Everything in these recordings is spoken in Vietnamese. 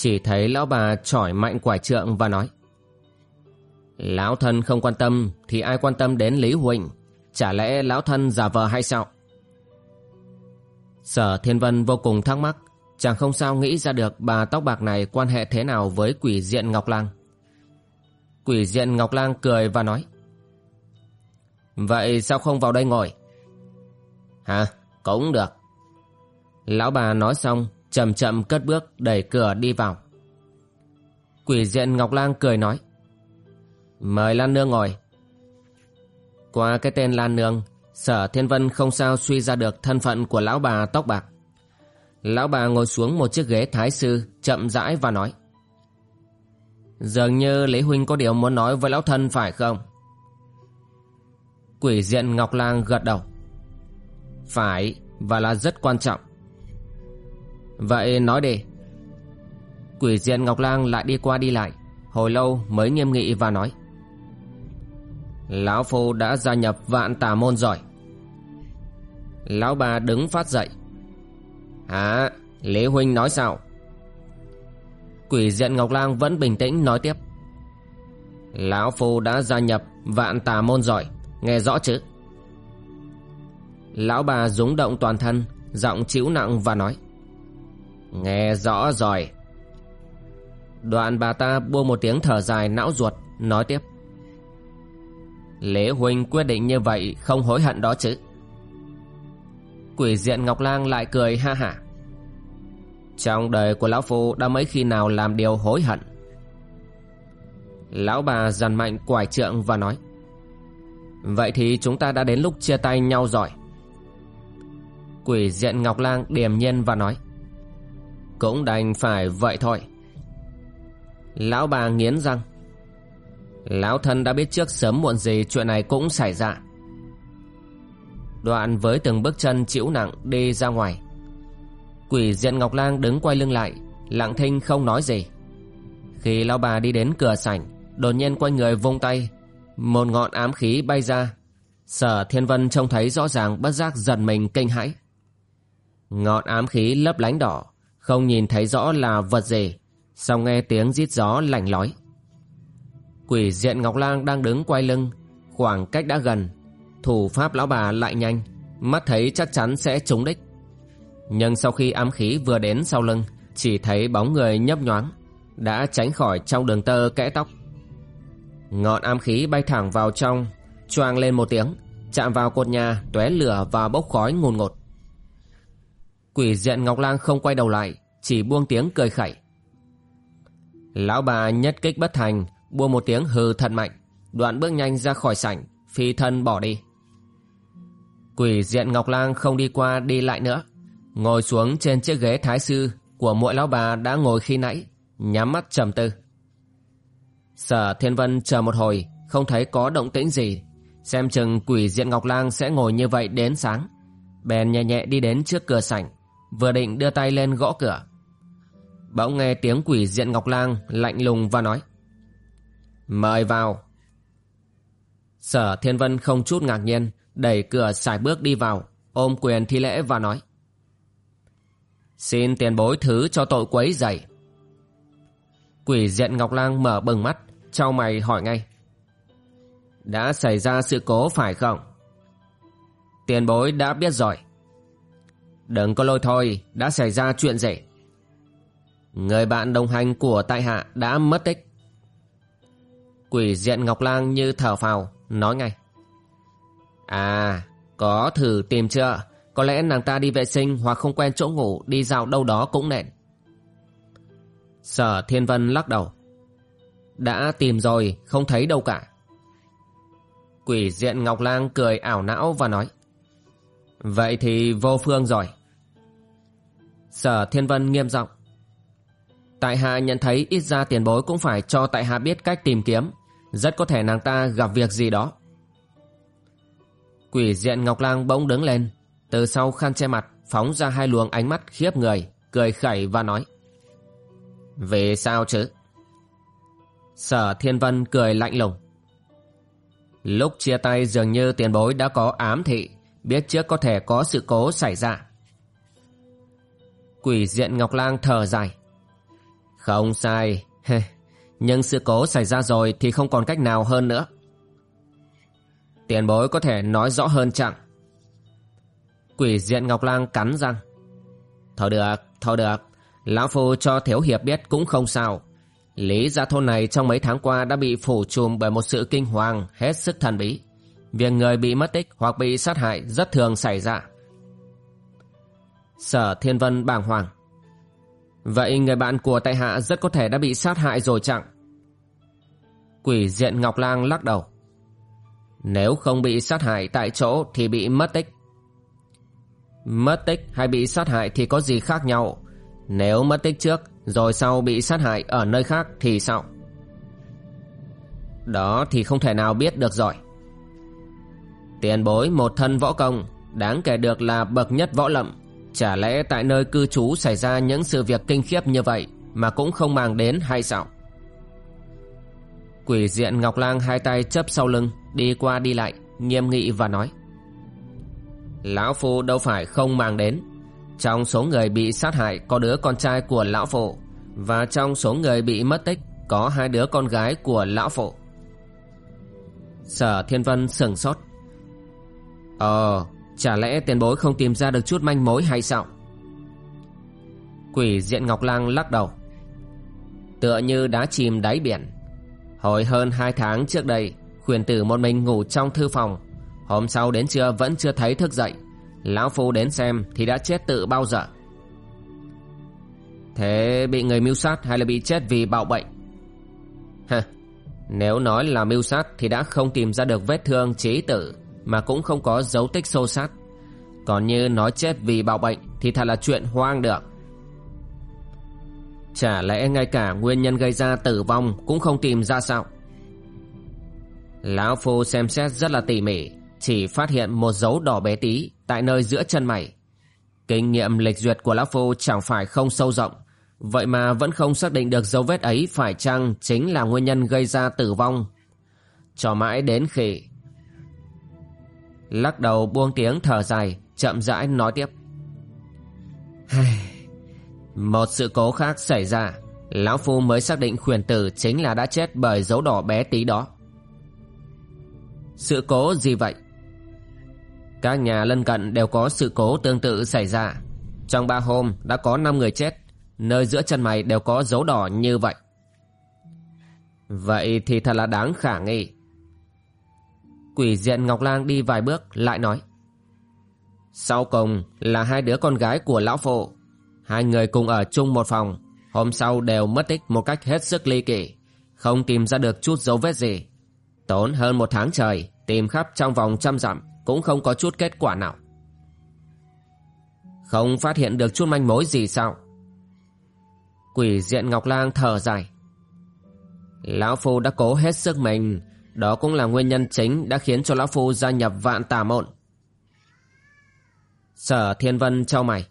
Chỉ thấy lão bà chỏi mạnh quải trượng và nói, Lão thân không quan tâm thì ai quan tâm đến Lý Huỳnh? Chả lẽ lão thân giả vờ hay sao? Sở Thiên Vân vô cùng thắc mắc, Chàng không sao nghĩ ra được bà tóc bạc này quan hệ thế nào với quỷ diện Ngọc Lang. Quỷ diện Ngọc Lang cười và nói, Vậy sao không vào đây ngồi? Hả? Cũng được. Lão bà nói xong chậm chậm cất bước đẩy cửa đi vào. Quỷ diện Ngọc Lang cười nói. Mời Lan Nương ngồi. Qua cái tên Lan Nương, sở thiên vân không sao suy ra được thân phận của lão bà tóc bạc. Lão bà ngồi xuống một chiếc ghế thái sư, chậm rãi và nói. Dường như Lý Huynh có điều muốn nói với lão thân phải không? Quỷ diện Ngọc Lang gật đầu. Phải, và là rất quan trọng. Vậy nói đi. Quỷ diện Ngọc Lang lại đi qua đi lại, Hồi lâu mới nghiêm nghị và nói. Lão Phu đã gia nhập vạn tà môn rồi. Lão bà đứng phát dậy. Hả? Lý Huynh nói sao? Quỷ diện Ngọc Lang vẫn bình tĩnh nói tiếp. Lão Phu đã gia nhập vạn tà môn rồi, Nghe rõ chứ? Lão bà rúng động toàn thân, Giọng chịu nặng và nói. Nghe rõ rồi. Đoạn bà ta buông một tiếng thở dài não ruột, nói tiếp. Lễ huynh quyết định như vậy không hối hận đó chứ. Quỷ diện Ngọc Lang lại cười ha hả. Trong đời của Lão Phu đã mấy khi nào làm điều hối hận. Lão bà dằn mạnh quải trượng và nói. Vậy thì chúng ta đã đến lúc chia tay nhau rồi. Quỷ diện Ngọc Lang điềm nhiên và nói. Cũng đành phải vậy thôi. Lão bà nghiến răng. Lão thân đã biết trước sớm muộn gì chuyện này cũng xảy ra. Đoạn với từng bước chân chịu nặng đi ra ngoài. Quỷ diện Ngọc Lang đứng quay lưng lại, Lặng thinh không nói gì. Khi lão bà đi đến cửa sảnh, Đột nhiên quay người vung tay, Một ngọn ám khí bay ra. Sở Thiên Vân trông thấy rõ ràng bất giác giật mình kinh hãi. Ngọn ám khí lấp lánh đỏ không nhìn thấy rõ là vật gì. Sau nghe tiếng rít gió lạnh lói. Quỷ diện Ngọc Lang đang đứng quay lưng. Khoảng cách đã gần. Thủ pháp lão bà lại nhanh. Mắt thấy chắc chắn sẽ trúng đích. Nhưng sau khi ám khí vừa đến sau lưng, Chỉ thấy bóng người nhấp nhoáng. Đã tránh khỏi trong đường tơ kẽ tóc. Ngọn ám khí bay thẳng vào trong, choang lên một tiếng. Chạm vào cột nhà, tóe lửa và bốc khói ngùn ngột. Quỷ diện Ngọc Lang không quay đầu lại, Chỉ buông tiếng cười khẩy. Lão bà nhất kích bất thành, Buông một tiếng hừ thật mạnh, Đoạn bước nhanh ra khỏi sảnh, Phi thân bỏ đi. Quỷ diện Ngọc Lang không đi qua đi lại nữa, Ngồi xuống trên chiếc ghế thái sư Của muội lão bà đã ngồi khi nãy, Nhắm mắt trầm tư. Sở Thiên Vân chờ một hồi, Không thấy có động tĩnh gì, Xem chừng quỷ diện Ngọc Lang sẽ ngồi như vậy đến sáng, Bèn nhẹ nhẹ đi đến trước cửa sảnh. Vừa định đưa tay lên gõ cửa. Bỗng nghe tiếng quỷ diện Ngọc Lang lạnh lùng và nói, Mời vào. Sở Thiên Vân không chút ngạc nhiên, Đẩy cửa xài bước đi vào, Ôm quyền thi lễ và nói, Xin tiền bối thứ cho tội quấy dày Quỷ diện Ngọc Lang mở bừng mắt, Trao mày hỏi ngay, Đã xảy ra sự cố phải không? Tiền bối đã biết rồi. Đừng có lôi thôi, Đã xảy ra chuyện gì Người bạn đồng hành của tại hạ đã mất tích. Quỷ diện Ngọc Lang như thở phào, Nói ngay. À có thử tìm chưa? Có lẽ nàng ta đi vệ sinh Hoặc không quen chỗ ngủ, Đi dạo đâu đó cũng nện. Sở Thiên Vân lắc đầu. Đã tìm rồi, Không thấy đâu cả. Quỷ diện Ngọc Lang cười ảo não và nói. Vậy thì vô phương rồi. Sở Thiên Vân nghiêm giọng. Tại hạ nhận thấy ít ra tiền bối cũng phải cho tại hạ biết cách tìm kiếm. Rất có thể nàng ta gặp việc gì đó. Quỷ diện Ngọc Lang bỗng đứng lên. Từ sau khăn che mặt, Phóng ra hai luồng ánh mắt khiếp người, Cười khẩy và nói. Về sao chứ? Sở Thiên Vân cười lạnh lùng. Lúc chia tay dường như tiền bối đã có ám thị, Biết trước có thể có sự cố xảy ra. Quỷ diện Ngọc Lang thở dài. Không sai. Nhưng sự cố xảy ra rồi Thì không còn cách nào hơn nữa. Tiền bối có thể nói rõ hơn chẳng Quỷ diện Ngọc Lang cắn răng. Thôi được, thôi được. Lão Phu cho Thiếu Hiệp biết cũng không sao. Lý gia thôn này trong mấy tháng qua đã bị phủ trùm bởi một sự kinh hoàng hết sức thần bí. Việc người bị mất tích hoặc bị sát hại rất thường xảy ra. Sở Thiên Vân bàng hoàng. Vậy người bạn của tại hạ rất có thể đã bị sát hại rồi chẳng? Quỷ diện Ngọc Lang lắc đầu. Nếu không bị sát hại tại chỗ thì bị mất tích. Mất tích hay bị sát hại thì có gì khác nhau? Nếu mất tích trước rồi sau bị sát hại ở nơi khác thì sao? Đó thì không thể nào biết được rồi. Tiền bối một thân võ công, đáng kể được là bậc nhất võ lậm. Chả lẽ tại nơi cư trú xảy ra những sự việc kinh khiếp như vậy mà cũng không mang đến hay sao? Quỷ diện Ngọc Lang hai tay chấp sau lưng, đi qua đi lại, nghiêm nghị và nói. Lão Phu đâu phải không mang đến. Trong số người bị sát hại có đứa con trai của lão phụ Và trong số người bị mất tích có hai đứa con gái của lão phụ Sở Thiên Vân sừng sốt Ờ, chả lẽ tiền bối không tìm ra được chút manh mối hay sao? Quỷ diện Ngọc Lang lắc đầu. Tựa như đá chìm đáy biển. Hồi hơn hai tháng trước đây Khuyển tử một mình ngủ trong thư phòng. Hôm sau đến trưa vẫn chưa thấy thức dậy. Lão Phu đến xem thì đã chết tự bao giờ. Thế bị người mưu sát hay là bị chết vì bạo bệnh Hả Nếu nói là mưu sát thì đã không tìm ra được vết thương trí tử. Mà cũng không có dấu tích sâu sát Còn như nói chết vì bạo bệnh thì thật là chuyện hoang được Chả lẽ ngay cả nguyên nhân gây ra tử vong cũng không tìm ra sao Lão Phu xem xét rất là tỉ mỉ Chỉ phát hiện một dấu đỏ bé tí tại nơi giữa chân mày. Kinh nghiệm lịch duyệt của Lão Phu chẳng phải không sâu rộng, vậy mà vẫn không xác định được dấu vết ấy phải chăng chính là nguyên nhân gây ra tử vong. Cho mãi đến khi... Lắc đầu buông tiếng thở dài, chậm rãi nói tiếp. Một sự cố khác xảy ra, Lão Phu mới xác định khuyển tử chính là đã chết bởi dấu đỏ bé tí đó. Sự cố gì vậy? Các nhà lân cận đều có sự cố tương tự xảy ra. Trong ba hôm đã có năm người chết, nơi giữa chân mày đều có dấu đỏ như vậy. Vậy thì thật là đáng khả nghi. Quỷ diện Ngọc Lang đi vài bước lại nói. Sau cùng là hai đứa con gái của lão phụ. Hai người cùng ở chung một phòng. Hôm sau đều mất tích một cách hết sức ly kỳ. Không tìm ra được chút dấu vết gì. Tốn hơn một tháng trời tìm khắp trong vòng trăm dặm cũng không có chút kết quả nào. Không phát hiện được chút manh mối gì sao? Quỷ diện Ngọc Lang thở dài. Lão Phu đã cố hết sức mình, đó cũng là nguyên nhân chính đã khiến cho Lão Phu gia nhập vạn tà môn. Sở Thiên Vân trao mày.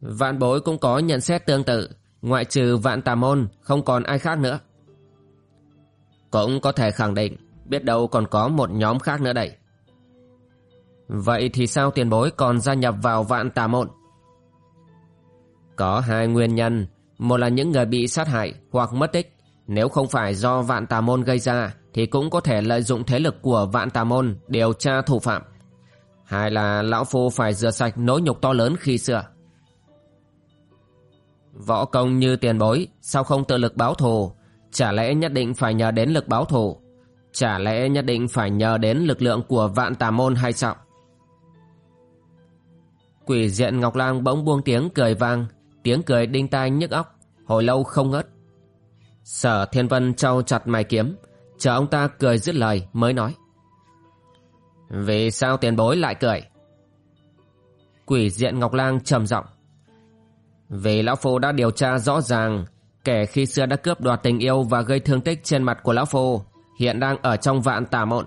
Vạn bối cũng có nhận xét tương tự, ngoại trừ vạn tà môn, không còn ai khác nữa. Cũng có thể khẳng định, biết đâu còn có một nhóm khác nữa đây. Vậy thì sao tiền bối còn gia nhập vào vạn tà môn? Có hai nguyên nhân. Một là những người bị sát hại hoặc mất tích. Nếu không phải do vạn tà môn gây ra thì cũng có thể lợi dụng thế lực của vạn tà môn điều tra thủ phạm. Hay là lão phu phải rửa sạch nỗi nhục to lớn khi xưa. Võ công như tiền bối, Sao không tự lực báo thù? Chả lẽ nhất định phải nhờ đến lực báo thù? Chả lẽ nhất định phải nhờ đến lực lượng của vạn tà môn hay sao? Quỷ diện Ngọc Lang bỗng buông tiếng cười vang, Tiếng cười đinh tai nhức óc, Hồi lâu không ngớt. Sở Thiên Vân trao chặt mày kiếm Chờ ông ta cười dứt lời mới nói. Vì sao tiền bối lại cười? Quỷ diện Ngọc Lang trầm giọng. Vì Lão Phu đã điều tra rõ ràng Kẻ khi xưa đã cướp đoạt tình yêu Và gây thương tích trên mặt của Lão Phu, Hiện đang ở trong vạn tà mộn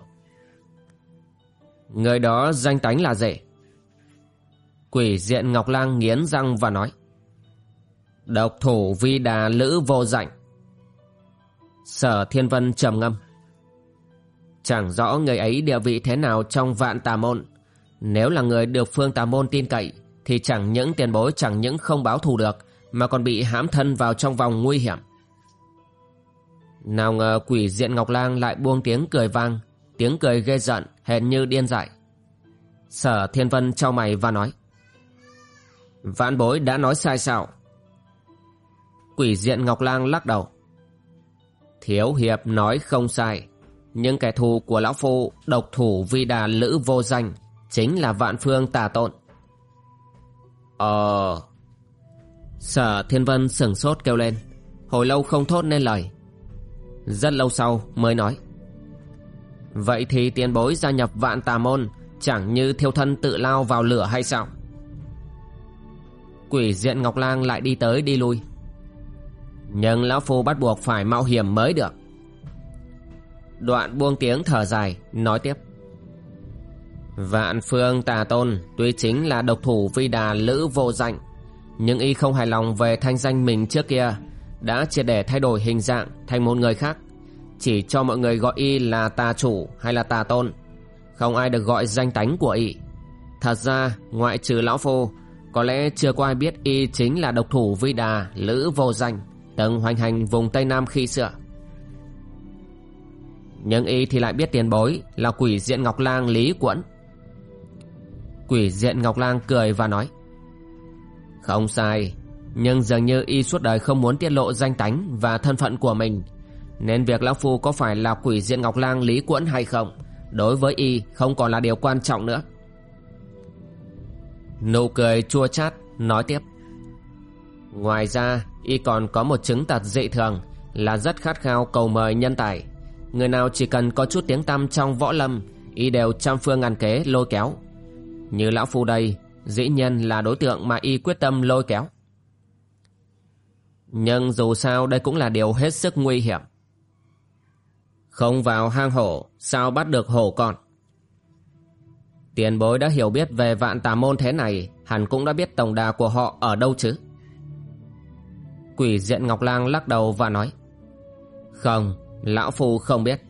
Người đó danh tánh là gì? Quỷ diện Ngọc Lang nghiến răng và nói. Độc thủ vi đà lữ vô dạnh Sở Thiên Vân trầm ngâm. Chẳng rõ người ấy địa vị thế nào trong vạn tà môn. Nếu là người được phương tà môn tin cậy, Thì chẳng những tiền bối, chẳng những không báo thù được, Mà còn bị hãm thân vào trong vòng nguy hiểm. Nào ngờ quỷ diện Ngọc Lang lại buông tiếng cười vang, Tiếng cười ghê giận hệt như điên dại. Sở Thiên Vân trao mày và nói, Vạn bối đã nói sai sao? Quỷ diện Ngọc Lang lắc đầu Thiếu hiệp nói không sai. Nhưng kẻ thù của lão phu, Độc thủ vi đà lữ vô danh, Chính là vạn phương tà tộn. Ờ. Sở Thiên Vân sừng sốt kêu lên. Hồi lâu không thốt nên lời. Rất lâu sau mới nói. Vậy thì tiền bối gia nhập vạn tà môn Chẳng như thiêu thân tự lao vào lửa hay sao? Quỷ diện Ngọc Lang lại đi tới đi lui. Nhưng Lão Phu bắt buộc phải mạo hiểm mới được. Đoạn buông tiếng thở dài, Nói tiếp. Vạn phương tà tôn, Tuy chính là độc thủ vi đà lữ vô danh, Nhưng y không hài lòng về thanh danh mình trước kia, Đã triệt để thay đổi hình dạng Thành một người khác. Chỉ cho mọi người gọi y là tà chủ hay là tà tôn, Không ai được gọi danh tánh của y. Thật ra, ngoại trừ lão phu, có lẽ chưa có ai biết y chính là độc thủ vi đà Lữ vô danh. Từng hoành hành vùng Tây Nam khi xưa. Nhưng y thì lại biết tiền bối Là quỷ diện Ngọc Lang Lý Quẫn. Quỷ diện Ngọc Lang cười và nói, Không sai, Nhưng dường như y suốt đời không muốn tiết lộ danh tánh Và thân phận của mình, Nên việc Lão Phu có phải là quỷ diện Ngọc Lang Lý Quẫn hay không, Đối với y không còn là điều quan trọng nữa. Nụ cười chua chát, nói tiếp Ngoài ra, y còn có một chứng tật dị thường Là rất khát khao cầu mời nhân tài. Người nào chỉ cần có chút tiếng tăm trong võ lâm, Y đều trăm phương ngàn kế lôi kéo. Như lão phu đây, Dĩ nhiên là đối tượng mà y quyết tâm lôi kéo. Nhưng dù sao, đây cũng là điều hết sức nguy hiểm. Không vào hang hổ, Sao bắt được hổ con? Tiền bối đã hiểu biết về vạn tà môn thế này, Hẳn cũng đã biết tổng đà của họ ở đâu chứ? Quỷ diện Ngọc Lang lắc đầu và nói Không, Lão Phu không biết.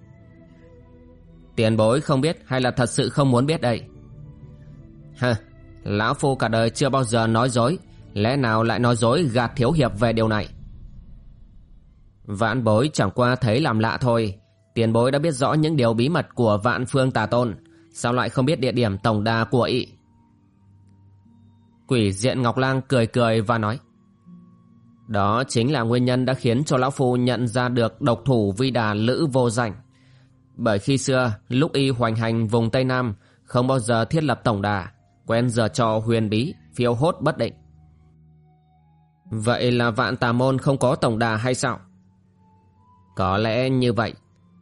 Tiền bối không biết hay là thật sự không muốn biết đây? Hờ, Lão Phu cả đời chưa bao giờ nói dối Lẽ nào lại nói dối gạt thiếu hiệp về điều này? Vạn bối chẳng qua thấy làm lạ thôi Tiền bối đã biết rõ những điều bí mật của vạn phương tà tôn Sao lại không biết địa điểm tổng đà của ị? Quỷ diện Ngọc Lang cười cười và nói đó chính là nguyên nhân đã khiến cho Lão Phu nhận ra được độc thủ vi đà lữ vô danh Bởi khi xưa lúc y hoành hành vùng Tây Nam Không bao giờ thiết lập tổng đà Quen giờ trò huyền bí, phiêu hốt bất định Vậy là vạn tà môn không có tổng đà hay sao? Có lẽ như vậy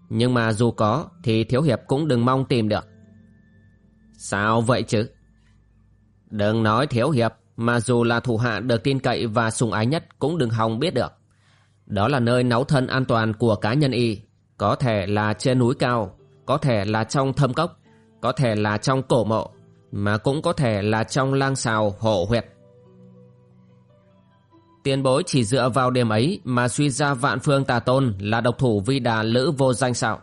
Nhưng mà dù có thì Thiếu Hiệp cũng đừng mong tìm được Sao vậy chứ? Đừng nói thiếu hiệp, mà dù là thủ hạ được tin cậy và sùng ái nhất cũng đừng hòng biết được. Đó là nơi náu thân an toàn của cá nhân y, có thể là trên núi cao, có thể là trong thâm cốc, có thể là trong cổ mộ, mà cũng có thể là trong lang xào hộ huyệt. Tiền bối chỉ dựa vào điểm ấy mà suy ra vạn phương tà tôn là độc thủ vi đà lữ vô danh sao.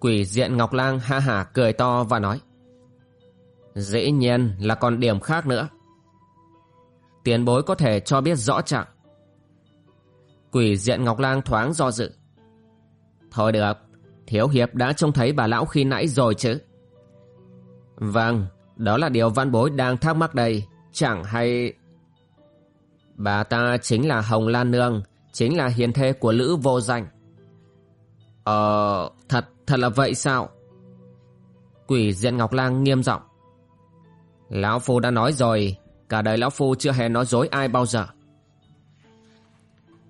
Quỷ diện Ngọc Lang ha hả cười to và nói Dĩ nhiên là còn điểm khác nữa Tiền bối có thể cho biết rõ trạng Quỷ diện Ngọc Lang thoáng do dự Thôi được Thiếu hiệp đã trông thấy bà lão khi nãy rồi chứ Vâng, đó là điều văn bối đang thắc mắc đây. Chẳng hay... Bà ta chính là Hồng Lan Nương, chính là hiền thê của Lữ Vô Danh. Ờ, thật, thật là vậy sao? Quỷ diện Ngọc Lang nghiêm giọng Lão Phu đã nói rồi, cả đời Lão Phu chưa hề nói dối ai bao giờ.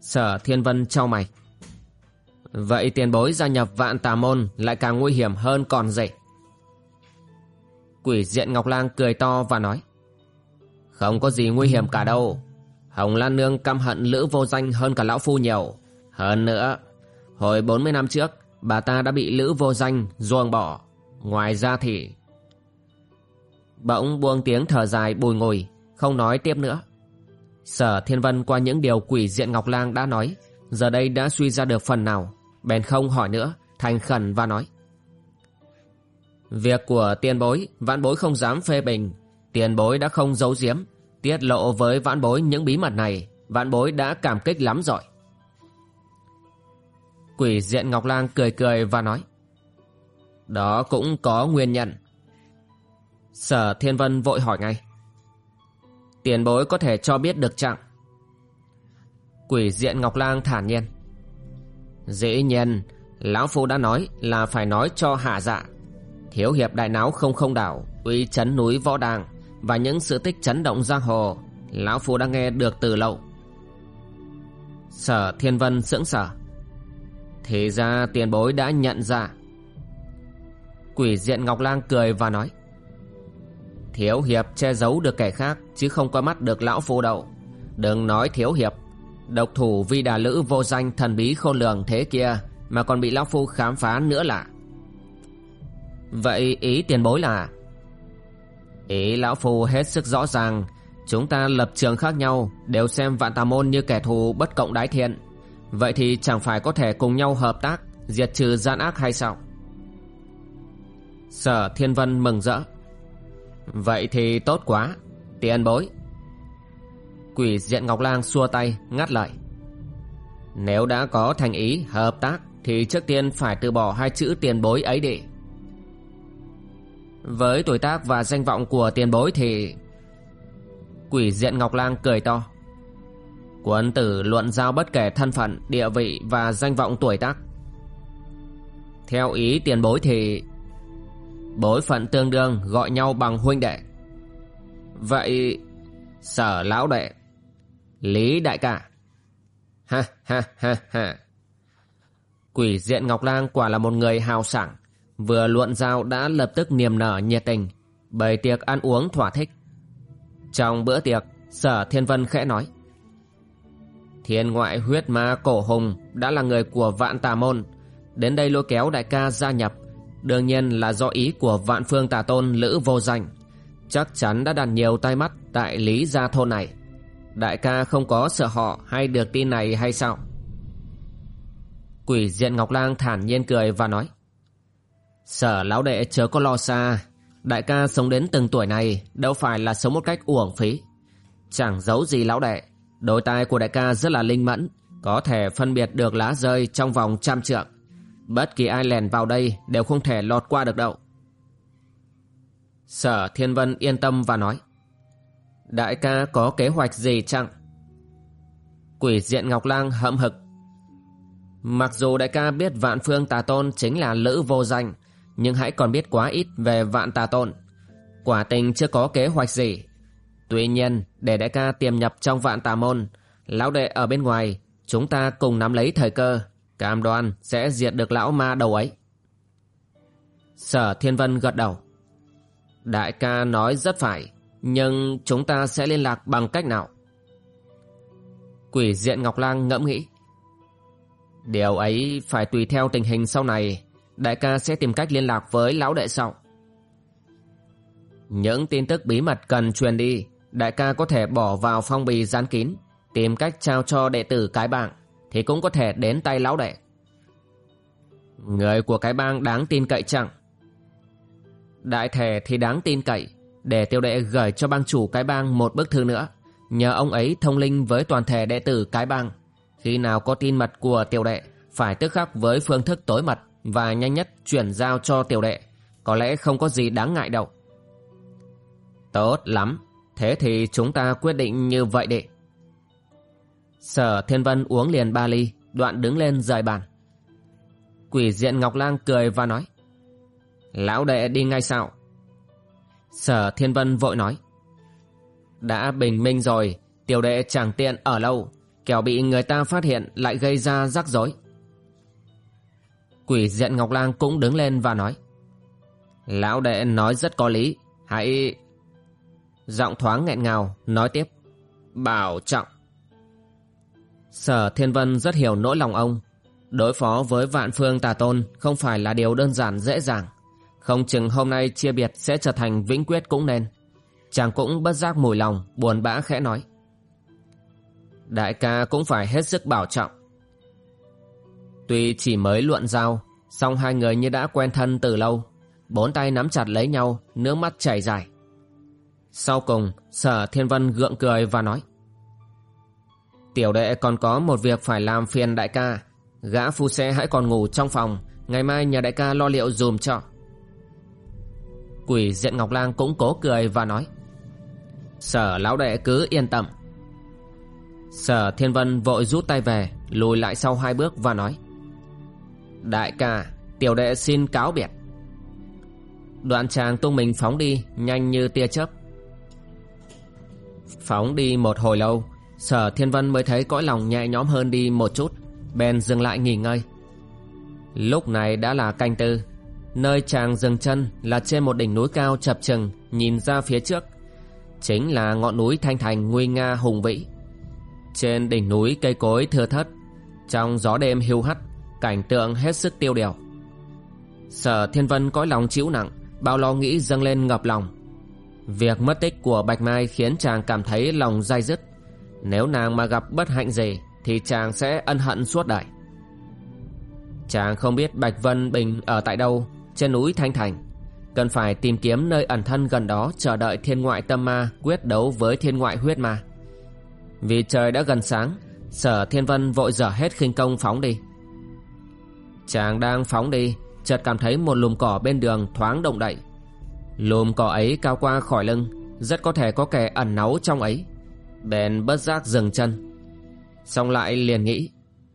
Sở Thiên Vân trao mày. Vậy tiền bối gia nhập vạn tà môn lại càng nguy hiểm hơn còn gì? Quỷ diện Ngọc Lang cười to và nói Không có gì nguy hiểm cả đâu Hồng Lan Nương căm hận Lữ vô danh hơn cả Lão Phu nhiều Hơn nữa Hồi 40 năm trước Bà ta đã bị Lữ vô danh ruồng bỏ Ngoài ra thì Bỗng buông tiếng thở dài bùi ngùi, Không nói tiếp nữa. Sở Thiên Vân qua những điều quỷ diện Ngọc Lang đã nói, Giờ đây đã suy ra được phần nào, Bèn không hỏi nữa, Thành khẩn và nói. Việc của tiền bối, Vãn bối không dám phê bình. Tiền bối đã không giấu giếm, Tiết lộ với vãn bối những bí mật này, Vãn bối đã cảm kích lắm rồi. Quỷ diện Ngọc Lang cười cười và nói, Đó cũng có nguyên nhân. Sở Thiên Vân vội hỏi ngay. Tiền bối có thể cho biết được chặng. Quỷ diện Ngọc Lang thản nhiên. Dĩ nhiên, Lão Phu đã nói là phải nói cho hạ dạ. Thiếu hiệp đại náo không không đảo, Uy chấn núi võ đàng Và những sự tích chấn động giang hồ, Lão Phu đã nghe được từ lâu. Sở Thiên Vân sững sở Thì ra tiền bối đã nhận ra. Quỷ diện Ngọc Lang cười và nói. Thiếu hiệp che giấu được kẻ khác, Chứ không qua mắt được lão phu đậu Đừng nói thiếu hiệp, Độc thủ vi đà lữ vô danh thần bí khôn lường thế kia, Mà còn bị lão phu khám phá nữa là. Vậy ý tiền bối là? Ý lão phu hết sức rõ ràng, Chúng ta lập trường khác nhau, Đều xem vạn tà môn như kẻ thù bất cộng đái thiện. Vậy thì chẳng phải có thể cùng nhau hợp tác, Diệt trừ gian ác hay sao? Sở Thiên Vân mừng rỡ. Vậy thì tốt quá Tiền bối. Quỷ diện Ngọc Lang xua tay ngắt lại Nếu đã có thành ý hợp tác Thì trước tiên phải từ bỏ hai chữ tiền bối ấy đi. Với tuổi tác và danh vọng của tiền bối thì Quỷ diện Ngọc Lang cười to. Quân tử luận giao bất kể thân phận, địa vị và danh vọng tuổi tác. Theo ý tiền bối thì Bối phận tương đương gọi nhau bằng huynh đệ. Vậy, Sở lão đệ, Lý đại ca. Ha ha ha ha. Quỷ diện Ngọc Lang quả là một người hào sảng, Vừa luận giao đã lập tức niềm nở nhiệt tình, Bày tiệc ăn uống thỏa thích. Trong bữa tiệc, Sở Thiên Vân khẽ nói, Thiên ngoại huyết ma cổ hùng Đã là người của vạn tà môn, Đến đây lôi kéo đại ca gia nhập Đương nhiên là do ý của vạn phương tà tôn, Lữ vô danh. Chắc chắn đã đặt nhiều tai mắt Tại Lý Gia Thôn này. Đại ca không có sợ họ Hay được tin này hay sao? Quỷ diện Ngọc Lang thản nhiên cười và nói, Sở lão đệ chớ có lo xa. Đại ca sống đến từng tuổi này, Đâu phải là sống một cách uổng phí. Chẳng giấu gì lão đệ, Đôi tai của đại ca rất là linh mẫn, Có thể phân biệt được lá rơi trong vòng trăm trượng. Bất kỳ ai lèn vào đây đều không thể lọt qua được đâu. Sở Thiên Vân yên tâm và nói. Đại ca có kế hoạch gì chăng? Quỷ diện Ngọc Lang hậm hực. Mặc dù đại ca biết vạn phương tà tôn chính là lữ vô danh, nhưng hãy còn biết quá ít về vạn tà tôn. Quả tình chưa có kế hoạch gì. Tuy nhiên, để đại ca tiềm nhập trong vạn tà môn, lão đệ ở bên ngoài, chúng ta cùng nắm lấy thời cơ, Cam đoan sẽ diệt được lão ma đầu ấy. Sở Thiên Vân gật đầu. Đại ca nói rất phải, nhưng chúng ta sẽ liên lạc bằng cách nào? Quỷ diện Ngọc Lang ngẫm nghĩ. Điều ấy phải tùy theo tình hình sau này, đại ca sẽ tìm cách liên lạc với lão đệ sau. Những tin tức bí mật cần truyền đi, đại ca có thể bỏ vào phong bì dán kín, tìm cách trao cho đệ tử cái bảng thì cũng có thể đến tay lão đệ. Người của cái bang đáng tin cậy chẳng? Đại thể thì đáng tin cậy, để tiêu đệ gửi cho bang chủ cái bang một bức thư nữa, nhờ ông ấy thông linh với toàn thể đệ tử cái bang. Khi nào có tin mật của tiểu đệ, phải tức khắc với phương thức tối mật và nhanh nhất chuyển giao cho tiểu đệ, có lẽ không có gì đáng ngại đâu. Tốt lắm, thế thì chúng ta quyết định như vậy đi. Sở Thiên Vân uống liền ba ly, đoạn đứng lên rời bàn. Quỷ diện Ngọc Lang cười và nói. Lão đệ đi ngay sao? Sở Thiên Vân vội nói. Đã bình minh rồi, tiểu đệ chẳng tiện ở lâu, kẻo bị người ta phát hiện lại gây ra rắc rối. Quỷ diện Ngọc Lang cũng đứng lên và nói. Lão đệ nói rất có lý, hãy... Giọng thoáng nghẹn ngào, nói tiếp. Bảo trọng. Sở Thiên Vân rất hiểu nỗi lòng ông. Đối phó với vạn phương tà tôn không phải là điều đơn giản dễ dàng. Không chừng hôm nay chia biệt sẽ trở thành vĩnh quyết cũng nên. Chàng cũng bất giác mùi lòng, buồn bã khẽ nói. Đại ca cũng phải hết sức bảo trọng. Tuy chỉ mới luận giao, song hai người như đã quen thân từ lâu. Bốn tay nắm chặt lấy nhau, nước mắt chảy dài. Sau cùng, sở thiên vân gượng cười và nói. Tiểu đệ còn có một việc phải làm phiền đại ca. Gã phu xe hãy còn ngủ trong phòng, ngày mai nhà đại ca lo liệu dùm cho. Quỷ diện Ngọc Lang cũng cố cười và nói. Sở lão đệ cứ yên tâm. Sở Thiên Vân vội rút tay về, lùi lại sau hai bước và nói. Đại ca, tiểu đệ xin cáo biệt. Đoạn chàng tung mình phóng đi, nhanh như tia chớp. Phóng đi một hồi lâu, Sở Thiên Vân mới thấy cõi lòng nhẹ nhõm hơn đi một chút, bèn dừng lại nghỉ ngơi. Lúc này đã là canh tư, nơi chàng dừng chân là trên một đỉnh núi cao chập chừng nhìn ra phía trước. Chính là ngọn núi Thanh Thành nguy nga hùng vĩ. Trên đỉnh núi cây cối thưa thất, trong gió đêm hiu hắt, cảnh tượng hết sức tiêu điều. Sở Thiên Vân cõi lòng chịu nặng, bao lo nghĩ dâng lên ngập lòng. Việc mất tích của Bạch Mai khiến chàng cảm thấy lòng dai dứt. Nếu nàng mà gặp bất hạnh gì thì chàng sẽ ân hận suốt đời. Chàng không biết Bạch Vân Bình ở tại đâu, trên núi Thanh Thành. Cần phải tìm kiếm nơi ẩn thân gần đó chờ đợi thiên ngoại tâm ma quyết đấu với thiên ngoại huyết ma. Vì trời đã gần sáng, sở thiên vân vội dở hết khinh công phóng đi. Chàng đang phóng đi, chợt cảm thấy một lùm cỏ bên đường thoáng động đậy. Lùm cỏ ấy cao qua khỏi lưng, rất có thể có kẻ ẩn náu trong ấy. Bèn bất giác dừng chân. Xong lại liền nghĩ,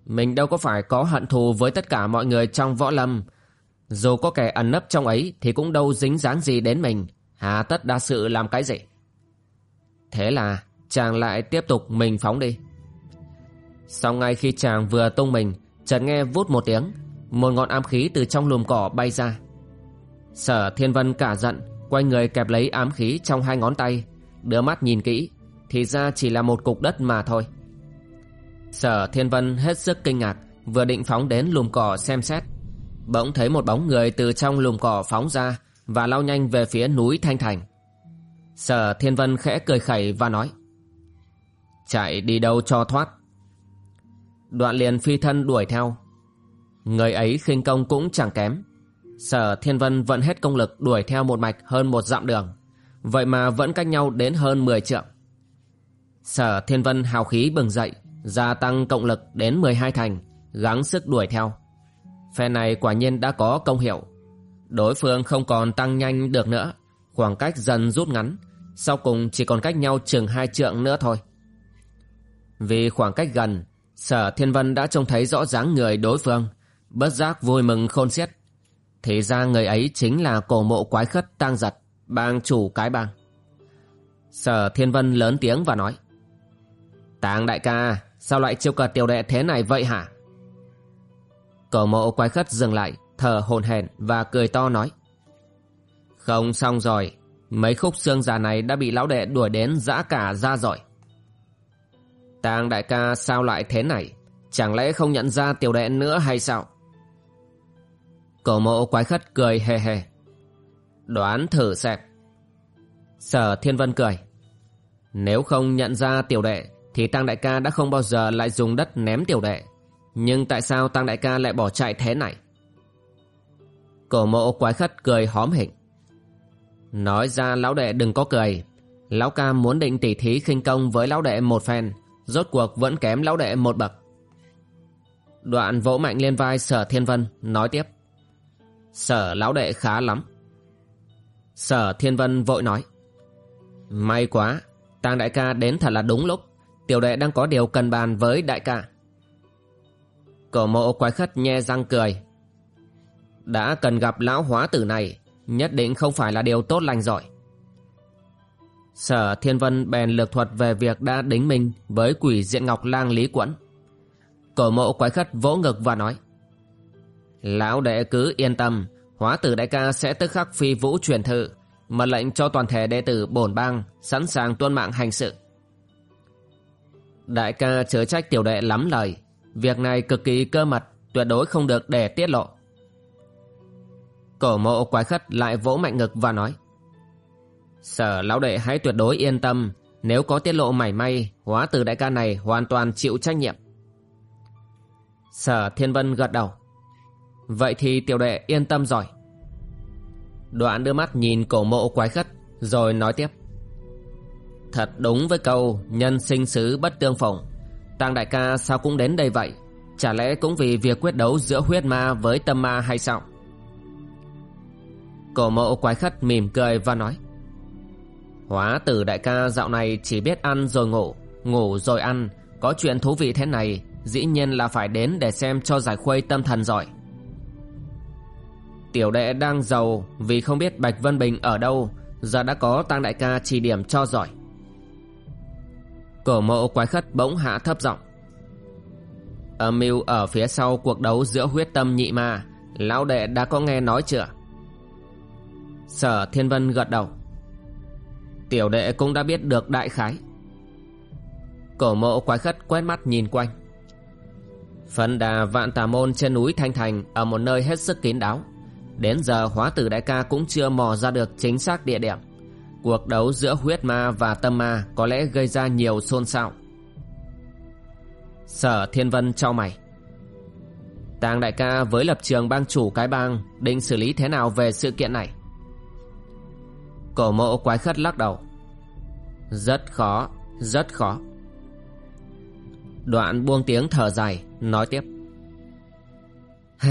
mình đâu có phải có hận thù với tất cả mọi người trong võ lâm. Dù có kẻ ẩn nấp trong ấy thì cũng đâu dính dáng gì đến mình, hà tất đa sự làm cái gì. Thế là chàng lại tiếp tục mình phóng đi. Sau ngay khi chàng vừa tung mình, chợt nghe vút một tiếng, một ngọn ám khí từ trong lùm cỏ bay ra. Sở Thiên Vân cả giận, quay người kẹp lấy ám khí trong hai ngón tay, đưa mắt nhìn kỹ, thì ra chỉ là một cục đất mà thôi. Sở Thiên Vân hết sức kinh ngạc, vừa định phóng đến lùm cỏ xem xét. Bỗng thấy một bóng người từ trong lùm cỏ phóng ra và lao nhanh về phía núi Thanh Thành. Sở Thiên Vân khẽ cười khẩy và nói Chạy đi đâu cho thoát Đoạn liền phi thân đuổi theo Người ấy khinh công cũng chẳng kém Sở Thiên Vân vẫn hết công lực đuổi theo một mạch hơn một dặm đường Vậy mà vẫn cách nhau đến hơn 10 trượng Sở Thiên Vân hào khí bừng dậy, Gia tăng cộng lực đến 12 thành, Gắng sức đuổi theo. Phe này quả nhiên đã có công hiệu. Đối phương không còn tăng nhanh được nữa, Khoảng cách dần rút ngắn, Sau cùng chỉ còn cách nhau chừng hai trượng nữa thôi. Vì khoảng cách gần, Sở Thiên Vân đã trông thấy rõ dáng người đối phương, Bất giác vui mừng khôn xiết. Thì ra người ấy chính là cổ mộ quái khất tang giật, Bang chủ cái bang. Sở Thiên Vân lớn tiếng và nói Tàng đại ca, Sao lại chiêu cờ tiểu đệ thế này vậy hả? Cổ mộ quái khất dừng lại, Thở hồn hển và cười to nói. Không xong rồi, Mấy khúc xương già này đã bị lão đệ đuổi đến dã cả ra rồi. Tàng đại ca, sao lại thế này? Chẳng lẽ không nhận ra tiểu đệ nữa hay sao? Cổ mộ quái khất cười hề hề. Đoán thử xem. Sở Thiên Vân cười. Nếu không nhận ra tiểu đệ thì Tăng Đại ca đã không bao giờ lại dùng đất ném tiểu đệ. Nhưng tại sao Tăng Đại ca lại bỏ chạy thế này? Cổ mộ quái khất cười hóm hỉnh. Nói ra lão đệ đừng có cười. Lão ca muốn định tỉ thí khinh công với lão đệ một phen Rốt cuộc vẫn kém lão đệ một bậc. Đoạn vỗ mạnh lên vai sở thiên vân Nói tiếp. Sở lão đệ khá lắm. Sở thiên vân vội nói. May quá, Tàng đại ca đến thật là đúng lúc. Tiểu đệ đang có điều cần bàn với đại ca. Cổ mộ quái khất nhe răng cười. Đã cần gặp lão hóa tử này, nhất định không phải là điều tốt lành giỏi. Sở Thiên Vân bèn lược thuật về việc đã đính minh với quỷ diện ngọc lang Lý Quẫn. Cổ mộ quái khất vỗ ngực và nói Lão đệ cứ yên tâm, hóa tử đại ca sẽ tức khắc phi vũ truyền thự, mật lệnh cho toàn thể đệ tử bổn bang sẵn sàng tuân mạng hành sự. Đại ca chớ trách tiểu đệ lắm lời, việc này cực kỳ cơ mật, tuyệt đối không được để tiết lộ. Cổ mộ quái khất lại vỗ mạnh ngực và nói Sở lão đệ hãy tuyệt đối yên tâm Nếu có tiết lộ mảy may Hóa từ đại ca này hoàn toàn chịu trách nhiệm. Sở thiên vân gật đầu Vậy thì tiểu đệ yên tâm rồi. Đoạn đưa mắt nhìn cổ mộ quái khất Rồi nói tiếp Thật đúng với câu, Nhân sinh xứ bất tương phùng Tăng đại ca sao cũng đến đây vậy? Chả lẽ cũng vì việc quyết đấu giữa huyết ma với tâm ma hay sao? Cổ mộ quái khất mỉm cười và nói, Hóa tử đại ca dạo này chỉ biết ăn rồi ngủ Ngủ rồi ăn. Có chuyện thú vị thế này, Dĩ nhiên là phải đến để xem cho giải khuây tâm thần giỏi. Tiểu đệ đang giàu, Vì không biết Bạch Vân Bình ở đâu, Giờ đã có tăng đại ca chỉ điểm cho giỏi. Cổ mộ quái khất bỗng hạ thấp giọng. Âm mưu ở phía sau cuộc đấu giữa huyết tâm nhị ma, Lão đệ đã có nghe nói chưa? Sở Thiên Vân gật đầu. Tiểu đệ cũng đã biết được đại khái. Cổ mộ quái khất quét mắt nhìn quanh. Phần đà vạn tà môn trên núi Thanh Thành Ở một nơi hết sức kín đáo. Đến giờ hóa tử đại ca cũng chưa mò ra được chính xác địa điểm. Cuộc đấu giữa huyết ma và tâm ma Có lẽ gây ra nhiều xôn xao. Sở Thiên Vân cho mày. Tàng đại ca với lập trường bang chủ cái bang, Định xử lý thế nào về sự kiện này? Cổ mộ quái khất lắc đầu. Rất khó Rất khó. Đoạn buông tiếng thở dài, Nói tiếp.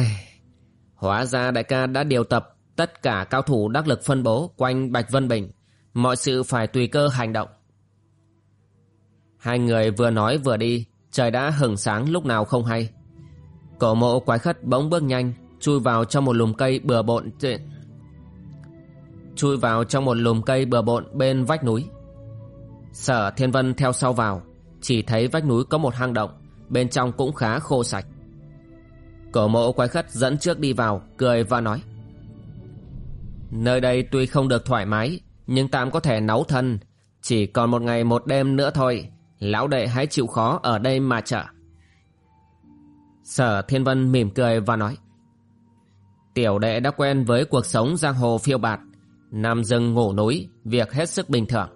Hóa ra đại ca đã điều tập Tất cả cao thủ đắc lực phân bố Quanh Bạch Vân Bình. Mọi sự phải tùy cơ hành động Hai người vừa nói vừa đi Trời đã hừng sáng lúc nào không hay Cổ mộ quái khất bỗng bước nhanh Chui vào trong một lùm cây bừa bộn chui vào trong một lùm cây bừa bộn bên vách núi. Sở Thiên Vân theo sau vào, chỉ thấy vách núi có một hang động, bên trong cũng khá khô sạch. Cổ mộ quái khất dẫn trước đi vào, cười và nói. Nơi đây tuy không được thoải mái, nhưng tạm có thể nấu thân. Chỉ còn một ngày một đêm nữa thôi, lão đệ hãy chịu khó ở đây mà chờ. Sở Thiên Vân mỉm cười và nói. Tiểu đệ đã quen với cuộc sống giang hồ phiêu bạt, Nằm rừng ngủ núi, việc hết sức bình thường.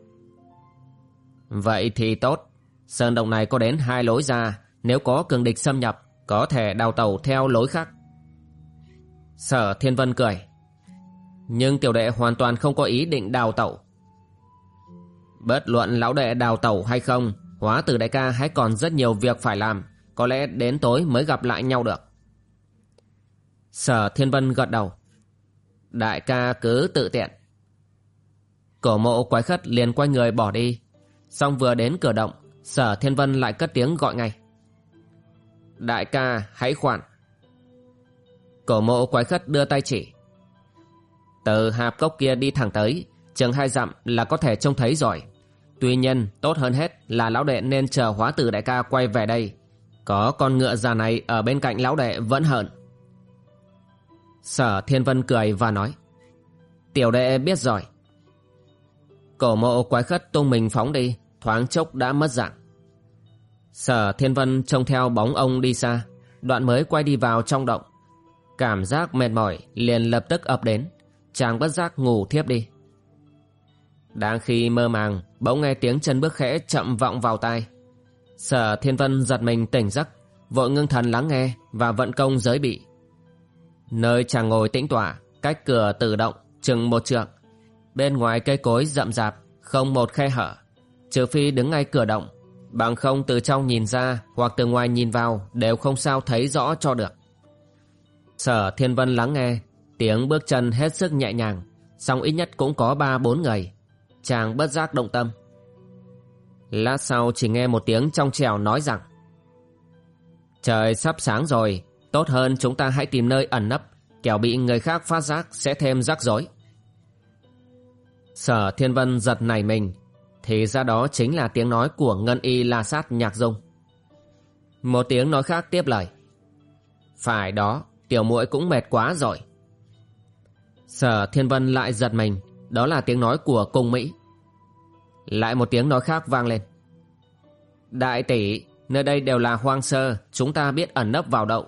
Vậy thì tốt. Sơn động này có đến hai lối ra, nếu có cường địch xâm nhập, có thể đào tàu theo lối khác. Sở Thiên Vân cười. Nhưng tiểu đệ hoàn toàn không có ý định đào tẩu. Bất luận lão đệ đào tẩu hay không, hóa tử đại ca hãy còn rất nhiều việc phải làm, có lẽ đến tối mới gặp lại nhau được. Sở Thiên Vân gật đầu. Đại ca cứ tự tiện. Cổ mộ quái khất liền quay người bỏ đi Xong vừa đến cửa động Sở Thiên Vân lại cất tiếng gọi ngay Đại ca hãy khoản Cổ mộ quái khất đưa tay chỉ từ hạp cốc kia đi thẳng tới, Chừng hai dặm là có thể trông thấy rồi. Tuy nhiên, tốt hơn hết là lão đệ nên chờ hóa tử đại ca quay về đây. Có con ngựa già này ở bên cạnh lão đệ vẫn hận Sở Thiên Vân cười và nói, Tiểu đệ biết rồi. Cổ mộ quái khất tung mình phóng đi, Thoáng chốc đã mất dạng. Sở Thiên Vân trông theo bóng ông đi xa, Đoạn mới quay đi vào trong động. Cảm giác mệt mỏi liền lập tức ập đến. Chàng bất giác ngủ thiếp đi. Đang khi mơ màng, Bỗng nghe tiếng chân bước khẽ chậm vọng vào tai. Sở Thiên Vân giật mình tỉnh giấc, Vội ngưng thần lắng nghe Và vận công giới bị. Nơi chàng ngồi tĩnh tỏa Cách cửa tự động, chừng một trượng. Bên ngoài cây cối rậm rạp, Không một khe hở. Trừ phi đứng ngay cửa động, Bằng không từ trong nhìn ra Hoặc từ ngoài nhìn vào Đều không sao thấy rõ cho được. Sở Thiên Vân lắng nghe Tiếng bước chân hết sức nhẹ nhàng, song ít nhất cũng có ba bốn người. Chàng bất giác động tâm. Lát sau chỉ nghe một tiếng trong trèo nói rằng, Trời sắp sáng rồi, Tốt hơn chúng ta hãy tìm nơi ẩn nấp, Kẻo bị người khác phát giác sẽ thêm rắc rối. Sở Thiên Vân giật nảy mình, Thì ra đó chính là tiếng nói của Ngân Y La Sát Nhạc Dung. Một tiếng nói khác tiếp lời, Phải đó, Tiểu muội cũng mệt quá rồi. Sở Thiên Vân lại giật mình. Đó là tiếng nói của cung Mỹ. Lại một tiếng nói khác vang lên. Đại tỷ, Nơi đây đều là hoang sơ, Chúng ta biết ẩn nấp vào đậu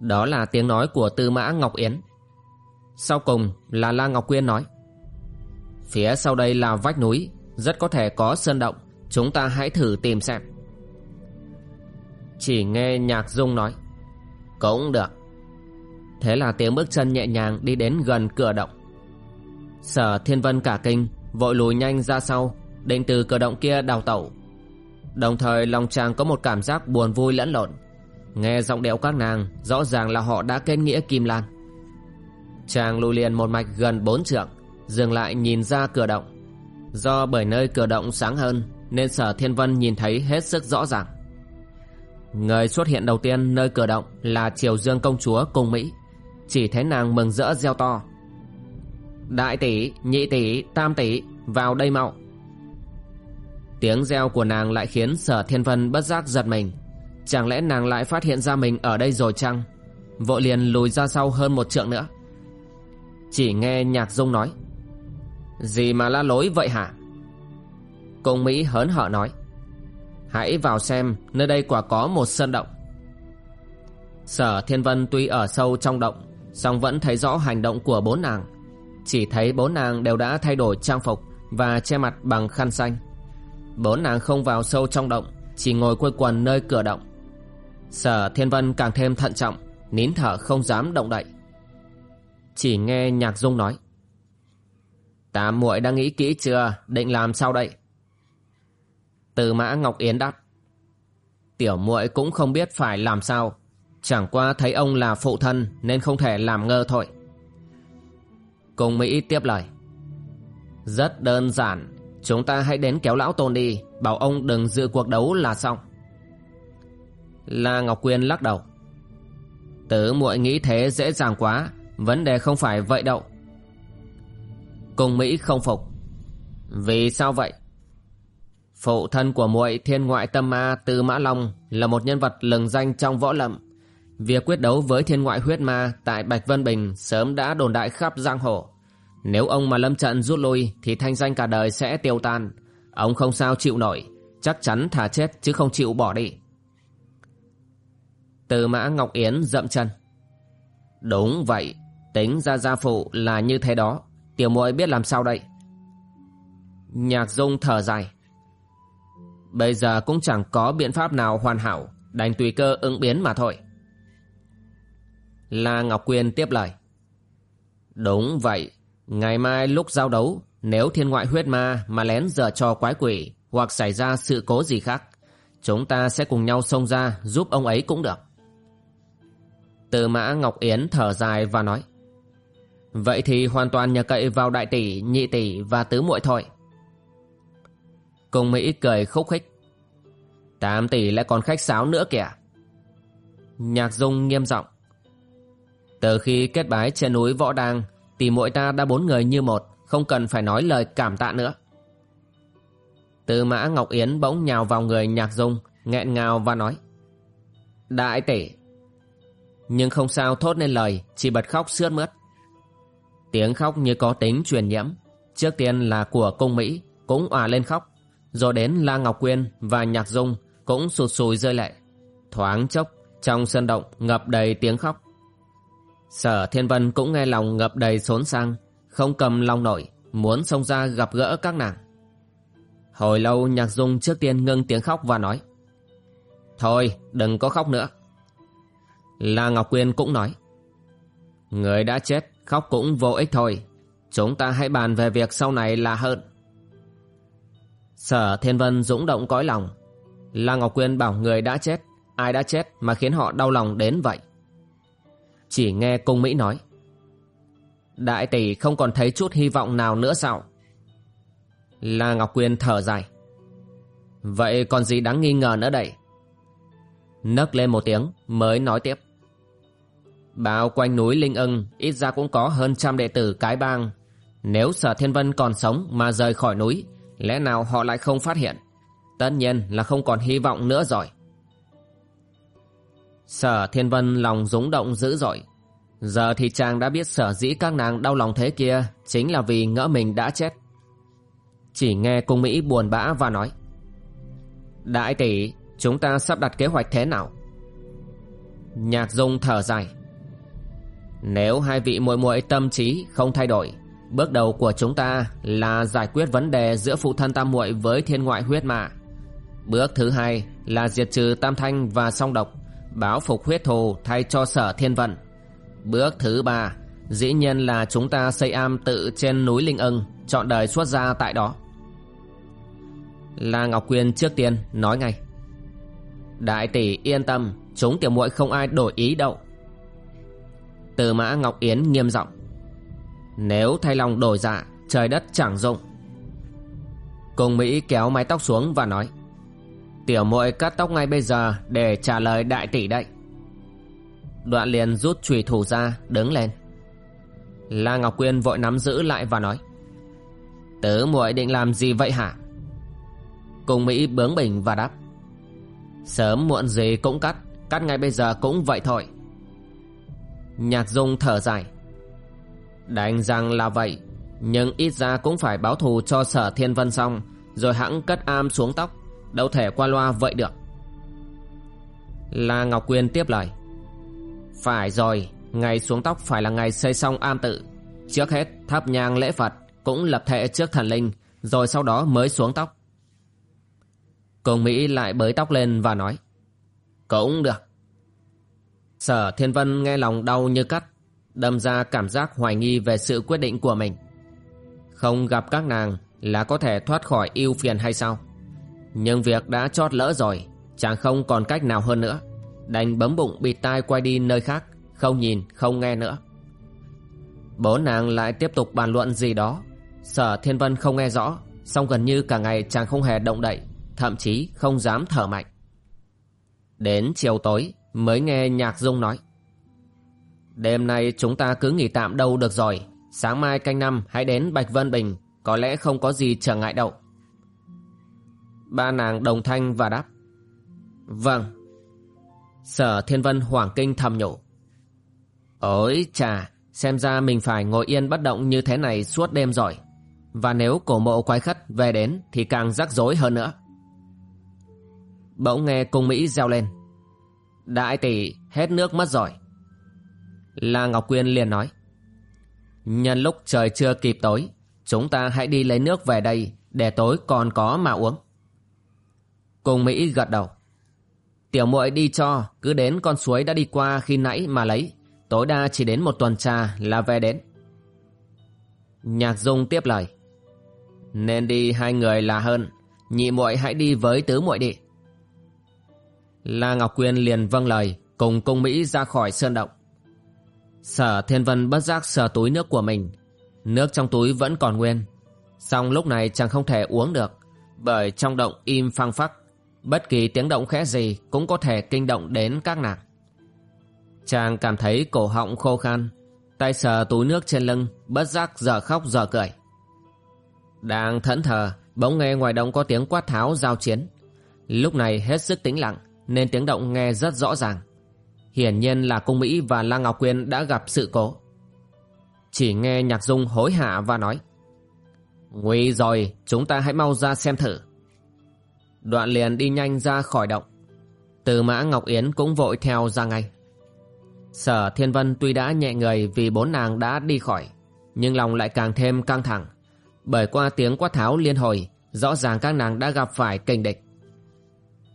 Đó là tiếng nói của Tư Mã Ngọc Yến. Sau cùng là La Ngọc Quyên nói, Phía sau đây là vách núi, Rất có thể có sơn động, Chúng ta hãy thử tìm xem. Chỉ nghe nhạc dung nói, Cũng được. Thế là tiếng bước chân nhẹ nhàng đi đến gần cửa động. Sở thiên vân cả kinh, Vội lùi nhanh ra sau, Định từ cửa động kia đào tẩu. Đồng thời lòng chàng có một cảm giác buồn vui lẫn lộn. Nghe giọng điệu các nàng, Rõ ràng là họ đã kết nghĩa Kim Lan. Chàng lùi liền một mạch gần bốn trượng, Dừng lại nhìn ra cửa động. Do bởi nơi cửa động sáng hơn, Nên sở thiên vân nhìn thấy hết sức rõ ràng. Người xuất hiện đầu tiên nơi cửa động Là Triều Dương công chúa cùng Mỹ. Chỉ thấy nàng mừng rỡ reo to. Đại tỷ, nhị tỷ, tam tỷ Vào đây mau. Tiếng reo của nàng lại khiến sở thiên vân bất giác giật mình. Chẳng lẽ nàng lại phát hiện ra mình ở đây rồi chăng? Vội liền lùi ra sau hơn một trượng nữa. Chỉ nghe nhạc dung nói. Gì mà la lối vậy hả? Cung Mỹ hớn hở nói. Hãy vào xem Nơi đây quả có một sơn động. Sở Thiên Vân tuy ở sâu trong động song vẫn thấy rõ hành động của bốn nàng. Chỉ thấy bốn nàng đều đã thay đổi trang phục Và che mặt bằng khăn xanh. Bốn nàng không vào sâu trong động, Chỉ ngồi quây quần nơi cửa động. Sở Thiên Vân càng thêm thận trọng, Nín thở không dám động đậy. Chỉ nghe Nhạc Dung nói Tám muội đã nghĩ kỹ chưa? Định làm sao đây? Từ mã Ngọc Yến đáp, Tiểu muội cũng không biết phải làm sao. Chẳng qua thấy ông là phụ thân Nên không thể làm ngơ thôi. Cùng Mỹ tiếp lời. Rất đơn giản, Chúng ta hãy đến kéo lão tôn đi, Bảo ông đừng dự cuộc đấu là xong. La Ngọc Quyên lắc đầu. Tớ muội nghĩ thế dễ dàng quá, Vấn đề không phải vậy đâu. Cùng Mỹ không phục. Vì sao vậy? Phụ thân của muội thiên ngoại tâm ma Tư Mã Long Là một nhân vật lừng danh trong võ lâm. Việc quyết đấu với thiên ngoại huyết ma Tại Bạch Vân Bình Sớm đã đồn đại khắp giang hồ. Nếu ông mà lâm trận rút lui Thì thanh danh cả đời sẽ tiêu tan. Ông không sao chịu nổi, Chắc chắn thả chết chứ không chịu bỏ đi. Từ mã Ngọc Yến dậm chân. Đúng vậy, Tính ra gia phụ là như thế đó. Tiểu muội biết làm sao đây? Nhạc dung thở dài. Bây giờ cũng chẳng có biện pháp nào hoàn hảo, Đành tùy cơ ứng biến mà thôi. La Ngọc Quyên tiếp lời Đúng vậy Ngày mai lúc giao đấu, nếu thiên ngoại huyết ma mà lén dở trò quái quỷ hoặc xảy ra sự cố gì khác, chúng ta sẽ cùng nhau xông ra giúp ông ấy cũng được. Từ mã Ngọc Yến thở dài và nói Vậy thì hoàn toàn nhờ cậy vào đại tỷ, nhị tỷ và tứ muội thôi. Cùng Mỹ cười khúc khích Tám tỷ lại còn khách sáo nữa kìa. Nhạc Dung nghiêm giọng từ khi kết bái trên núi Võ Đang Tỷ muội ta đã bốn người như một, Không cần phải nói lời cảm tạ nữa. Tư mã Ngọc Yến bỗng nhào vào người nhạc dung, nghẹn ngào và nói, Đại tỷ. Nhưng không sao thốt nên lời, Chỉ bật khóc sướt mướt. Tiếng khóc như có tính truyền nhiễm, Trước tiên là của cung Mỹ, Cũng òa lên khóc, Rồi đến La Ngọc Quyên và Nhạc Dung Cũng sụt sùi rơi lệ. Thoáng chốc, Trong sân động ngập đầy tiếng khóc. Sở Thiên Vân cũng nghe lòng ngập đầy xốn sang, không cầm lòng nổi, muốn xông ra gặp gỡ các nàng. Hồi lâu Nhạc Dung trước tiên ngưng tiếng khóc và nói Thôi đừng có khóc nữa. La Ngọc Quyên cũng nói Người đã chết khóc cũng vô ích thôi. Chúng ta hãy bàn về việc sau này là hơn. Sở Thiên Vân dũng động cõi lòng. La Ngọc Quyên bảo người đã chết Ai đã chết mà khiến họ đau lòng đến vậy chỉ nghe cung Mỹ nói Đại tỷ không còn thấy chút hy vọng nào nữa sao La Ngọc Quyên thở dài. Vậy còn gì đáng nghi ngờ nữa đây? Nấc lên một tiếng mới nói tiếp. Bao quanh núi Linh ưng ít ra cũng có hơn trăm đệ tử cái bang. Nếu sở thiên vân còn sống mà rời khỏi núi, lẽ nào họ lại không phát hiện? Tất nhiên là không còn hy vọng nữa rồi. Sở thiên vân lòng rúng động dữ dội. Giờ thì chàng đã biết sở dĩ các nàng đau lòng thế kia chính là vì ngỡ mình đã chết. Chỉ nghe cung Mỹ buồn bã và nói Đại tỷ, chúng ta sắp đặt kế hoạch thế nào? Nhạc dung thở dài Nếu hai vị muội muội tâm trí không thay đổi Bước đầu của chúng ta là giải quyết vấn đề giữa phụ thân tam muội với thiên ngoại huyết mạ Bước thứ hai là diệt trừ tam thanh và song độc Báo phục huyết thù thay cho sở thiên vận. Bước thứ ba, Dĩ nhiên là chúng ta xây am tự trên núi Linh ưng, Chọn đời xuất gia tại đó. La Ngọc Quyên trước tiên nói ngay. Đại tỷ yên tâm, Chúng tiểu muội không ai đổi ý đâu. Từ mã Ngọc Yến nghiêm giọng. Nếu thay lòng đổi dạ Trời đất chẳng dụng. Cùng Mỹ kéo mái tóc xuống và nói. Tiểu muội cắt tóc ngay bây giờ Để trả lời đại tỷ đây Đoạn liền rút chùy thủ ra, Đứng lên. La Ngọc Quyên vội nắm giữ lại và nói, Tớ muội định làm gì vậy hả? Cùng Mỹ bướng bỉnh và đáp, Sớm muộn gì cũng cắt Cắt ngay bây giờ cũng vậy thôi. Nhạc dung thở dài, đành rằng là vậy, Nhưng ít ra cũng phải báo thù cho sở thiên vân xong, Rồi hãng cất am xuống tóc. Đâu thể qua loa vậy được. La Ngọc Quyên tiếp lời. Phải rồi, Ngày xuống tóc phải là ngày xây xong am tự. Trước hết, thắp nhang lễ Phật, Cũng lập thệ trước thần linh, Rồi sau đó mới xuống tóc. Cùng Mỹ lại bới tóc lên và nói, Cũng được. Sở Thiên Vân nghe lòng đau như cắt, Đâm ra cảm giác hoài nghi về sự quyết định của mình. Không gặp các nàng là có thể thoát khỏi yêu phiền hay sao? Nhưng việc đã chót lỡ rồi chàng không còn cách nào hơn nữa Đành bấm bụng bịt tai quay đi nơi khác Không nhìn không nghe nữa Bốn nàng lại tiếp tục bàn luận gì đó Sở Thiên Vân không nghe rõ song gần như cả ngày chàng không hề động đậy thậm chí không dám thở mạnh. Đến chiều tối mới nghe Nhạc Dung nói. Đêm nay chúng ta cứ nghỉ tạm đâu được rồi, sáng mai canh năm hãy đến Bạch Vân Bình, có lẽ không có gì trở ngại đâu. Ba nàng đồng thanh và đáp. Vâng. Sở Thiên Vân Hoàng Kinh thầm nhủ. Ôi chà, xem ra mình phải ngồi yên bất động như thế này suốt đêm rồi. Và nếu cổ mộ quái khất về đến thì càng rắc rối hơn nữa. Bỗng nghe cung Mỹ reo lên Đại tỷ hết nước mất rồi La Ngọc Quyên liền nói Nhân lúc trời chưa kịp tối Chúng ta hãy đi lấy nước về đây Để tối còn có mà uống Cùng Mỹ gật đầu Tiểu muội đi cho, Cứ đến con suối đã đi qua khi nãy mà lấy Tối đa chỉ đến một tuần trà là về đến Nhạc Dung tiếp lời Nên đi hai người là hơn Nhị muội hãy đi với tứ muội đi La Ngọc Quyên liền vâng lời, cùng cung Mỹ ra khỏi sơn động. Sở Thiên Vân bất giác sờ túi nước của mình. Nước trong túi vẫn còn nguyên. Song lúc này chàng không thể uống được, bởi trong động im phăng phắc. Bất kỳ tiếng động khẽ gì cũng có thể kinh động đến các nàng. Chàng cảm thấy cổ họng khô khan, tay sờ túi nước trên lưng, bất giác giờ khóc giờ cười. Đang thẫn thờ, bỗng nghe ngoài động có tiếng quát tháo giao chiến. Lúc này hết sức tĩnh lặng, nên tiếng động nghe rất rõ ràng. Hiển nhiên là cung Mỹ và La Ngọc Quyên đã gặp sự cố. Chỉ nghe Nhạc Dung hối hả và nói Nguy rồi, chúng ta hãy mau ra xem thử. Đoạn liền đi nhanh ra khỏi động. Từ mã Ngọc Yến cũng vội theo ra ngay. Sở Thiên Vân tuy đã nhẹ người vì bốn nàng đã đi khỏi, nhưng lòng lại càng thêm căng thẳng. Bởi qua tiếng quát tháo liên hồi, rõ ràng các nàng đã gặp phải kình địch.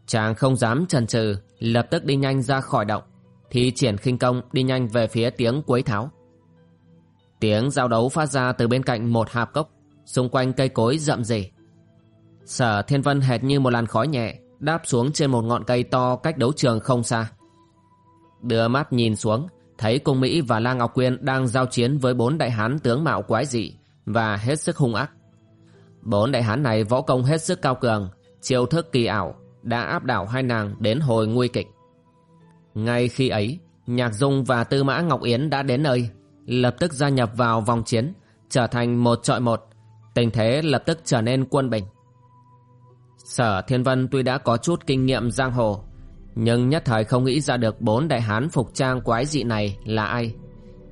Chàng không dám chần chừ, lập tức đi nhanh ra khỏi động, thì triển khinh công đi nhanh về phía tiếng quấy tháo. Tiếng giao đấu phát ra từ bên cạnh một hạp cốc, xung quanh cây cối rậm rì. Sở Thiên Vân hệt như một làn khói nhẹ, đáp xuống trên một ngọn cây to cách đấu trường không xa. Đưa mắt nhìn xuống, thấy cung Mỹ và La Ngọc Quyên đang giao chiến với bốn đại hán tướng mạo quái dị và hết sức hung ác. Bốn đại hán này võ công hết sức cao cường, chiêu thức kỳ ảo, đã áp đảo hai nàng đến hồi nguy kịch. Ngay khi ấy, Nhạc Dung và Tư Mã Ngọc Yến đã đến nơi, lập tức gia nhập vào vòng chiến, trở thành một trọi một, tình thế lập tức trở nên quân bình. Sở Thiên Vân tuy đã có chút kinh nghiệm giang hồ, nhưng nhất thời không nghĩ ra được bốn đại hán phục trang quái dị này là ai.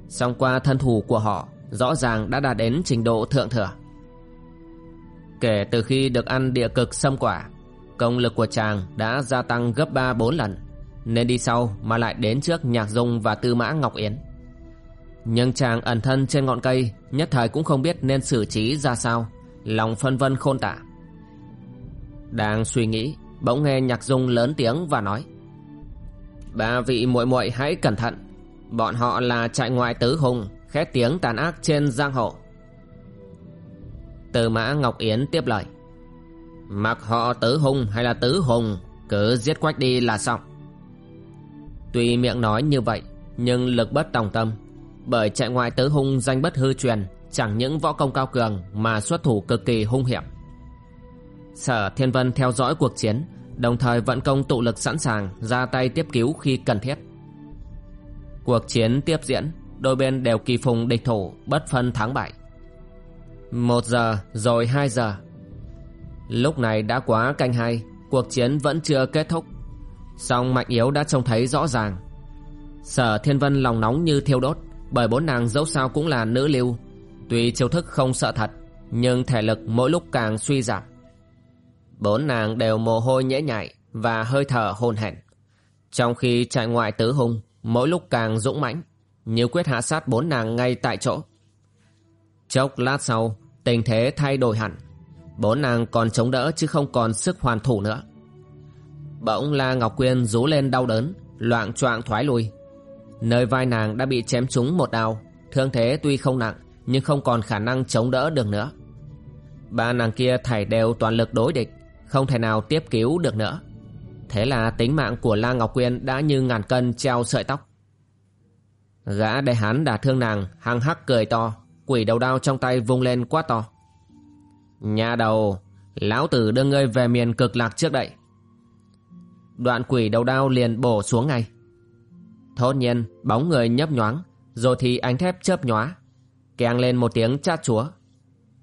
Song qua thân thủ của họ, rõ ràng đã đạt đến trình độ thượng thừa. Kể từ khi được ăn địa cực sâm quả, công lực của chàng đã gia tăng gấp 3-4 lần, nên đi sau mà lại đến trước Nhạc Dung và Tư Mã Ngọc Yến. Nhưng chàng ẩn thân trên ngọn cây, nhất thời cũng không biết nên xử trí ra sao, lòng phân vân khôn tả. Đang suy nghĩ, bỗng nghe Nhạc Dung lớn tiếng và nói: "Ba vị muội muội hãy cẩn thận, bọn họ là trại ngoại tứ hùng, khét tiếng tàn ác trên giang hồ." Từ Mã Ngọc Yến tiếp lời: Mặc họ tứ hùng hay là tứ hùng Cứ giết quách đi là xong. Tuy miệng nói như vậy Nhưng lực bất tòng tâm Bởi chạy ngoại tứ hung danh bất hư truyền Chẳng những võ công cao cường Mà xuất thủ cực kỳ hung hiểm. Sở Thiên Vân theo dõi cuộc chiến, Đồng thời vận công tụ lực sẵn sàng, Ra tay tiếp cứu khi cần thiết. Cuộc chiến tiếp diễn, Đôi bên đều kỳ phùng địch thủ, Bất phân thắng bại. Một giờ, rồi hai giờ. Lúc này đã quá canh hai, Cuộc chiến vẫn chưa kết thúc. Song mạnh yếu đã trông thấy rõ ràng. Sở thiên vân lòng nóng như thiêu đốt, Bởi bốn nàng dẫu sao cũng là nữ lưu. Tuy chiêu thức không sợ thật, Nhưng thể lực mỗi lúc càng suy giảm. Bốn nàng đều mồ hôi nhễ nhại Và hơi thở hồn hển. Trong khi chạy ngoại tứ hung Mỗi lúc càng dũng mãnh, Như quyết hạ sát bốn nàng ngay tại chỗ. Chốc lát sau, Tình thế thay đổi hẳn. Bốn nàng còn chống đỡ chứ không còn sức hoàn thủ nữa. Bỗng La Ngọc Quyên rú lên đau đớn, Loạn choạng thoái lui. Nơi vai nàng đã bị chém trúng một đao, Thương thế tuy không nặng, Nhưng không còn khả năng chống đỡ được nữa. Ba nàng kia thảy đều toàn lực đối địch. Không thể nào tiếp cứu được nữa Thế là tính mạng của La Ngọc Quyên đã như ngàn cân treo sợi tóc Gã đại hán đả thương nàng hăng hắc cười to Quỷ đầu đao trong tay vung lên quá to Nhà đầu, lão tử đưa ngươi về miền cực lạc trước đây. Đoạn quỷ đầu đao liền bổ xuống ngay. Thốt nhiên, bóng người nhấp nhoáng, rồi thì ánh thép chớp nhóa. Kèng lên một tiếng chát chúa.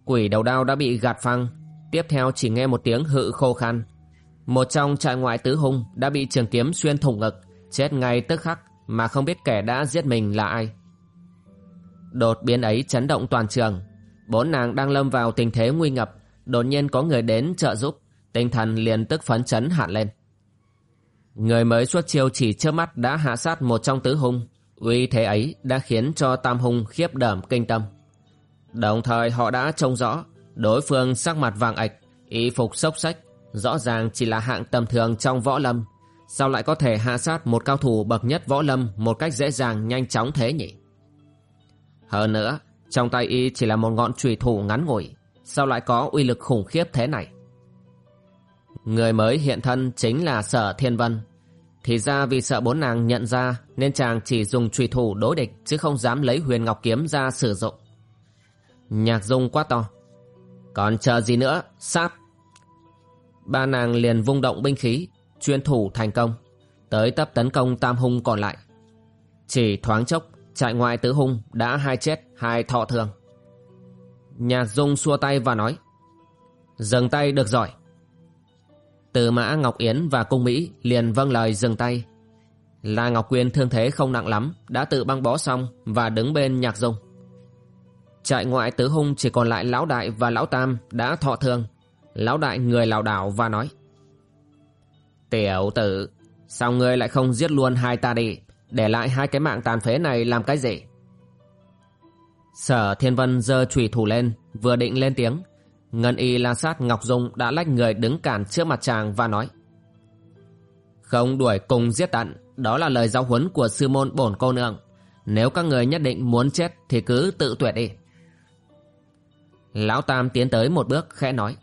Quỷ đầu đao đã bị gạt phăng, tiếp theo chỉ nghe một tiếng hự khô khan. Một trong trại ngoại tứ hung đã bị trường kiếm xuyên thủng ngực, chết ngay tức khắc mà không biết kẻ đã giết mình là ai. Đột biến ấy chấn động toàn trường, Bốn nàng đang lâm vào tình thế nguy ngập, đột nhiên có người đến trợ giúp, tinh thần liền tức phấn chấn hạn lên. Người mới xuất chiêu chỉ trước mắt đã hạ sát một trong tứ hung, uy thế ấy đã khiến cho tam hung khiếp đởm kinh tâm. Đồng thời họ đã trông rõ, đối phương sắc mặt vàng ạch, y phục xốc xách, rõ ràng chỉ là hạng tầm thường trong võ lâm, sao lại có thể hạ sát một cao thủ bậc nhất võ lâm một cách dễ dàng nhanh chóng thế nhỉ? Hơn nữa, trong tay y chỉ là một ngọn trùy thủ ngắn ngủi Sao lại có uy lực khủng khiếp thế này? Người mới hiện thân chính là sở thiên vân. Thì ra vì sợ bốn nàng nhận ra Nên chàng chỉ dùng trùy thủ đối địch Chứ không dám lấy huyền ngọc kiếm ra sử dụng. Nhạc dung quá to còn chờ gì nữa Sát Ba nàng liền vung động binh khí, Chuyên thủ thành công. Tới tấp tấn công tam hung còn lại. Chỉ thoáng chốc, Trại ngoại tứ hung đã hai chết, hai thọ thường Nhạc dung xua tay và nói, Dừng tay được giỏi Từ mã Ngọc Yến và Cung Mỹ liền vâng lời dừng tay. La Ngọc Quyên thương thế không nặng lắm, Đã tự băng bó xong Và đứng bên nhạc dung. Trại ngoại tứ hung chỉ còn lại Lão Đại và Lão Tam đã thọ thương Lão Đại người lảo đảo và nói, Tiểu tử, Sao ngươi lại không giết luôn hai ta đi? Để lại hai cái mạng tàn phế này làm cái gì? Sở Thiên Vân giơ chùy thủ lên, Vừa định lên tiếng. Ngân y la sát Ngọc Dung đã lách người đứng cản trước mặt chàng và nói, Không đuổi cùng giết tận, Đó là lời giáo huấn của sư môn bổn cô nương. Nếu các người nhất định muốn chết Thì cứ tự tuyệt đi. Lão Tam tiến tới một bước khẽ nói.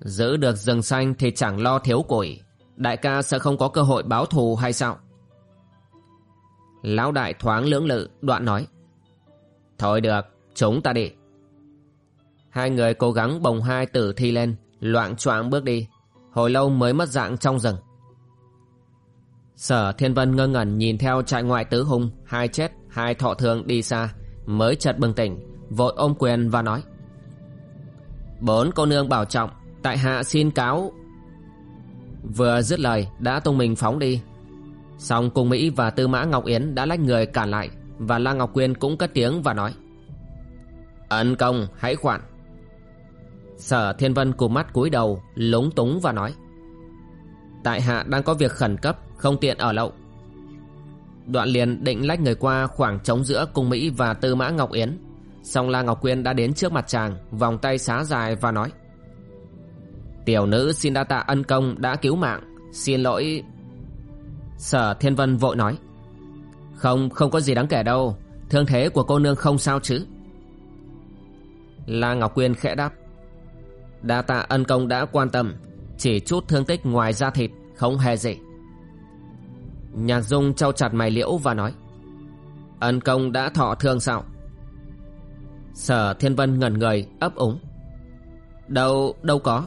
Giữ được rừng xanh thì chẳng lo thiếu củi. Đại ca sẽ không có cơ hội báo thù hay sao? Lão đại thoáng lưỡng lự đoạn nói. Thôi được chúng ta đi. Hai người cố gắng bồng hai tử thi lên Loạn choạng bước đi. Hồi lâu mới mất dạng trong rừng. Sở Thiên Vân ngơ ngẩn nhìn theo trại ngoại tứ hung Hai chết, hai thọ thương đi xa Mới chợt bừng tỉnh. Vội ôm quyền và nói. Bốn cô nương bảo trọng, Tại hạ xin cáo. Vừa dứt lời, đã tung mình phóng đi. Xong Cung Mỹ và Tư Mã Ngọc Yến đã lách người cản lại Và La Ngọc Quyên cũng cất tiếng và nói. Ân công, hãy khoản Sở Thiên Vân cụp mắt cúi đầu, lúng túng và nói. Tại hạ đang có việc khẩn cấp, Không tiện ở lậu. Đoạn liền định lách người qua khoảng trống giữa cung Mỹ và Tư Mã Ngọc Yến. Song La Ngọc Quyên đã đến trước mặt chàng Vòng tay xá dài và nói Tiểu nữ xin đa tạ ân công đã cứu mạng. Xin lỗi. Sở Thiên Vân vội nói Không, không có gì đáng kể đâu. Thương thế của cô nương không sao chứ? La Ngọc Quyên khẽ đáp Đa tạ ân công đã quan tâm. Chỉ chút thương tích ngoài da thịt Không hề gì. Nhạc Dung trao chặt mày liễu và nói Ân công đã thọ thương sao? Sở Thiên Vân ngẩn người ấp úng. Đâu, đâu có.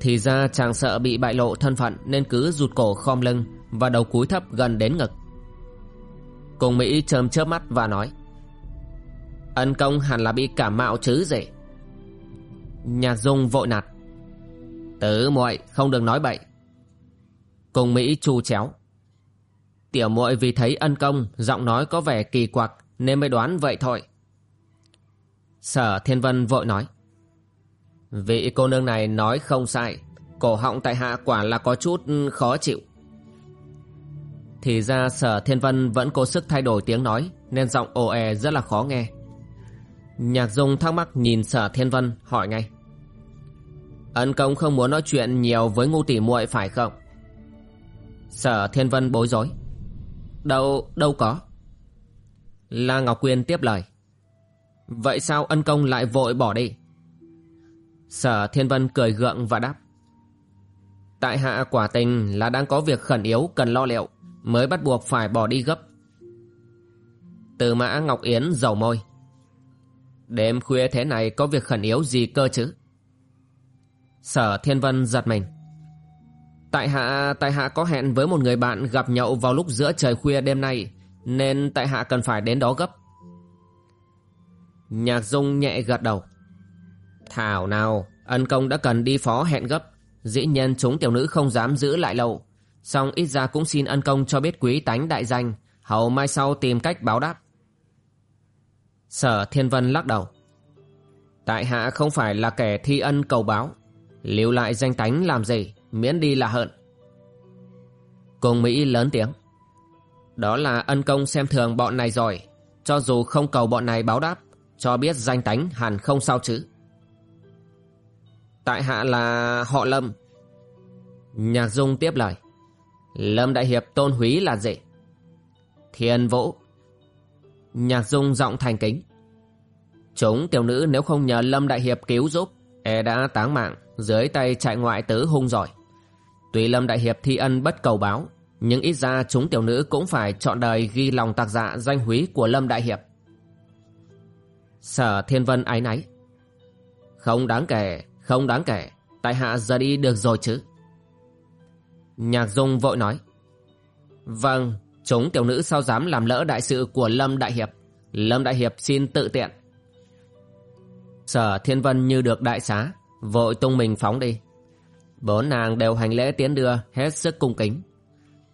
Thì ra chàng sợ bị bại lộ thân phận Nên cứ rụt cổ khom lưng Và đầu cúi thấp gần đến ngực. Cùng Mỹ chớm chớp mắt và nói Ân công hẳn là bị cảm mạo chứ gì Nhạc Dung vội nạt Tứ muội không được nói bậy. Cùng Mỹ chu chéo Tiểu muội vì thấy ân công Giọng nói có vẻ kỳ quặc Nên mới đoán vậy thôi. Sở Thiên Vân vội nói. Vị cô nương này nói không sai Cổ họng tại hạ quả là có chút khó chịu. Thì ra sở Thiên Vân vẫn cố sức thay đổi tiếng nói Nên giọng ồ e rất là khó nghe. Nhạc Dung thắc mắc nhìn sở Thiên Vân hỏi ngay. Ân công không muốn nói chuyện nhiều với ngu tỷ muội phải không? Sở Thiên Vân bối rối. Đâu, đâu có. La Ngọc Quyên tiếp lời. Vậy sao ân công lại vội bỏ đi? Sở Thiên Vân cười gượng và đáp. Tại hạ quả tình là đang có việc khẩn yếu cần lo liệu Mới bắt buộc phải bỏ đi gấp. Từ mã Ngọc Yến dầu môi. Đêm khuya thế này có việc khẩn yếu gì cơ chứ? Sở Thiên Vân giật mình. Tại hạ, tại hạ có hẹn với một người bạn gặp nhậu vào lúc giữa trời khuya đêm nay Nên tại hạ cần phải đến đó gấp. Nhạc Dung nhẹ gật đầu. Thảo nào, ân công đã cần đi phó hẹn gấp. Dĩ nhiên chúng tiểu nữ không dám giữ lại lâu. Xong ít ra cũng xin ân công cho biết quý tánh đại danh. Hầu mai sau tìm cách báo đáp. Sở Thiên Vân lắc đầu. Tại hạ không phải là kẻ thi ân cầu báo. Lưu lại danh tánh làm gì Miễn đi là hận. Cùng Mỹ lớn tiếng. Đó là ân công xem thường bọn này rồi. Cho dù không cầu bọn này báo đáp cho biết danh tánh hẳn không sao chứ? Tại hạ là họ Lâm. Nhạc Dung tiếp lời. Lâm Đại Hiệp tôn húy là gì Thiên Vũ. Nhạc Dung giọng thành kính. Chúng tiểu nữ nếu không nhờ Lâm Đại Hiệp cứu giúp E đã táng mạng dưới tay trại ngoại tứ hung giỏi. Tuy Lâm Đại Hiệp thi ân bất cầu báo, nhưng ít ra chúng tiểu nữ cũng phải chọn đời ghi lòng tạc dạ danh húy của Lâm Đại Hiệp. Sở Thiên Vân ái náy. Không đáng kể, không đáng kể, tại hạ giờ đi được rồi chứ. Nhạc Dung vội nói. Vâng, chúng tiểu nữ sao dám làm lỡ đại sự của Lâm Đại Hiệp. Lâm Đại Hiệp xin tự tiện. Sở Thiên Vân như được đại xá, vội tung mình phóng đi. Bốn nàng đều hành lễ tiến đưa hết sức cung kính.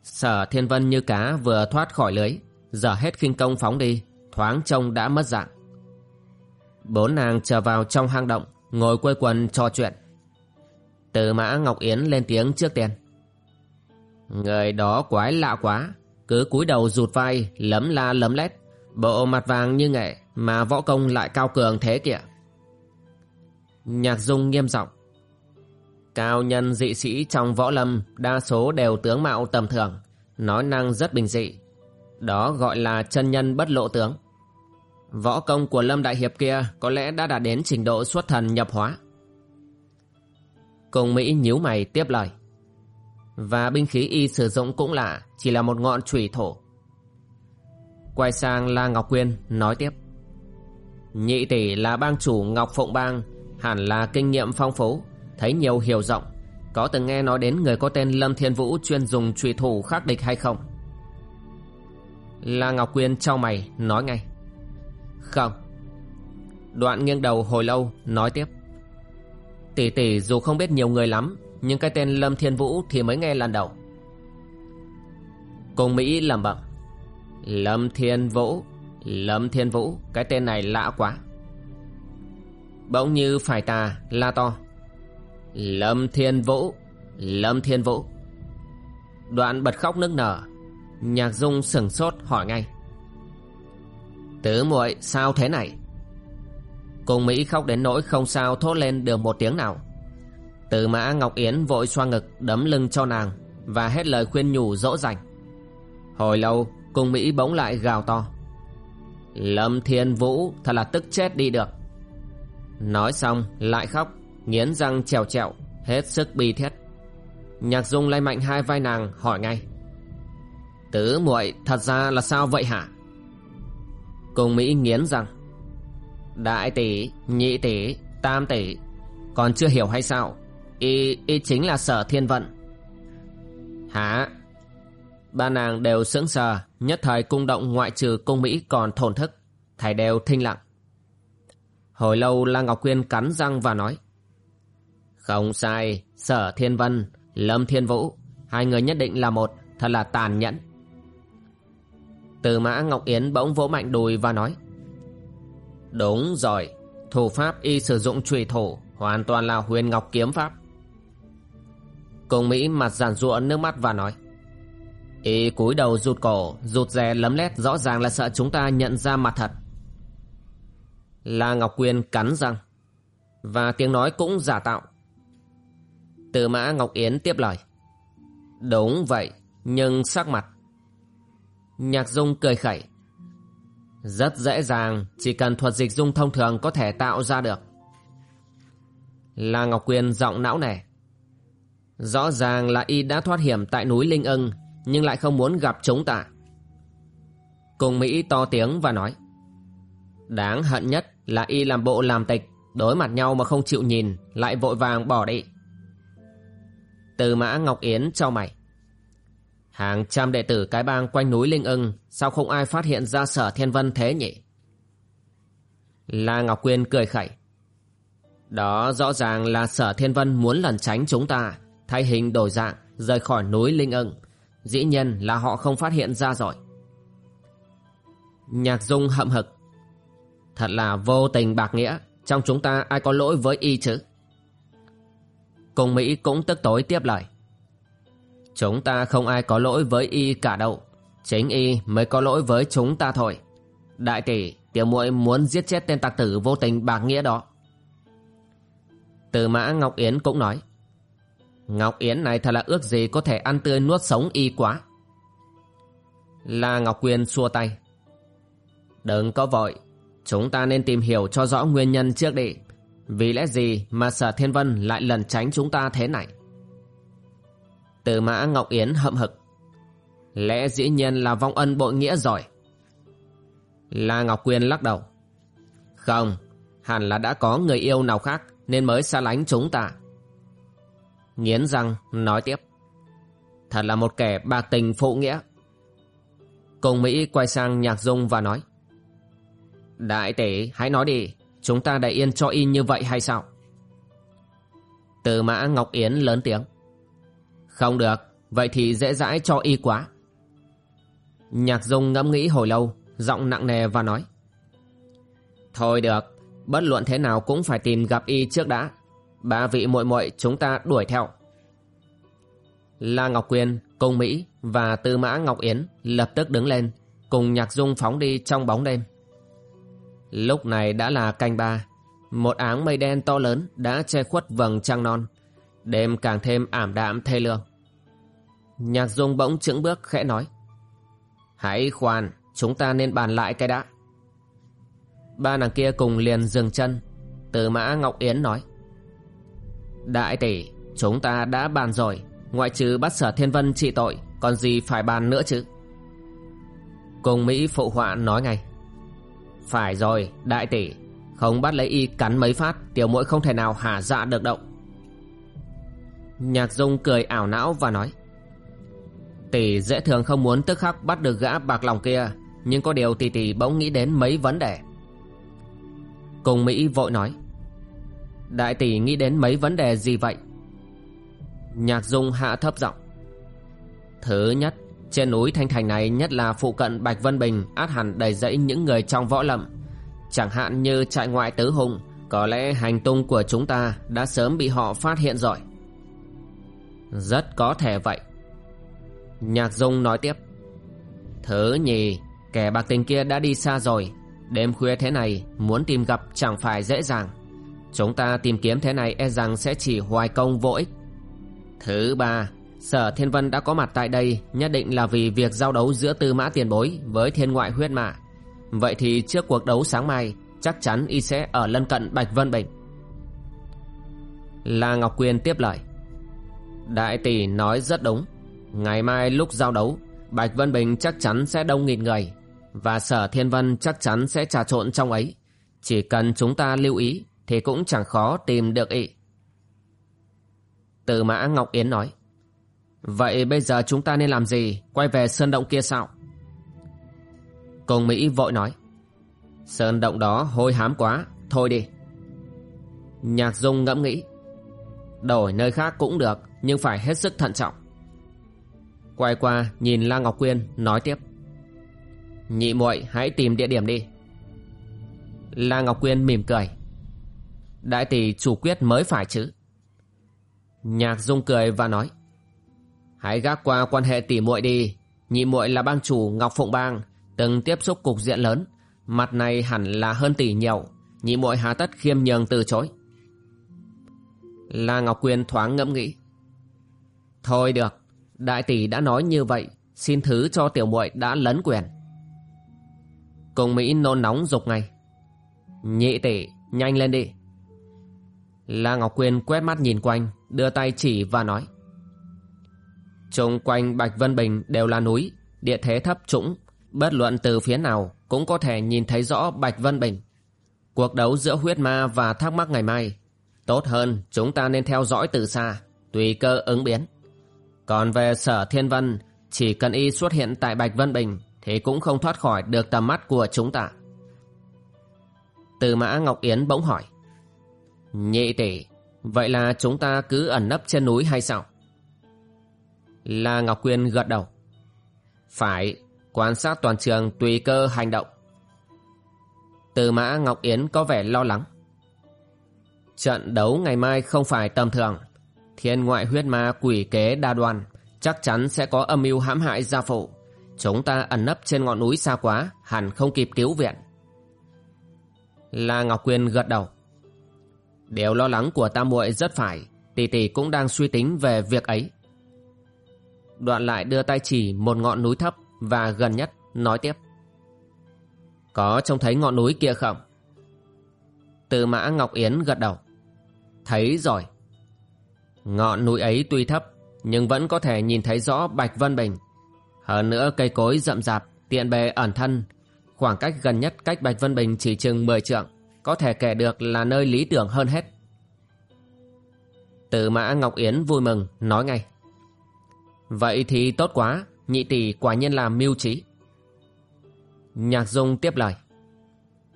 Sở Thiên Vân như cá vừa thoát khỏi lưới, giờ hết khinh công phóng đi, thoáng trông đã mất dạng. Bốn nàng trở vào trong hang động, ngồi quây quần trò chuyện. Từ mã Ngọc Yến lên tiếng trước tiên. Người đó quái lạ quá, cứ cúi đầu rụt vai, lấm la lấm lét, bộ mặt vàng như nghệ mà võ công lại cao cường thế kìa. Nhạc Dung nghiêm giọng Cao nhân dị sĩ trong võ lâm đa số đều tướng mạo tầm thường, nói năng rất bình dị. Đó gọi là chân nhân bất lộ tướng. Võ công của Lâm Đại Hiệp kia có lẽ đã đạt đến trình độ xuất thần nhập hóa. Cùng Mỹ nhíu mày tiếp lời. Và binh khí y sử dụng cũng lạ, chỉ là một ngọn chủy thổ. Quay sang La Ngọc Quyên nói tiếp. Nhị tỷ là bang chủ Ngọc Phụng Bang Hẳn là kinh nghiệm phong phú Thấy nhiều hiểu rộng Có từng nghe nói đến người có tên Lâm Thiên Vũ Chuyên dùng trùy thủ khắc địch hay không La Ngọc Quyên trao mày nói ngay không. Đoạn nghiêng đầu hồi lâu, nói tiếp. Tỷ tỷ dù không biết nhiều người lắm, Nhưng cái tên Lâm Thiên Vũ thì mới nghe lần đầu. Cùng Mỹ lẩm bẩm. Lâm Thiên Vũ, Lâm Thiên Vũ, Cái tên này lạ quá. Bỗng như phải tà, la to. Lâm Thiên Vũ, Lâm Thiên Vũ. Đoạn bật khóc nức nở. Nhạc Dung sửng sốt hỏi ngay. Tứ muội, sao thế này? Cùng Mỹ khóc đến nỗi không sao thốt lên được một tiếng nào. Từ mã Ngọc Yến vội xoa ngực, đấm lưng cho nàng Và hết lời khuyên nhủ dỗ dành. Hồi lâu, Cùng Mỹ bỗng lại gào to. Lâm Thiên Vũ, thật là tức chết đi được. Nói xong, lại khóc, Nghiến răng trèo trẹo, Hết sức bi thiết. Nhạc Dung lay mạnh hai vai nàng, hỏi ngay. Tứ muội, thật ra là sao vậy hả? Cùng Mỹ nghiến răng Đại tỷ, nhị tỷ, tam tỷ Còn chưa hiểu hay sao? Y, y chính là sở thiên vận. Hả? Ba nàng đều sững sờ Nhất thời cung động ngoại trừ cung Mỹ còn thổn thức Thầy đều thinh lặng. Hồi lâu La Ngọc Quyên cắn răng và nói Không sai Sở Thiên Vân Lâm Thiên Vũ Hai người nhất định là một Thật là tàn nhẫn. Từ mã Ngọc Yến bỗng vỗ mạnh đùi và nói, Đúng rồi, Thủ pháp y sử dụng trùy thủ Hoàn toàn là huyền ngọc kiếm pháp. Cùng Mỹ mặt giàn ruộng nước mắt và nói, Y cúi đầu rụt cổ, Rụt rè lấm lét rõ ràng là sợ chúng ta nhận ra mặt thật. La Ngọc Quyên cắn răng Và tiếng nói cũng giả tạo. Từ mã Ngọc Yến tiếp lời, Đúng vậy, Nhưng sắc mặt Nhạc Dung cười khẩy. Rất dễ dàng, Chỉ cần thuật dịch dung thông thường có thể tạo ra được. La Ngọc Quyên giọng não nẻ. Rõ ràng là y đã thoát hiểm tại núi Linh ưng, Nhưng lại không muốn gặp chúng ta. Cùng Mỹ to tiếng và nói. Đáng hận nhất là y làm bộ làm tịch, Đối mặt nhau mà không chịu nhìn, Lại vội vàng bỏ đi. Từ mã Ngọc Yến cho mày. Hàng trăm đệ tử cái bang quanh núi Linh ưng, Sao không ai phát hiện ra sở thiên vân thế nhỉ? La Ngọc Quyên cười khẩy. Đó rõ ràng là sở thiên vân muốn lẩn tránh chúng ta, Thay hình đổi dạng, Rời khỏi núi Linh ưng. Dĩ nhiên là họ không phát hiện ra rồi. Nhạc dung hậm hực. Thật là vô tình bạc nghĩa, Trong chúng ta ai có lỗi với y chứ? Cùng Mỹ cũng tức tối tiếp lời. Chúng ta không ai có lỗi với y cả đâu. Chính y mới có lỗi với chúng ta thôi. Đại tỷ, Tiểu muội muốn giết chết tên tặc tử vô tình bạc nghĩa đó. Từ mã Ngọc Yến cũng nói, Ngọc Yến này thật là ước gì có thể ăn tươi nuốt sống y quá. La Ngọc Quyên xua tay, Đừng có vội, Chúng ta nên tìm hiểu cho rõ nguyên nhân trước đi. Vì lẽ gì mà sở thiên vân lại lần tránh chúng ta thế này? Từ mã Ngọc Yến hậm hực. Lẽ dĩ nhiên là vong ân bội nghĩa rồi. La Ngọc Quyên lắc đầu. Không, Hẳn là đã có người yêu nào khác Nên mới xa lánh chúng ta. Nghiến răng nói tiếp. Thật là một kẻ bạc tình phụ nghĩa. Cùng Mỹ quay sang Nhạc Dung và nói. Đại tỷ, hãy nói đi, Chúng ta để yên cho y như vậy hay sao? Từ mã Ngọc Yến lớn tiếng. Không được Vậy thì dễ dãi cho y quá. Nhạc Dung ngẫm nghĩ hồi lâu Giọng nặng nề và nói. Thôi được Bất luận thế nào cũng phải tìm gặp y trước đã. Ba vị muội muội chúng ta đuổi theo. La Ngọc Quyên, Cung Mỹ và Tư Mã Ngọc Yến lập tức đứng lên Cùng Nhạc Dung phóng đi trong bóng đêm. Lúc này đã là canh ba Một áng mây đen to lớn đã che khuất vầng trăng non Đêm càng thêm ảm đạm thê lương. Nhạc Dung bỗng chững bước khẽ nói. Hãy khoan Chúng ta nên bàn lại cái đã. Ba nàng kia cùng liền dừng chân. Từ mã Ngọc Yến nói. Đại tỷ Chúng ta đã bàn rồi. Ngoại trừ bắt sở thiên vân trị tội Còn gì phải bàn nữa chứ? Cùng Mỹ phụ họa nói ngay. Phải rồi, đại tỷ, Không bắt lấy y cắn mấy phát Tiểu muội không thể nào hả dạ được động." Nhạc dung cười ảo não và nói. Tỷ dễ thường không muốn tức khắc bắt được gã bạc lòng kia, Nhưng có điều tỷ tỷ bỗng nghĩ đến mấy vấn đề. Cùng Mỹ vội nói, Đại tỷ nghĩ đến mấy vấn đề gì vậy? Nhạc dung hạ thấp giọng, Thứ nhất, Trên núi Thanh Thành này nhất là phụ cận Bạch Vân Bình Át hẳn đầy dẫy những người trong võ lâm. Chẳng hạn như trại ngoại tứ hùng, Có lẽ hành tung của chúng ta Đã sớm bị họ phát hiện rồi. Rất có thể vậy. Nhạc Dung nói tiếp. Thứ nhì, Kẻ bạc tình kia đã đi xa rồi. Đêm khuya thế này, Muốn tìm gặp chẳng phải dễ dàng. Chúng ta tìm kiếm thế này e rằng sẽ chỉ hoài công vô ích. Thứ ba, Sở Thiên Vân đã có mặt tại đây, Nhất định là vì việc giao đấu giữa tư mã tiền bối Với thiên ngoại huyết mã Vậy thì trước cuộc đấu sáng mai, Chắc chắn y sẽ ở lân cận Bạch Vân Bình. La Ngọc Quyên tiếp lời. Đại tỷ nói rất đúng. Ngày mai lúc giao đấu, Bạch Vân Bình chắc chắn sẽ đông nghìn người, Và Sở Thiên Vân chắc chắn sẽ trà trộn trong ấy. Chỉ cần chúng ta lưu ý Thì cũng chẳng khó tìm được ý. Từ mã Ngọc Yến nói, Vậy bây giờ chúng ta nên làm gì? Quay về sơn động kia sao? Cùng Mỹ vội nói, Sơn động đó hôi hám quá, Thôi đi. Nhạc Dung ngẫm nghĩ, Đổi nơi khác cũng được, Nhưng phải hết sức thận trọng. Quay qua nhìn La Ngọc Quyên, Nói tiếp. Nhị muội, hãy tìm địa điểm đi. La Ngọc Quyên mỉm cười. Đại tỷ chủ quyết mới phải chứ? Nhạc Dung cười và nói. Hãy gác qua quan hệ tỷ muội đi. Nhị muội là bang chủ Ngọc Phụng Bang, Từng tiếp xúc cục diện lớn. Mặt này hẳn là hơn tỷ nhiều. Nhị muội hà tất khiêm nhường từ chối. La Ngọc Quyên thoáng ngẫm nghĩ. Thôi được Đại tỷ đã nói như vậy, Xin thứ cho tiểu muội đã lấn quyền. Cùng Mỹ nôn nóng dục ngay. Nhị tỷ, Nhanh lên đi. La Ngọc Quyên quét mắt nhìn quanh, Đưa tay chỉ và nói. Trung quanh Bạch Vân Bình đều là núi, Địa thế thấp trũng. Bất luận từ phía nào Cũng có thể nhìn thấy rõ Bạch Vân Bình. Cuộc đấu giữa huyết ma và thắc mắc ngày mai. Tốt hơn, chúng ta nên theo dõi từ xa, Tùy cơ ứng biến. Còn về sở thiên vân, Chỉ cần y xuất hiện tại Bạch Vân Bình Thì cũng không thoát khỏi được tầm mắt của chúng ta. Từ mã Ngọc Yến bỗng hỏi, Nhị tỷ, Vậy là chúng ta cứ ẩn nấp trên núi hay sao? La Ngọc Quyên gật đầu, Phải, Quan sát toàn trường tùy cơ hành động. Từ mã Ngọc Yến có vẻ lo lắng, Trận đấu ngày mai không phải tầm thường Thiên ngoại huyết ma quỷ kế đa đoan, Chắc chắn sẽ có âm mưu hãm hại gia phụ. Chúng ta ẩn nấp trên ngọn núi xa quá, Hẳn không kịp cứu viện. La Ngọc Quyên gật đầu. Điều lo lắng của ta muội rất phải, Tỷ tỷ cũng đang suy tính về việc ấy. Đoạn lại đưa tay chỉ một ngọn núi thấp Và gần nhất, nói tiếp. Có trông thấy ngọn núi kia không? Từ mã Ngọc Yến gật đầu. Thấy rồi. Ngọn núi ấy tuy thấp, Nhưng vẫn có thể nhìn thấy rõ Bạch Vân Bình. Hơn nữa, cây cối rậm rạp, Tiện bề ẩn thân. Khoảng cách gần nhất cách Bạch Vân Bình chỉ chừng 10 trượng, Có thể kể được là nơi lý tưởng hơn hết. Từ mã Ngọc Yến vui mừng, Nói ngay. Vậy thì tốt quá, Nhị tỷ quả nhiên là mưu trí. Nhạc Dung tiếp lời.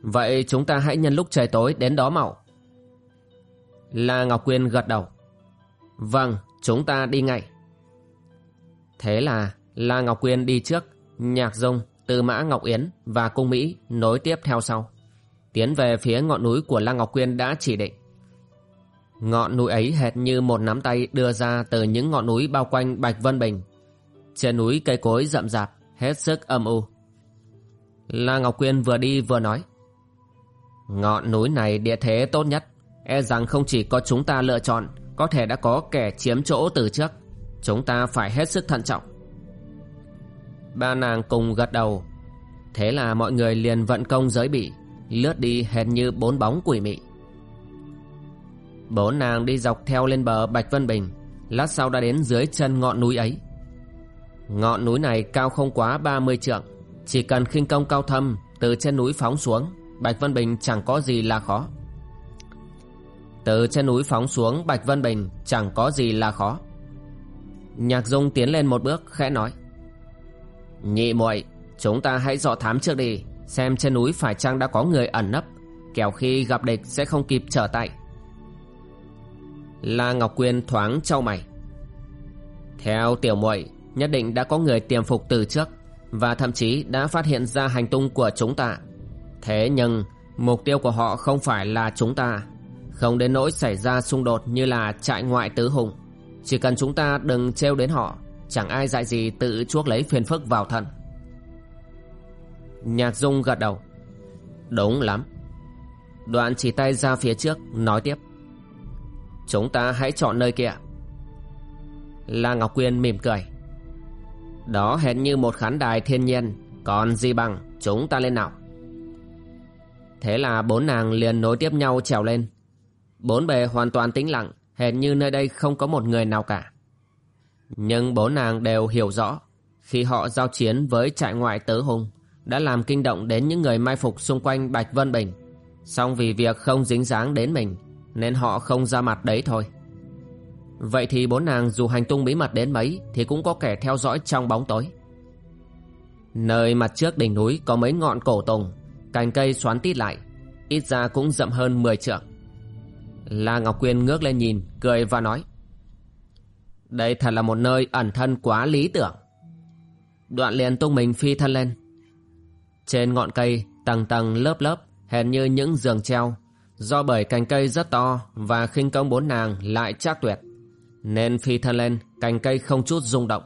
Vậy chúng ta hãy nhân lúc trời tối đến đó mạo La Ngọc Quyên gật đầu. Vâng chúng ta đi ngay Thế là La Ngọc Quyên đi trước Nhạc Dung, Tư Mã Ngọc Yến và Cung Mỹ nối tiếp theo sau Tiến về phía ngọn núi của La Ngọc Quyên đã chỉ định Ngọn núi ấy hệt như một nắm tay đưa ra từ những ngọn núi bao quanh Bạch Vân Bình. Trên núi cây cối rậm rạp, hết sức âm u. La Ngọc Quyên vừa đi vừa nói. Ngọn núi này địa thế tốt nhất, e rằng không chỉ có chúng ta lựa chọn, có thể đã có kẻ chiếm chỗ từ trước. Chúng ta phải hết sức thận trọng. Ba nàng cùng gật đầu. Thế là mọi người liền vận công giới bị, lướt đi hệt như bốn bóng quỷ mị. Bốn nàng đi dọc theo lên bờ Bạch Vân Bình Lát sau đã đến dưới chân ngọn núi ấy Ngọn núi này cao không quá 30 trượng Chỉ cần khinh công cao thâm Từ trên núi phóng xuống Bạch Vân Bình chẳng có gì là khó từ trên núi phóng xuống Bạch Vân Bình, chẳng có gì là khó. Nhạc Dung tiến lên một bước, khẽ nói. Nhị muội, Chúng ta hãy dò thám trước đi, Xem trên núi phải chăng đã có người ẩn nấp, Kẻo khi gặp địch sẽ không kịp trở tay. La Ngọc Quyên thoáng trao mày. Theo tiểu muội, Nhất định đã có người tiềm phục từ trước, Và thậm chí đã phát hiện ra hành tung của chúng ta. Thế nhưng, Mục tiêu của họ không phải là chúng ta. Không đến nỗi xảy ra xung đột như là trại ngoại tứ hùng. Chỉ cần chúng ta đừng trêu đến họ, Chẳng ai dạy gì tự chuốc lấy phiền phức vào thân. Nhạc Dung gật đầu. Đúng lắm. Đoạn chỉ tay ra phía trước, Nói tiếp. Chúng ta hãy chọn nơi kia. La Ngọc Quyên mỉm cười. Đó hệt như một khán đài thiên nhiên. Còn gì bằng, chúng ta lên nào. Thế là bốn nàng liền nối tiếp nhau trèo lên. Bốn bề hoàn toàn tĩnh lặng, Hệt như nơi đây không có một người nào cả. Nhưng bốn nàng đều hiểu rõ, Khi họ giao chiến với trại ngoại tứ hùng, Đã làm kinh động đến những người mai phục xung quanh Bạch Vân Bình. Song vì việc không dính dáng đến mình, Nên họ không ra mặt đấy thôi. Vậy thì bốn nàng dù hành tung bí mật đến mấy, Thì cũng có kẻ theo dõi trong bóng tối. Nơi mặt trước đỉnh núi có mấy ngọn cổ tùng, Cành cây xoắn tít lại, Ít ra cũng rậm hơn 10 trượng. La Ngọc Quyên ngước lên nhìn Cười và nói Đây thật là một nơi ẩn thân quá lý tưởng. Đoạn liền tung mình phi thân lên. Trên ngọn cây Tầng tầng lớp lớp hẹn như những giường treo. Do bởi cành cây rất to Và khinh công bốn nàng lại chắc tuyệt Nên phi thân lên Cành cây không chút rung động.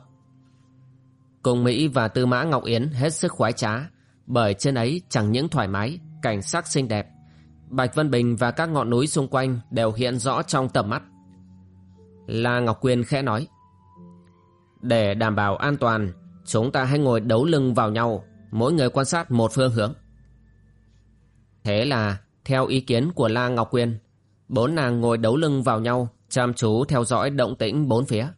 Cùng Mỹ và Tư Mã Ngọc Yến hết sức khoái trá bởi trên ấy chẳng những thoải mái, cảnh sắc xinh đẹp. Bạch Vân Bình và các ngọn núi xung quanh đều hiện rõ trong tầm mắt. La Ngọc Quyên khẽ nói. Để đảm bảo an toàn, chúng ta hãy ngồi đấu lưng vào nhau, mỗi người quan sát một phương hướng. Thế là, theo ý kiến của La Ngọc Quyên, bốn nàng ngồi đấu lưng vào nhau, chăm chú theo dõi động tĩnh bốn phía.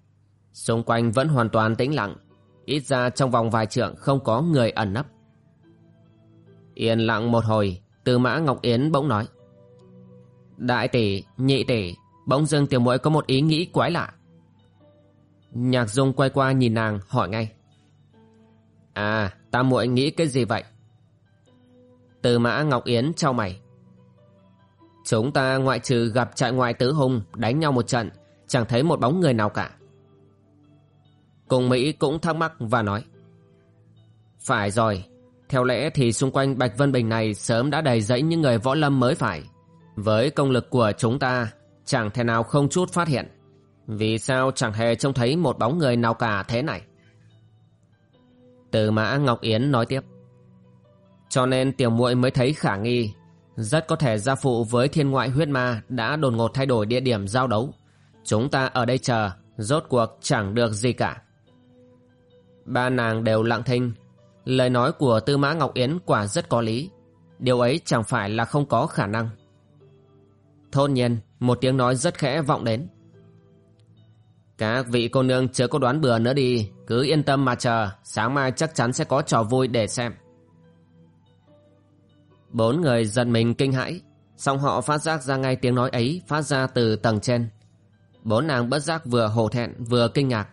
Xung quanh vẫn hoàn toàn tĩnh lặng, ít ra trong vòng vài trượng không có người ẩn nấp. Yên lặng một hồi từ mã Ngọc Yến bỗng nói. Đại tỷ, nhị tỷ Bỗng dưng tiểu muội có một ý nghĩ quái lạ. Nhạc dung quay qua nhìn nàng hỏi ngay. À ta muội nghĩ cái gì vậy? Từ mã Ngọc Yến trao mày. Chúng ta ngoại trừ gặp trại ngoại tứ hùng Đánh nhau một trận Chẳng thấy một bóng người nào cả. Cùng Mỹ cũng thắc mắc và nói. Phải rồi theo lẽ thì xung quanh Bạch Vân Bình này sớm đã đầy dẫy những người võ lâm mới phải. Với công lực của chúng ta, chẳng thể nào không chút phát hiện. Vì sao chẳng hề trông thấy một bóng người nào cả thế này? Từ mã Ngọc Yến nói tiếp. Cho nên tiểu muội mới thấy khả nghi. Rất có thể gia phụ với thiên ngoại huyết ma đã đột ngột thay đổi địa điểm giao đấu. Chúng ta ở đây chờ, rốt cuộc chẳng được gì cả. Ba nàng đều lặng thinh Lời nói của Tư Mã Ngọc Yến quả rất có lý. Điều ấy chẳng phải là không có khả năng. Thôn nhiên, một tiếng nói rất khẽ vọng đến. Các vị cô nương chớ có đoán bừa nữa đi, cứ yên tâm mà chờ, sáng mai chắc chắn sẽ có trò vui để xem. Bốn người giật mình kinh hãi, song họ phát giác ra ngay tiếng nói ấy phát ra từ tầng trên. Bốn nàng bất giác vừa hổ thẹn vừa kinh ngạc.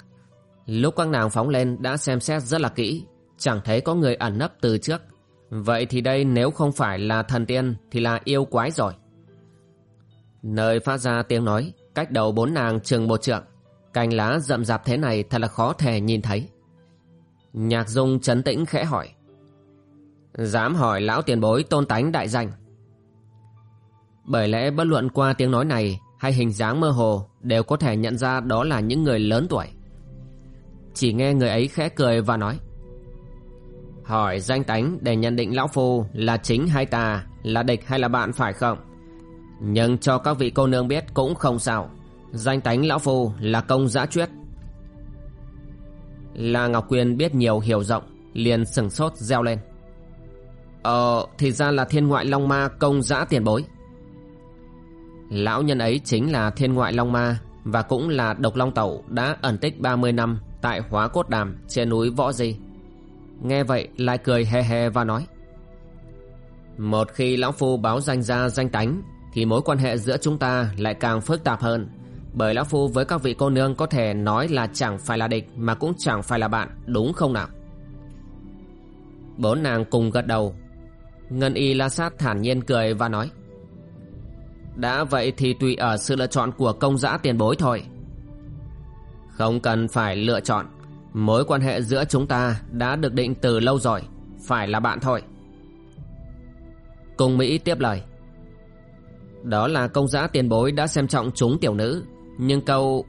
Lúc các nàng phóng lên đã xem xét rất là kỹ, Chẳng thấy có người ẩn nấp từ trước. Vậy thì đây nếu không phải là thần tiên Thì là yêu quái rồi. Nơi phát ra tiếng nói, Cách đầu bốn nàng chừng một trượng. Cành lá rậm rạp thế này Thật là khó thể nhìn thấy. Nhạc dung chấn tĩnh khẽ hỏi. Dám hỏi lão tiền bối tôn tánh đại danh. Bởi lẽ bất luận qua tiếng nói này Hay hình dáng mơ hồ Đều có thể nhận ra đó là những người lớn tuổi. Chỉ nghe người ấy khẽ cười và nói. Hỏi danh tánh để nhận định lão phu là chính hay tà, là địch hay là bạn phải không? Nhưng cho các vị cô nương biết cũng không sao. Danh tánh lão phu là công giã chuyết. La Ngọc Quyên biết nhiều hiểu rộng, liền sừng sốt reo lên. Ờ, thì ra là thiên ngoại long ma công giã tiền bối. Lão nhân ấy chính là thiên ngoại long ma và cũng là độc long tẩu đã ẩn tích 30 năm tại hóa cốt đàm trên núi Võ Di. Nghe vậy lại cười hề hề và nói, Một khi Lão Phu báo danh ra danh tánh, Thì mối quan hệ giữa chúng ta lại càng phức tạp hơn, Bởi Lão Phu với các vị cô nương có thể nói là chẳng phải là địch Mà cũng chẳng phải là bạn, Đúng không nào? Bốn nàng cùng gật đầu. Ngân y la sát thản nhiên cười và nói, Đã vậy thì tùy ở sự lựa chọn của công giã tiền bối thôi. Không cần phải lựa chọn. Mối quan hệ giữa chúng ta đã được định từ lâu rồi, Phải là bạn thôi. Cung Mỹ tiếp lời. Đó là công giã tiền bối đã xem trọng chúng tiểu nữ, Nhưng câu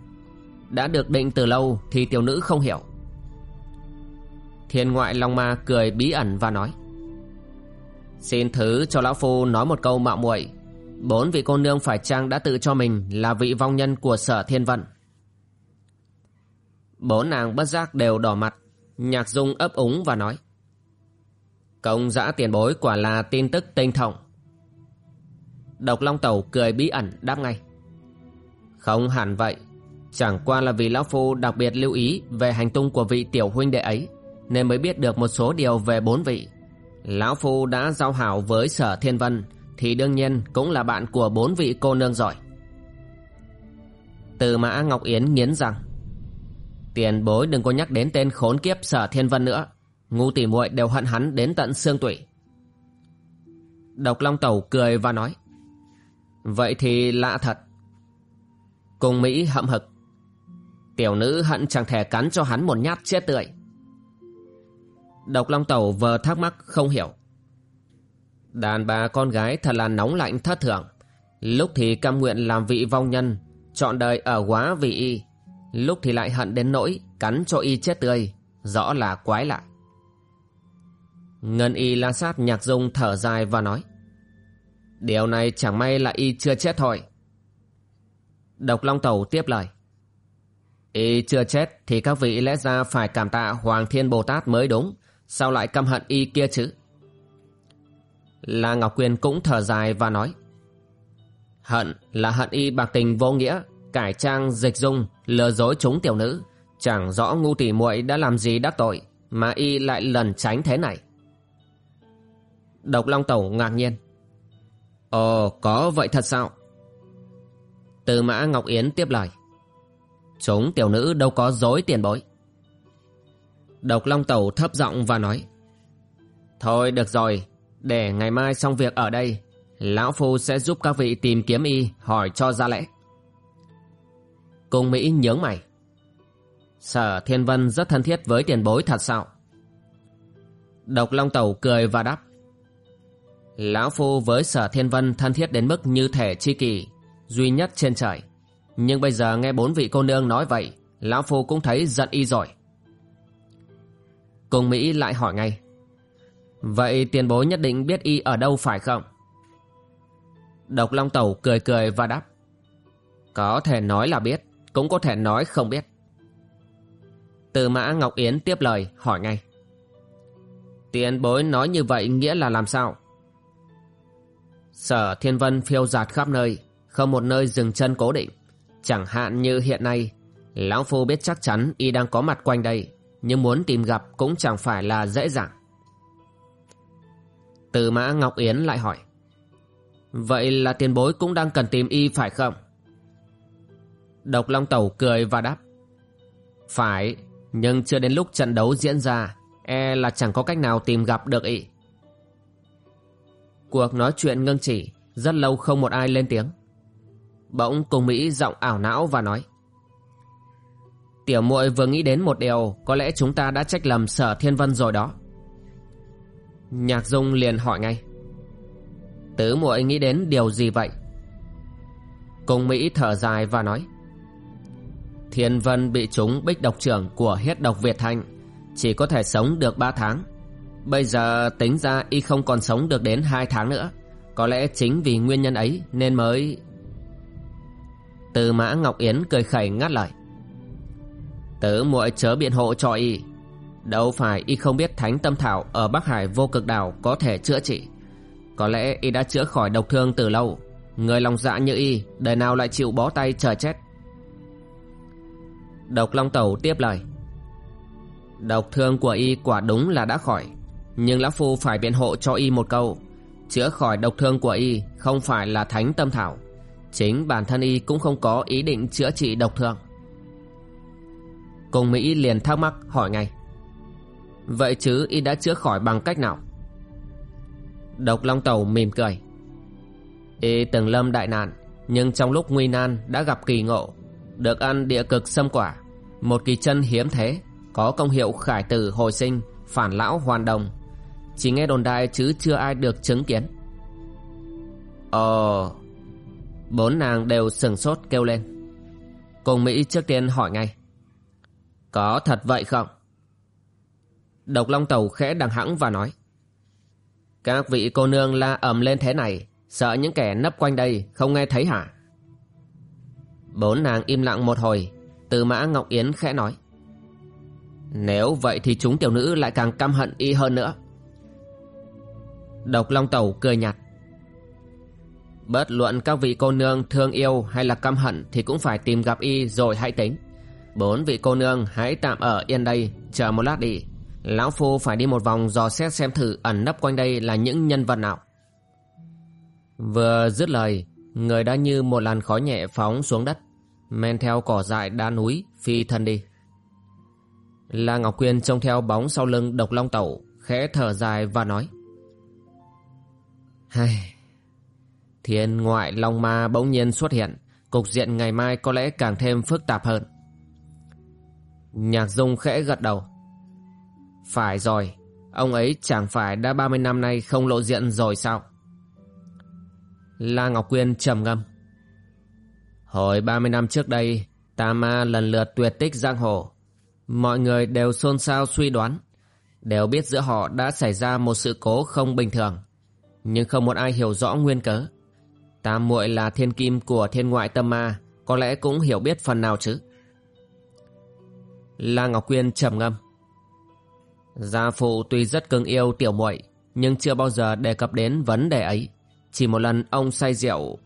Đã được định từ lâu thì tiểu nữ không hiểu. Thiên ngoại Long Ma cười bí ẩn và nói, Xin thứ cho Lão Phu nói một câu mạo muội. Bốn vị cô nương phải chăng đã tự cho mình là vị vong nhân của sở thiên vận Bốn nàng bất giác đều đỏ mặt. Nhạc dung ấp úng và nói, Công giã tiền bối quả là tin tức tinh thông. Độc Long Tẩu cười bí ẩn đáp ngay, Không hẳn vậy. Chẳng qua là vì Lão Phu đặc biệt lưu ý Về hành tung của vị tiểu huynh đệ ấy, Nên mới biết được một số điều về bốn vị. Lão Phu đã giao hảo với sở thiên vân, Thì đương nhiên cũng là bạn của bốn vị cô nương giỏi. Từ mã Ngọc Yến nghiến rằng Tiền, bối đừng có nhắc đến tên khốn kiếp sở thiên vân nữa. Ngu tỉ muội đều hận hắn đến tận xương tủy. Độc Long Tẩu cười và nói, Vậy thì lạ thật. Cùng Mỹ hậm hực. Tiểu nữ hận chẳng thể cắn cho hắn một nhát chết tươi. Độc Long Tẩu vờ thắc mắc không hiểu. Đàn bà con gái thật là nóng lạnh thất thường. Lúc thì cam nguyện làm vị vong nhân, Chọn đời ở quá vì y. Lúc thì lại hận đến nỗi Cắn cho y chết tươi, Rõ là quái lạ. Ngân y la sát nhạc dung thở dài và nói, Điều này chẳng may là y chưa chết thôi. Độc Long Tẩu tiếp lời, Y chưa chết thì các vị lẽ ra phải cảm tạ Hoàng Thiên Bồ Tát mới đúng, Sao lại căm hận y kia chứ? La Ngọc Quyên cũng thở dài và nói, Hận là hận y bạc tình vô nghĩa Cải trang, dịch dung, Lừa dối chúng tiểu nữ. Chẳng rõ ngu tỷ muội đã làm gì đắc tội, Mà y lại lần tránh thế này. Độc Long Tẩu ngạc nhiên. Ồ, có vậy thật sao? Từ mã Ngọc Yến tiếp lời. Chúng tiểu nữ đâu có dối tiền bối. Độc Long Tẩu thấp giọng và nói. Thôi được rồi, Để ngày mai xong việc ở đây, Lão Phu sẽ giúp các vị tìm kiếm y, Hỏi cho ra lẽ. Cung Mỹ nhướng mày. Sở Thiên Vân rất thân thiết với tiền bối thật sao? Độc Long Tẩu cười và đáp. Lão Phu với Sở Thiên Vân thân thiết đến mức như thể chi kỳ Duy nhất trên trời. Nhưng bây giờ nghe bốn vị cô nương nói vậy, Lão Phu cũng thấy giận y rồi. Cung Mỹ lại hỏi ngay. Vậy tiền bối nhất định biết y ở đâu phải không? Độc Long Tẩu cười cười và đáp. Có thể nói là biết. Cũng có thể nói không biết Từ mã Ngọc Yến tiếp lời, hỏi ngay Tiền bối nói như vậy nghĩa là làm sao? Sở Thiên Vân phiêu giạt khắp nơi, Không một nơi dừng chân cố định Chẳng hạn như hiện nay, Lão Phu biết chắc chắn y đang có mặt quanh đây, nhưng muốn tìm gặp cũng chẳng phải là dễ dàng. Từ mã Ngọc Yến lại hỏi. Vậy là tiền bối cũng đang cần tìm y phải không? Độc Long Tẩu cười và đáp. Phải, nhưng chưa đến lúc trận đấu diễn ra, e là chẳng có cách nào tìm gặp được ị. Cuộc nói chuyện ngưng chỉ, rất lâu không một ai lên tiếng. Bỗng cùng Mỹ giọng ảo não và nói. Tiểu muội vừa nghĩ đến một điều Có lẽ chúng ta đã trách lầm sở thiên vân rồi đó Nhạc dung liền hỏi ngay Tứ muội nghĩ đến điều gì vậy Cung Mỹ thở dài và nói Thiên vân bị chúng bích độc trưởng của hiết độc Việt Thanh Chỉ có thể sống được 3 tháng. Bây giờ tính ra y không còn sống được đến 2 tháng nữa, Có lẽ chính vì nguyên nhân ấy nên mới Từ mã Ngọc Yến cười khẩy ngắt lời. Tớ muội chớ biện hộ cho y. Đâu phải y không biết thánh tâm thảo Ở Bắc Hải vô cực đảo có thể chữa trị. Có lẽ y đã chữa khỏi độc thương từ lâu. Người lòng dạ như y, Đời nào lại chịu bó tay chờ chết? Độc Long Tẩu tiếp lời. Độc thương của y quả đúng là đã khỏi, Nhưng Lão Phu phải biện hộ cho y một câu. Chữa khỏi độc thương của y không phải là thánh tâm thảo, Chính bản thân y cũng không có ý định chữa trị độc thương. Cùng Mỹ liền thắc mắc hỏi ngay, Vậy chứ y đã chữa khỏi bằng cách nào? Độc Long Tẩu mỉm cười, Y từng lâm đại nạn, Nhưng trong lúc nguy nan đã gặp kỳ ngộ được ăn địa cực sâm quả. Một kỳ chân hiếm thế, Có công hiệu khải tử hồi sinh, Phản lão hoàn đồng. Chỉ nghe đồn đại chứ chưa ai được chứng kiến. Ồ Bốn nàng đều sừng sốt kêu lên. Cùng Mỹ trước tiên hỏi ngay. Có thật vậy không? Độc Long Tàu khẽ đằng hẵng và nói. Các vị cô nương la ầm lên thế này, Sợ những kẻ nấp quanh đây không nghe thấy hả? Bốn nàng im lặng một hồi, Từ mã Ngọc Yến khẽ nói. Nếu vậy thì chúng tiểu nữ lại càng căm hận y hơn nữa. Độc Long Tẩu cười nhạt. Bất luận các vị cô nương thương yêu hay là căm hận Thì cũng phải tìm gặp y rồi hãy tính. Bốn vị cô nương hãy tạm ở yên đây, Chờ một lát đi. Lão Phu phải đi một vòng dò xét xem thử ẩn nấp quanh đây là những nhân vật nào. Vừa dứt lời, Người đã như một làn khói nhẹ phóng xuống đất. Men theo cỏ dại đá núi, Phi thân đi. La Ngọc Quyên trông theo bóng sau lưng độc long tẩu, Khẽ thở dài và nói. Hay Thiên ngoại long ma bỗng nhiên xuất hiện, Cục diện ngày mai có lẽ càng thêm phức tạp hơn. Nhạc dung khẽ gật đầu. Phải rồi, Ông ấy chẳng phải đã 30 năm nay không lộ diện rồi sao? La Ngọc Quyên trầm ngâm. Hồi 30 năm trước đây Tà ma lần lượt tuyệt tích giang hồ. Mọi người đều xôn xao suy đoán, Đều biết giữa họ đã xảy ra một sự cố không bình thường. Nhưng không một ai hiểu rõ nguyên cớ. Tam muội là thiên kim của thiên ngoại tâm ma, Có lẽ cũng hiểu biết phần nào chứ? La Ngọc Quyên trầm ngâm. Gia phụ tuy rất cưng yêu tiểu muội, Nhưng chưa bao giờ đề cập đến vấn đề ấy. Chỉ một lần ông say rượu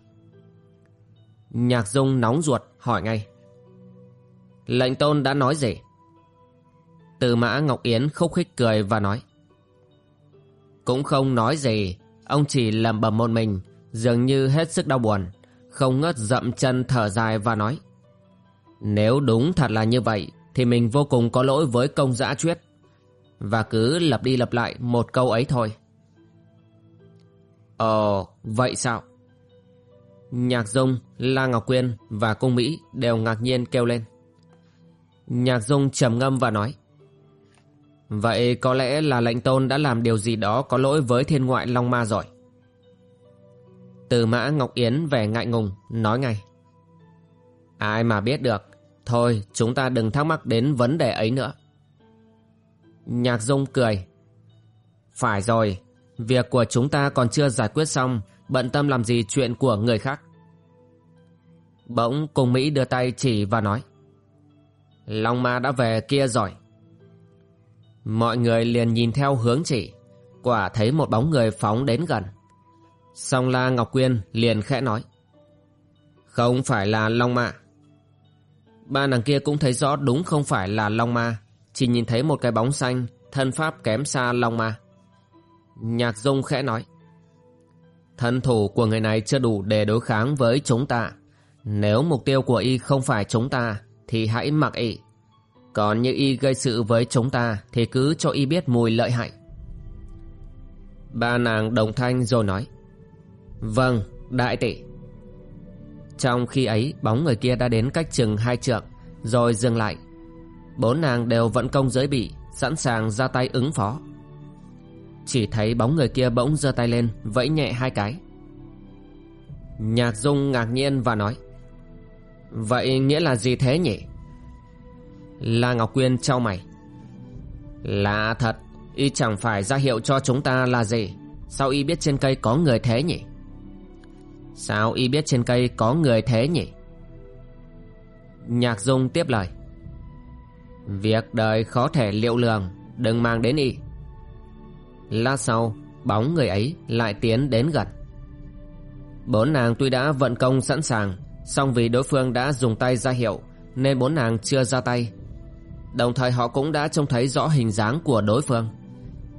Nhạc dung nóng ruột hỏi ngay. Lệnh tôn đã nói gì? Từ mã Ngọc Yến khúc khích cười và nói. Cũng không nói gì, Ông chỉ lầm bầm một mình, Dường như hết sức đau buồn, Không ngớt dậm chân thở dài và nói. Nếu đúng thật là như vậy, Thì mình vô cùng có lỗi với công giã truyết. Và cứ lặp đi lặp lại một câu ấy thôi. Ồ, vậy sao? Nhạc Dung, La Ngọc Quyên và Cung Mỹ đều ngạc nhiên kêu lên Nhạc Dung trầm ngâm và nói Vậy có lẽ là lệnh tôn đã làm điều gì đó có lỗi với thiên ngoại Long Ma rồi từ mã Ngọc Yến vẻ ngại ngùng, nói ngay. Ai mà biết được, thôi chúng ta đừng thắc mắc đến vấn đề ấy nữa. Nhạc Dung cười. Phải rồi, việc của chúng ta còn chưa giải quyết xong, bận tâm làm gì chuyện của người khác. Bỗng cùng Mỹ đưa tay chỉ và nói. Long ma đã về kia rồi. Mọi người liền nhìn theo hướng chỉ, quả thấy một bóng người phóng đến gần. Song La Ngọc Quyên liền khẽ nói. Không phải là Long Ma. Ba nàng kia cũng thấy rõ đúng không phải là Long Ma. Chỉ nhìn thấy một cái bóng xanh, thân pháp kém xa Long Ma. Nhạc Dung khẽ nói. Thân thủ của người này chưa đủ để đối kháng với chúng ta. Nếu mục tiêu của y không phải chúng ta, thì hãy mặc y. Còn như y gây sự với chúng ta, thì cứ cho y biết mùi lợi hại. Ba nàng đồng thanh rồi nói. Vâng, đại tỷ. Trong khi ấy bóng người kia đã đến cách chừng hai trượng Rồi dừng lại Bốn nàng đều vận công giới bị Sẵn sàng ra tay ứng phó chỉ thấy bóng người kia bỗng giơ tay lên, Vẫy nhẹ hai cái. Nhạc dung ngạc nhiên và nói, Vậy nghĩa là gì thế nhỉ? La Ngọc Quyên trao mày, Lạ thật, Y chẳng phải ra hiệu cho chúng ta là gì? Sao y biết trên cây có người thế nhỉ? Sao y biết trên cây có người thế nhỉ? Nhạc Dung tiếp lời, Việc đời khó thể liệu lường, Đừng mang đến y. Lát sau, Bóng người ấy lại tiến đến gần. Bốn nàng tuy đã vận công sẵn sàng, song vì đối phương đã dùng tay ra hiệu Nên bốn nàng chưa ra tay. Đồng thời họ cũng đã trông thấy rõ hình dáng của đối phương.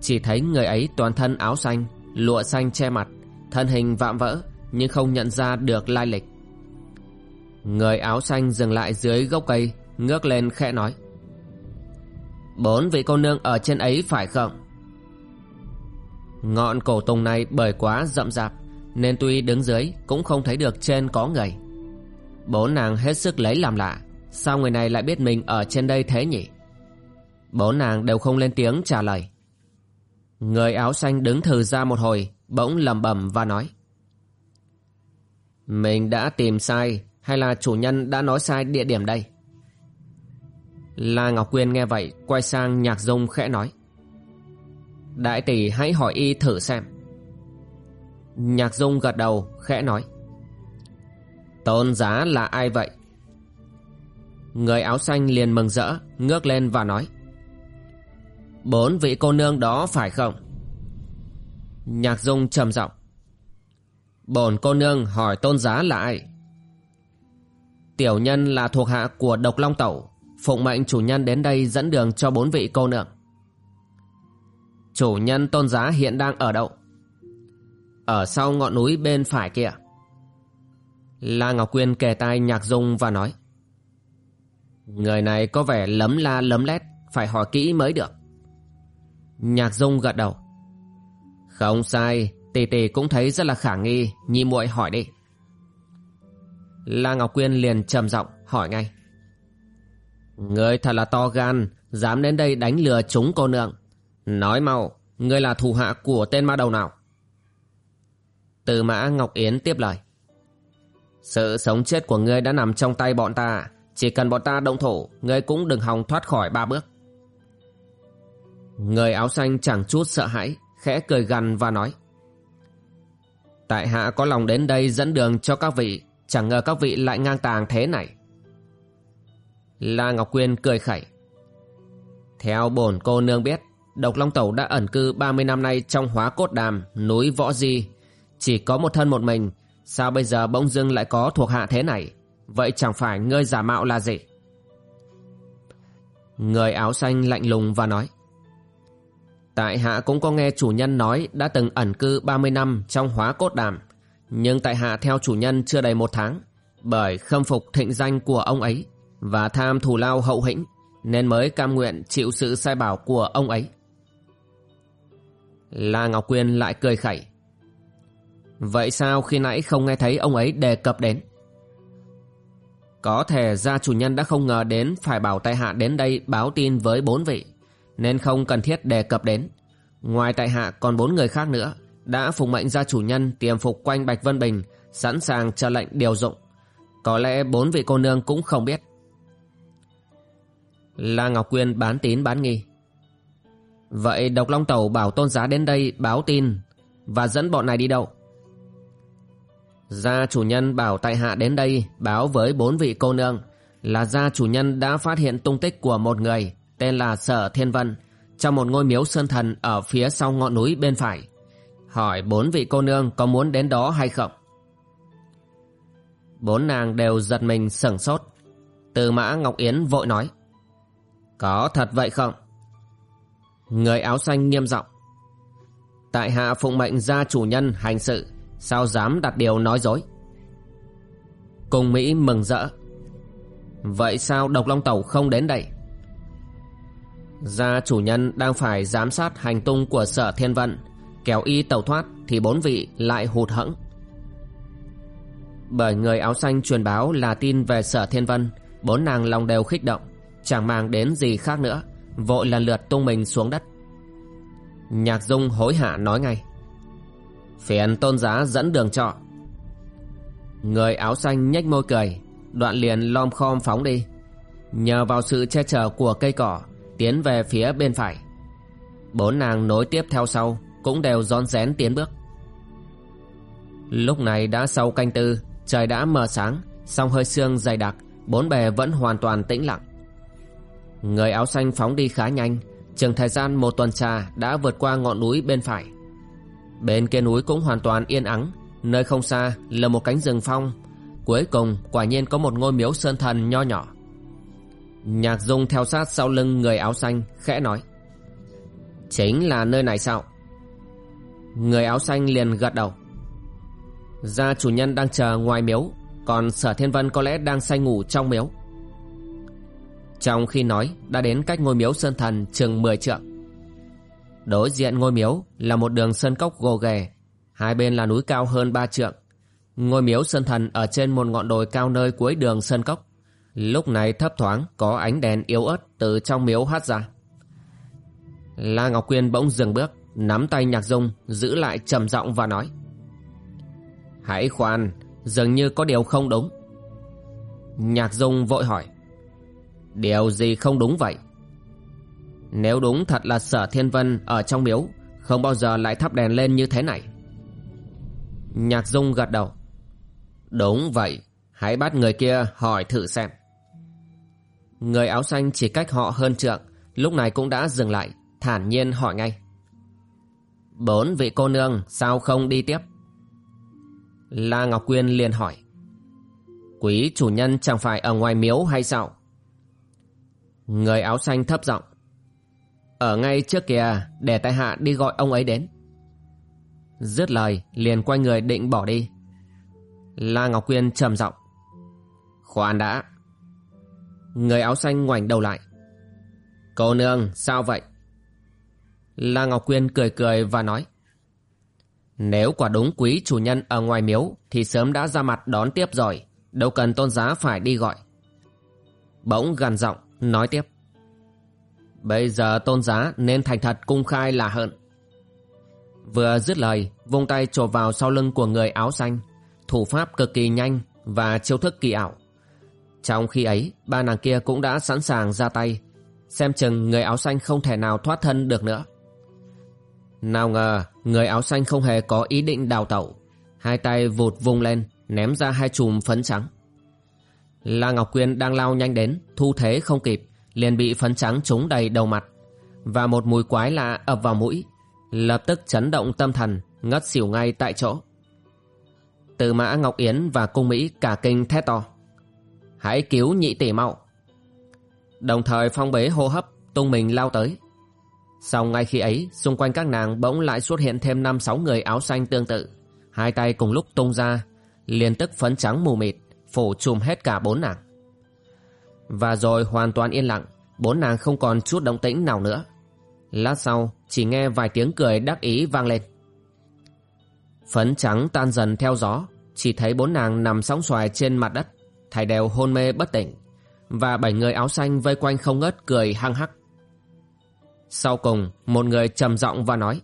Chỉ thấy người ấy toàn thân áo xanh, Lụa xanh che mặt, thân hình vạm vỡ nhưng không nhận ra được lai lịch. Người áo xanh dừng lại dưới gốc cây, ngước lên khẽ nói, bốn vị cô nương ở trên ấy phải không? Ngọn cổ tùng này bởi quá rậm rạp, nên tuy đứng dưới cũng không thấy được trên có người. Bốn nàng hết sức lấy làm lạ, sao người này lại biết mình ở trên đây thế nhỉ? Bốn nàng đều không lên tiếng trả lời. Người áo xanh đứng thừ ra một hồi, bỗng lầm bẩm và nói. Mình đã tìm sai, hay là chủ nhân đã nói sai địa điểm đây? La ngọc quyên nghe vậy, quay sang nhạc dung khẽ nói đại tỷ hãy hỏi y thử xem. Nhạc dung gật đầu, khẽ nói. Tôn giá là ai vậy? Người áo xanh liền mừng rỡ, ngước lên và nói. Bốn vị cô nương đó phải không? Nhạc dung trầm giọng. Bổn cô nương hỏi tôn giá là ai? Tiểu nhân là thuộc hạ của độc long tẩu. Phụng mệnh chủ nhân đến đây dẫn đường cho bốn vị cô nương chủ nhân tôn giá hiện đang ở đâu? Ở sau ngọn núi bên phải kia. La ngọc quyên kề tai nhạc dung và nói, người này có vẻ lấm la lấm lét, phải hỏi kỹ mới được. Nhạc dung gật đầu, không sai, tỷ tỷ cũng thấy rất là khả nghi, nhi muội hỏi đi. La ngọc quyên liền trầm giọng hỏi ngay, người thật là to gan, dám đến đây đánh lừa chúng cô nương nói mau, ngươi là thủ hạ của tên ma đầu nào? Từ mã ngọc yến tiếp lời. Sự sống chết của ngươi đã nằm trong tay bọn ta, chỉ cần bọn ta động thủ, ngươi cũng đừng hòng thoát khỏi ba bước. Người áo xanh chẳng chút sợ hãi, khẽ cười gằn và nói. Tại hạ có lòng đến đây dẫn đường cho các vị, chẳng ngờ các vị lại ngang tàng thế này. La ngọc quyên cười khẩy. Theo bổn cô nương biết độc long tẩu đã ẩn cư 30 năm nay trong hóa cốt đàm núi võ di chỉ có một thân một mình sao bây giờ bỗng dưng lại có thuộc hạ thế này vậy chẳng phải ngươi giả mạo là gì người áo xanh lạnh lùng và nói Tại hạ cũng có nghe chủ nhân nói đã từng ẩn cư 30 năm trong hóa cốt đàm. Nhưng tại hạ theo chủ nhân chưa đầy một tháng, bởi khâm phục thịnh danh của ông ấy và tham thù lao hậu hĩnh, nên mới cam nguyện chịu sự sai bảo của ông ấy. La Ngọc Quyên lại cười khẩy. Vậy sao khi nãy không nghe thấy ông ấy đề cập đến? Có thể gia chủ nhân đã không ngờ đến phải bảo tại hạ đến đây báo tin với bốn vị, nên không cần thiết đề cập đến. Ngoài tại hạ còn bốn người khác nữa, đã phụng mệnh gia chủ nhân tiềm phục quanh Bạch Vân Bình, sẵn sàng chờ lệnh điều dụng. Có lẽ bốn vị cô nương cũng không biết. La Ngọc Quyên bán tín bán nghi. Vậy Độc Long Tẩu bảo tôn giá đến đây báo tin và dẫn bọn này đi đâu? Gia chủ nhân bảo tại hạ đến đây báo với bốn vị cô nương là gia chủ nhân đã phát hiện tung tích của một người tên là Sở Thiên Vân trong một ngôi miếu sơn thần ở phía sau ngọn núi bên phải. Hỏi bốn vị cô nương có muốn đến đó hay không? Bốn nàng đều giật mình sửng sốt. Từ mã Ngọc Yến vội nói. Có thật vậy không? Người áo xanh nghiêm giọng Tại hạ phụng mệnh gia chủ nhân hành sự, sao dám đặt điều nói dối? Cùng Mỹ mừng rỡ. Vậy sao độc long tẩu không đến đây? Gia chủ nhân đang phải giám sát hành tung của sở thiên vận Kéo y tẩu thoát thì bốn vị lại hụt hẫng Bởi người áo xanh truyền báo là tin về sở thiên vân Bốn nàng lòng đều khích động Chẳng mang đến gì khác nữa Vội lần lượt tung mình xuống đất. Nhạc dung hối hả nói ngay. Phiền tôn giá dẫn đường trọ. Người áo xanh nhếch môi cười, Đoạn liền lom khom phóng đi. Nhờ vào sự che chở của cây cỏ, tiến về phía bên phải. Bốn nàng nối tiếp theo sau, cũng đều rón rén tiến bước. Lúc này đã sau canh tư, trời đã mờ sáng, song hơi sương dày đặc, bốn bề vẫn hoàn toàn tĩnh lặng người áo xanh phóng đi khá nhanh. Chừng thời gian một tuần trà đã vượt qua ngọn núi bên phải. Bên kia núi cũng hoàn toàn yên ắng. Nơi không xa là một cánh rừng phong. Cuối cùng, quả nhiên có một ngôi miếu sơn thần nho nhỏ. Nhạc dung theo sát sau lưng người áo xanh, khẽ nói. Chính là nơi này sao? Người áo xanh liền gật đầu. Gia chủ nhân đang chờ ngoài miếu, Còn sở thiên vân có lẽ đang say ngủ trong miếu. Trong khi nói, Đã đến cách ngôi miếu sơn thần chừng 10 trượng. Đối diện ngôi miếu Là một đường sơn cốc gồ ghề, Hai bên là núi cao hơn ba trượng. Ngôi miếu sơn thần ở trên một ngọn đồi cao nơi cuối đường sơn cốc. Lúc này thấp thoáng, có ánh đèn yếu ớt từ trong miếu hát ra. La Ngọc Quyên bỗng dừng bước, Nắm tay Nhạc Dung, Giữ lại trầm giọng và nói, Hãy khoan, Dường như có điều không đúng. Nhạc Dung vội hỏi Điều gì không đúng vậy? Nếu đúng, thật là sở thiên vân Ở trong miếu, Không bao giờ lại thắp đèn lên như thế này. Nhạc Dung gật đầu. Đúng vậy, Hãy bắt người kia hỏi thử xem. Người áo xanh chỉ cách họ hơn trượng, Lúc này cũng đã dừng lại, Thản nhiên hỏi ngay. Bốn vị cô nương sao không đi tiếp? La Ngọc Quyên liền hỏi. Quý chủ nhân chẳng phải ở ngoài miếu hay sao? Người áo xanh thấp giọng, Ở ngay trước kìa Để tại hạ đi gọi ông ấy đến. Dứt lời, liền quay người định bỏ đi. La Ngọc Quyên trầm giọng, Khoan đã. Người áo xanh ngoảnh đầu lại, Cô nương, sao vậy? La Ngọc Quyên cười cười và nói, Nếu quả đúng quý chủ nhân ở ngoài miếu, Thì sớm đã ra mặt đón tiếp rồi, Đâu cần tôn giá phải đi gọi. Bỗng gằn giọng nói tiếp. Bây giờ tôn giá nên thành thật cung khai là hận. Vừa dứt lời, Vung tay chộp vào sau lưng của người áo xanh. Thủ pháp cực kỳ nhanh Và chiêu thức kỳ ảo. Trong khi ấy, Ba nàng kia cũng đã sẵn sàng ra tay. Xem chừng người áo xanh không thể nào thoát thân được nữa. Nào ngờ, người áo xanh không hề có ý định đào tẩu. Hai tay vụt vung lên, Ném ra hai chùm phấn trắng. La Ngọc Quyên đang lao nhanh đến Thu thế không kịp Liền bị phấn trắng trúng đầy đầu mặt. Và một mùi quái lạ ập vào mũi Lập tức chấn động tâm thần Ngất xỉu ngay tại chỗ. Từ mã Ngọc Yến và cung Mỹ cả kinh thét to Hãy cứu nhị tỷ mau! Đồng thời phong bế hô hấp Tung mình lao tới. Sau ngay khi ấy, xung quanh các nàng bỗng lại xuất hiện thêm năm sáu người áo xanh tương tự. Hai tay cùng lúc tung ra, liền tức phấn trắng mù mịt, phủ trùm hết cả bốn nàng. Và rồi hoàn toàn yên lặng, bốn nàng không còn chút động tĩnh nào nữa. Lát sau, chỉ nghe vài tiếng cười đắc ý vang lên. Phấn trắng tan dần theo gió, chỉ thấy bốn nàng nằm sóng xoài trên mặt đất, thảy đều hôn mê bất tỉnh. Và bảy người áo xanh vây quanh không ngớt cười hăng hắc. Sau cùng một người trầm giọng và nói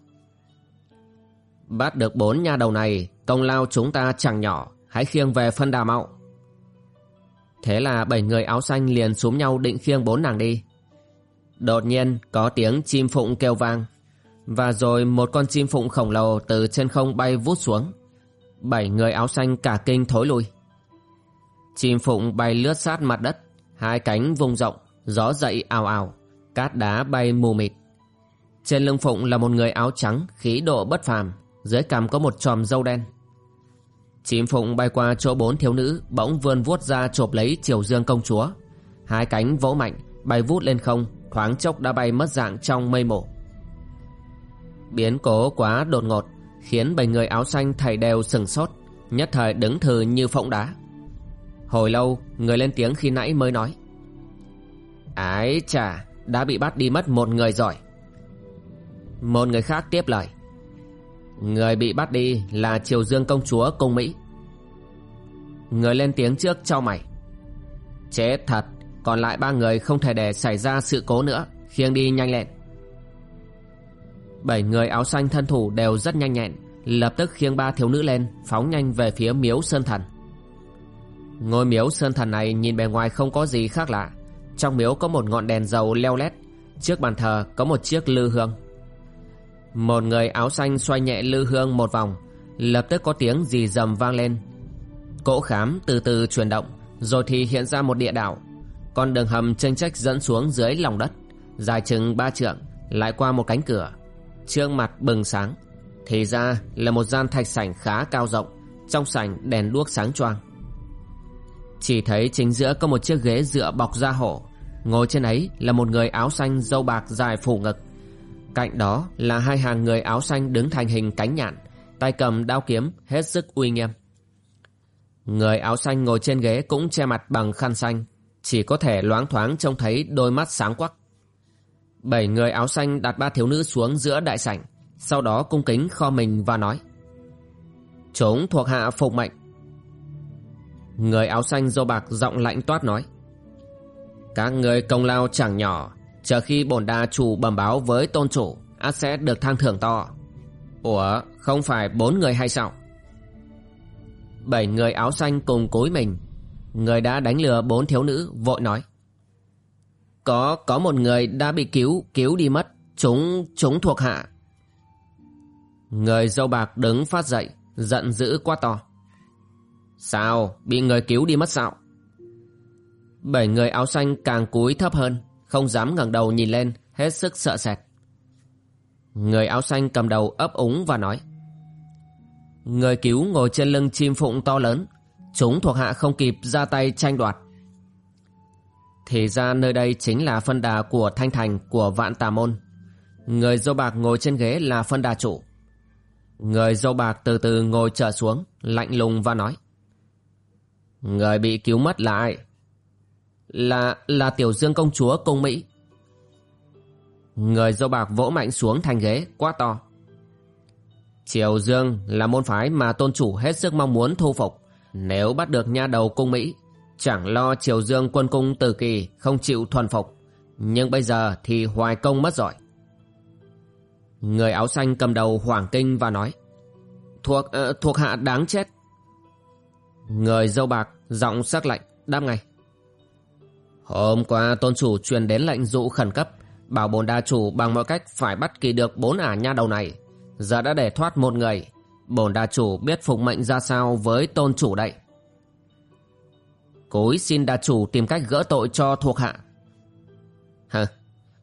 Bắt được bốn nha đầu này Công lao chúng ta chẳng nhỏ Hãy khiêng về phân đà mạo Thế là bảy người áo xanh liền xuống nhau định khiêng bốn nàng đi. Đột nhiên, có tiếng chim phụng kêu vang, Và rồi một con chim phụng khổng lồ từ trên không bay vút xuống. Bảy người áo xanh cả kinh thối lui. Chim phụng bay lướt sát mặt đất, Hai cánh vung rộng, Gió dậy ào ào, Cát đá bay mù mịt. Trên lưng phụng là một người áo trắng, khí độ bất phàm, dưới cằm có một tròm râu đen chim phụng bay qua chỗ bốn thiếu nữ, bỗng vươn vuốt ra chộp lấy triều dương công chúa. Hai cánh vỗ mạnh, bay vút lên không, thoáng chốc đã bay mất dạng trong mây mổ biến cố quá đột ngột, khiến bảy người áo xanh thầy đều sừng sốt, nhất thời đứng thừ như phộng đá. Hồi lâu, người lên tiếng khi nãy mới nói, ái chà, đã bị bắt đi mất một người giỏi." một người khác tiếp lời, Người bị bắt đi là Triều Dương công chúa cung Mỹ. Người lên tiếng trước cho mày. Chết thật, Còn lại ba người không thể để xảy ra sự cố nữa. Khiêng đi nhanh lên. Bảy người áo xanh thân thủ đều rất nhanh nhẹn. Lập tức khiêng ba thiếu nữ lên, Phóng nhanh về phía miếu Sơn Thần. Ngôi miếu Sơn Thần này nhìn bề ngoài không có gì khác lạ. Trong miếu có một ngọn đèn dầu leo lét. Trước bàn thờ có một chiếc lư hương. Một người áo xanh xoay nhẹ lư hương một vòng. Lập tức có tiếng gì rầm vang lên. Cỗ khám từ từ chuyển động, Rồi thì hiện ra một địa đảo Con đường hầm tranh trách dẫn xuống dưới lòng đất, Dài chừng ba trượng, Lại qua một cánh cửa. Trương mặt bừng sáng, Thì ra là một gian thạch sảnh khá cao rộng, Trong sảnh đèn đuốc sáng choang. Chỉ thấy chính giữa có một chiếc ghế dựa bọc da hổ, Ngồi trên ấy là một người áo xanh dâu bạc dài phủ ngực. Cạnh đó là hai hàng người áo xanh đứng thành hình cánh nhạn, Tay cầm đao kiếm hết sức uy nghiêm. Người áo xanh ngồi trên ghế cũng che mặt bằng khăn xanh, chỉ có thể loáng thoáng trông thấy đôi mắt sáng quắc. Bảy người áo xanh đặt ba thiếu nữ xuống giữa đại sảnh, sau đó cung kính kho mình và nói. Chúng thuộc hạ phục mệnh. Người áo xanh dâu bạc giọng lạnh toát nói. Các người công lao chẳng nhỏ, chờ khi bổn đa chủ bẩm báo với tôn chủ, ác sẽ được thăng thưởng to. Ủa, không phải bốn người hay sao? Bảy người áo xanh cùng cúi mình. Người đã đánh lừa bốn thiếu nữ vội nói. Có, có một người đã bị cứu, cứu đi mất. Chúng, chúng thuộc hạ. Người dâu bạc đứng phát dậy, giận dữ quá to. Sao, bị người cứu đi mất sao? Bảy người áo xanh càng cúi thấp hơn, không dám ngẩng đầu nhìn lên, hết sức sợ sệt. Người áo xanh cầm đầu ấp úng và nói. Người cứu ngồi trên lưng chim phụng to lớn, chúng thuộc hạ không kịp ra tay tranh đoạt. Thì ra nơi đây chính là phân đà của Thanh Thành của Vạn Tà Môn. Người dâu bạc ngồi trên ghế là phân đà chủ. Người dâu bạc từ từ ngồi trở xuống, lạnh lùng và nói. Người bị cứu mất là ai? Là, là tiểu dương công chúa cung Mỹ. Người dâu bạc vỗ mạnh xuống thành ghế, quá to. Triều Dương là môn phái mà tôn chủ hết sức mong muốn thu phục. Nếu bắt được nha đầu cung Mỹ, chẳng lo Triều Dương quân cung từ kỳ không chịu thuần phục. Nhưng bây giờ thì hoài công mất rồi. Người áo xanh cầm đầu hoảng kinh và nói Thuộc uh, thuộc hạ đáng chết Người dâu bạc giọng sắc lạnh đáp ngay Hôm qua tôn chủ truyền đến lệnh dụ khẩn cấp Bảo bồn đa chủ bằng mọi cách phải bắt kỳ được bốn ả nha đầu này Giờ đã để thoát một người. Bổn đa chủ biết phục mệnh ra sao với tôn chủ đây. Cối xin đa chủ tìm cách gỡ tội cho thuộc hạ. Hờ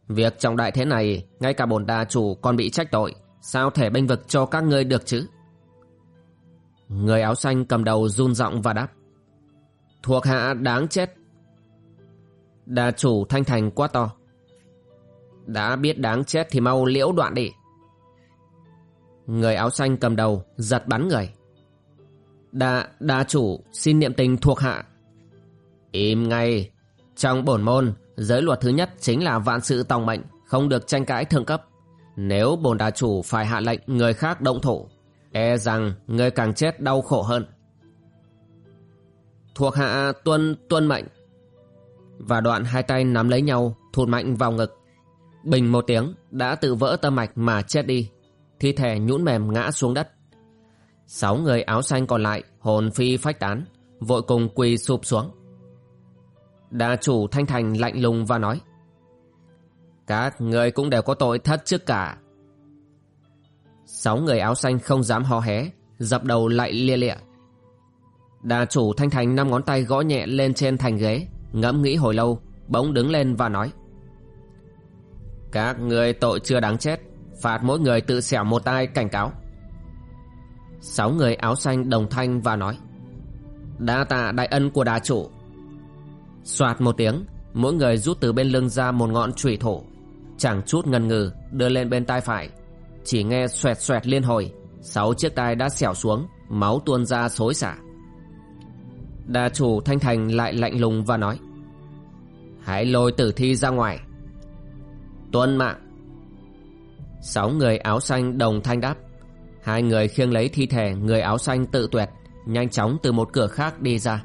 Việc trọng đại thế này, Ngay cả bổn đa chủ còn bị trách tội. Sao thể bênh vực cho các ngươi được chứ? Người áo xanh cầm đầu run giọng và đáp. Thuộc hạ đáng chết. Đa chủ thanh thành quá to. Đã biết đáng chết thì mau liễu đoạn đi. Người áo xanh cầm đầu giật bắn người. Đa, đa chủ xin niệm tình thuộc hạ. Im ngay. Trong bổn môn Giới luật thứ nhất chính là vạn sự tòng mệnh Không được tranh cãi thượng cấp. Nếu bổn đà chủ phải hạ lệnh người khác động thủ E rằng người càng chết đau khổ hơn. Thuộc hạ tuân tuân mệnh. Và đoạn hai tay nắm lấy nhau Thụt mạnh vào ngực. Bình một tiếng đã tự vỡ tâm mạch mà chết đi. Thi thể nhũn mềm ngã xuống đất. Sáu người áo xanh còn lại Hồn phi phách tán, Vội cùng quỳ sụp xuống. Đà chủ Thanh Thành lạnh lùng và nói, Các người cũng đều có tội thất trước cả. Sáu người áo xanh không dám hò hé, Dập đầu lại lia lịa. Đà chủ Thanh Thành năm ngón tay gõ nhẹ lên trên thành ghế, Ngẫm nghĩ hồi lâu, Bỗng đứng lên và nói, Các người tội chưa đáng chết. Phạt mỗi người tự xẻo một tay cảnh cáo. Sáu người áo xanh đồng thanh và nói, Đa tạ đại ân của đà chủ. Xoạt một tiếng, Mỗi người rút từ bên lưng ra một ngọn trụy thổ, Chẳng chút ngần ngừ Đưa lên bên tai phải. Chỉ nghe xoẹt xoẹt liên hồi, Sáu chiếc tai đã xẻo xuống, Máu tuôn ra xối xả. Đà chủ Thanh Thành lại lạnh lùng và nói, Hãy lôi tử thi ra ngoài. Tuân mạng. Sáu người áo xanh đồng thanh đáp. Hai người khiêng lấy thi thể, người áo xanh tự tuyệt, Nhanh chóng từ một cửa khác đi ra.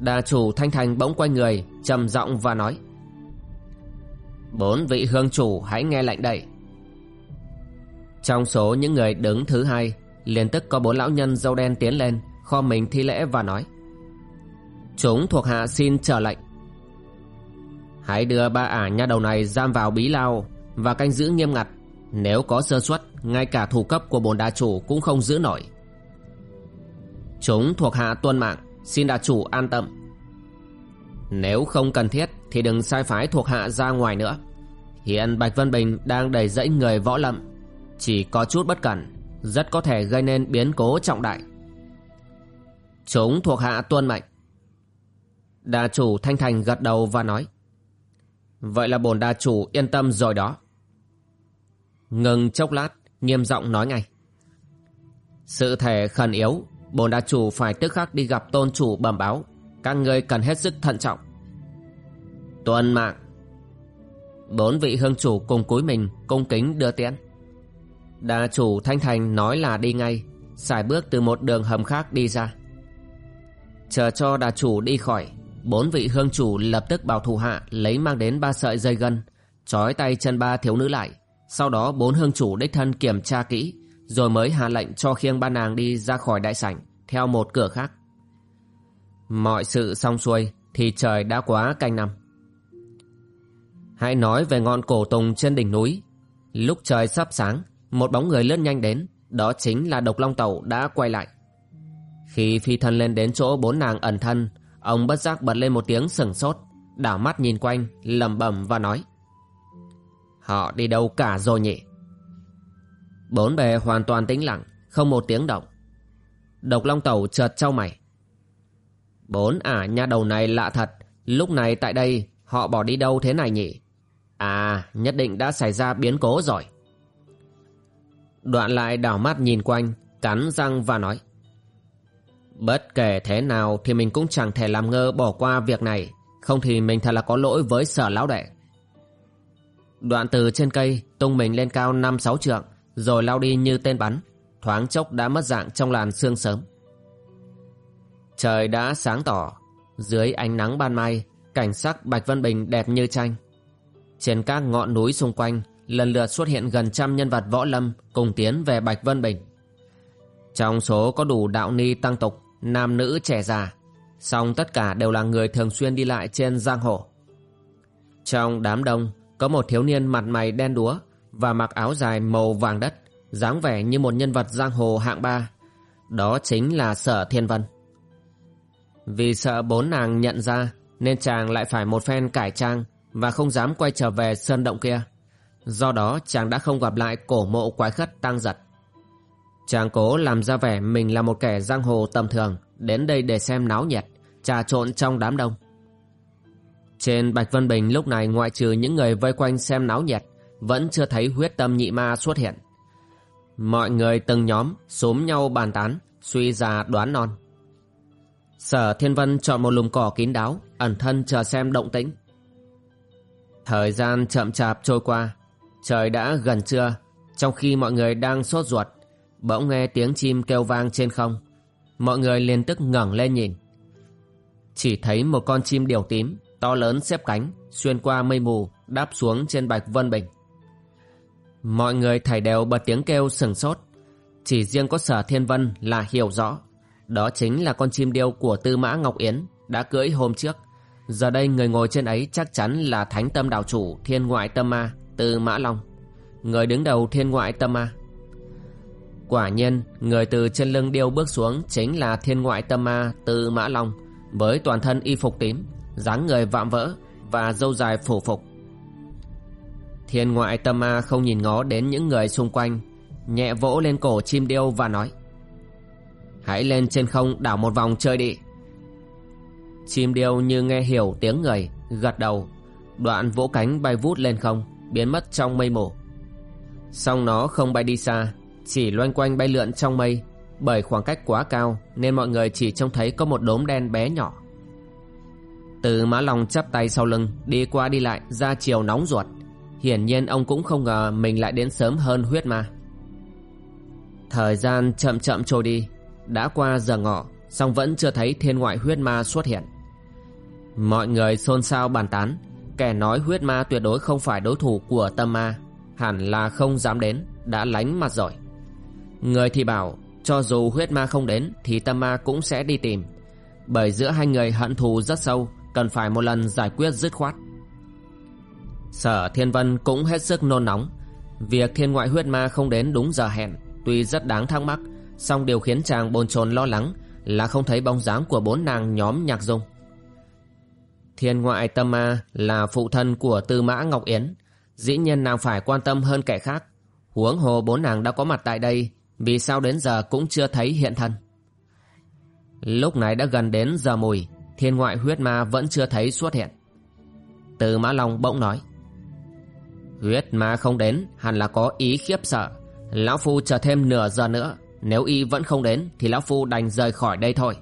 Đà chủ Thanh Thành bỗng quay người, trầm giọng và nói, Bốn vị hương chủ hãy nghe lệnh đây. Trong số những người đứng thứ hai, liền tức có bốn lão nhân dâu đen tiến lên, Kho mình thi lễ và nói, Chúng thuộc hạ xin chờ lệnh. Hãy đưa ba ả nha đầu này giam vào bí lao và canh giữ nghiêm ngặt. Nếu có sơ suất, Ngay cả thủ cấp của bồn đà chủ cũng không giữ nổi. Chúng thuộc hạ tuân mạng, Xin đà chủ an tâm. Nếu không cần thiết Thì đừng sai phái thuộc hạ ra ngoài nữa. Hiện Bạch Vân Bình đang đầy dẫy người võ lâm. Chỉ có chút bất cẩn, Rất có thể gây nên biến cố trọng đại. Chúng thuộc hạ tuân mệnh. Đà chủ Thanh Thành gật đầu và nói, Vậy là bổn đà chủ yên tâm rồi đó. Ngừng chốc lát, Nghiêm giọng nói ngay. Sự thể khẩn yếu, Bồn đa chủ phải tức khắc đi gặp tôn chủ bẩm báo. Các ngươi cần hết sức thận trọng. Tuân mạng. Bốn vị hương chủ cùng cúi mình, Cung kính đưa tiễn. Đa chủ Thanh Thành nói là đi ngay, xài bước từ một đường hầm khác đi ra. Chờ cho đà chủ đi khỏi, Bốn vị hương chủ lập tức bảo thủ hạ Lấy mang đến ba sợi dây gân, Trói tay chân ba thiếu nữ lại. Sau đó, bốn hương chủ đích thân kiểm tra kỹ, Rồi mới hạ lệnh cho khiêng ba nàng đi ra khỏi đại sảnh, Theo một cửa khác. Mọi sự xong xuôi Thì trời đã quá canh năm. Hãy nói về ngọn cổ tùng trên đỉnh núi. Lúc trời sắp sáng, Một bóng người lướt nhanh đến, Đó chính là độc long tẩu đã quay lại. Khi phi thân lên đến chỗ bốn nàng ẩn thân, Ông bất giác bật lên một tiếng sừng sốt, Đảo mắt nhìn quanh, lẩm bẩm và nói Họ đi đâu cả rồi nhỉ? Bốn bề hoàn toàn tĩnh lặng, Không một tiếng động. Độc long tẩu chợt trao mày. Bốn à, ả nha đầu này lạ thật. Lúc này tại đây, Họ bỏ đi đâu thế này nhỉ? À nhất định đã xảy ra biến cố rồi. Đoạn lại đảo mắt nhìn quanh, Cắn răng và nói. Bất kể thế nào Thì mình cũng chẳng thể làm ngơ bỏ qua việc này. Không thì mình thật là có lỗi với sở lão đệ. Đoạn từ trên cây Tung mình lên cao năm sáu trượng Rồi lao đi như tên bắn Thoáng chốc đã mất dạng trong làn sương sớm Trời đã sáng tỏ Dưới ánh nắng ban mai Cảnh sắc Bạch Vân Bình đẹp như tranh trên các ngọn núi xung quanh lần lượt xuất hiện gần trăm nhân vật võ lâm cùng tiến về Bạch Vân Bình. Trong số có đủ đạo ni tăng tục, nam nữ trẻ già, song tất cả đều là người thường xuyên đi lại trên giang hồ. Trong đám đông có một thiếu niên mặt mày đen đúa và mặc áo dài màu vàng đất, dáng vẻ như một nhân vật giang hồ hạng ba. Đó chính là Sở Thiên Vân. Vì sợ bốn nàng nhận ra nên chàng lại phải một phen cải trang và không dám quay trở về sơn động kia. Do đó chàng đã không gặp lại cổ mộ quái khất tăng giật. Chàng cố làm ra vẻ mình là một kẻ giang hồ tầm thường đến đây để xem náo nhiệt, trà trộn trong đám đông. Trên Bạch Vân Bình lúc này ngoại trừ những người vây quanh xem náo nhiệt, vẫn chưa thấy huyết tâm nhị ma xuất hiện. Mọi người từng nhóm xúm nhau bàn tán, suy ra đoán non. Sở Thiên Vân chọn một lùm cỏ kín đáo, ẩn thân chờ xem động tĩnh. Thời gian chậm chạp trôi qua, trời đã gần trưa, trong khi mọi người đang sốt ruột, bỗng nghe tiếng chim kêu vang trên không. Mọi người liền tức ngẩng lên nhìn. Chỉ thấy một con chim điều tím, to lớn xếp cánh, xuyên qua mây mù, đáp xuống trên bạch vân bình. Mọi người thảy đều bật tiếng kêu sừng sốt. Chỉ riêng có sở thiên vân là hiểu rõ. Đó chính là con chim điêu của tư mã Ngọc Yến đã cưỡi hôm trước Giờ đây người ngồi trên ấy chắc chắn là Thánh Tâm Đạo Chủ Thiên Ngoại Tâm Ma tư Mã Long Người đứng đầu Thiên Ngoại Tâm Ma Quả nhiên người từ trên lưng điêu bước xuống Chính là Thiên Ngoại Tâm Ma tư Mã Long Với toàn thân y phục tím dáng người vạm vỡ Và dâu dài phủ phục. Thiên Ngoại Tâm Ma không nhìn ngó đến những người xung quanh, Nhẹ vỗ lên cổ chim điêu và nói, Hãy lên trên không đảo một vòng chơi đi. Chim điêu như nghe hiểu tiếng người, Gật đầu. Đoạn vỗ cánh bay vút lên không, Biến mất trong mây mù. Song nó không bay đi xa, Chỉ loanh quanh bay lượn trong mây. Bởi khoảng cách quá cao Nên mọi người chỉ trông thấy có một đốm đen bé nhỏ. Từ mã lòng chắp tay sau lưng, Đi qua đi lại, ra chiều nóng ruột. Hiển nhiên ông cũng không ngờ Mình lại đến sớm hơn huyết ma. Thời gian chậm chậm trôi đi, Đã qua giờ ngọ, song vẫn chưa thấy thiên ngoại huyết ma xuất hiện. Mọi người xôn xao bàn tán, Kẻ nói huyết ma tuyệt đối không phải đối thủ của tâm ma, Hẳn là không dám đến, Đã lánh mặt rồi. Người thì bảo, Cho dù huyết ma không đến Thì tâm ma cũng sẽ đi tìm, Bởi giữa hai người hận thù rất sâu Cần phải một lần giải quyết dứt khoát. Sở Thiên Vân cũng hết sức nôn nóng. Việc thiên ngoại huyết ma không đến đúng giờ hẹn, Tuy rất đáng thắc mắc, song điều khiến chàng bồn chồn lo lắng Là không thấy bóng dáng của bốn nàng nhóm nhạc dung. Thiên ngoại tâm ma là phụ thân của tư mã Ngọc Yến, Dĩ nhiên nàng phải quan tâm hơn kẻ khác. Huống hồ bốn nàng đã có mặt tại đây, Vì sao đến giờ cũng chưa thấy hiện thân? Lúc này đã gần đến giờ mùi Thiên ngoại huyết ma vẫn chưa thấy xuất hiện. Từ mã long bỗng nói, Huyết ma không đến, Hẳn là có ý khiếp sợ. Lão Phu chờ thêm nửa giờ nữa, Nếu y vẫn không đến Thì Lão Phu đành rời khỏi đây thôi.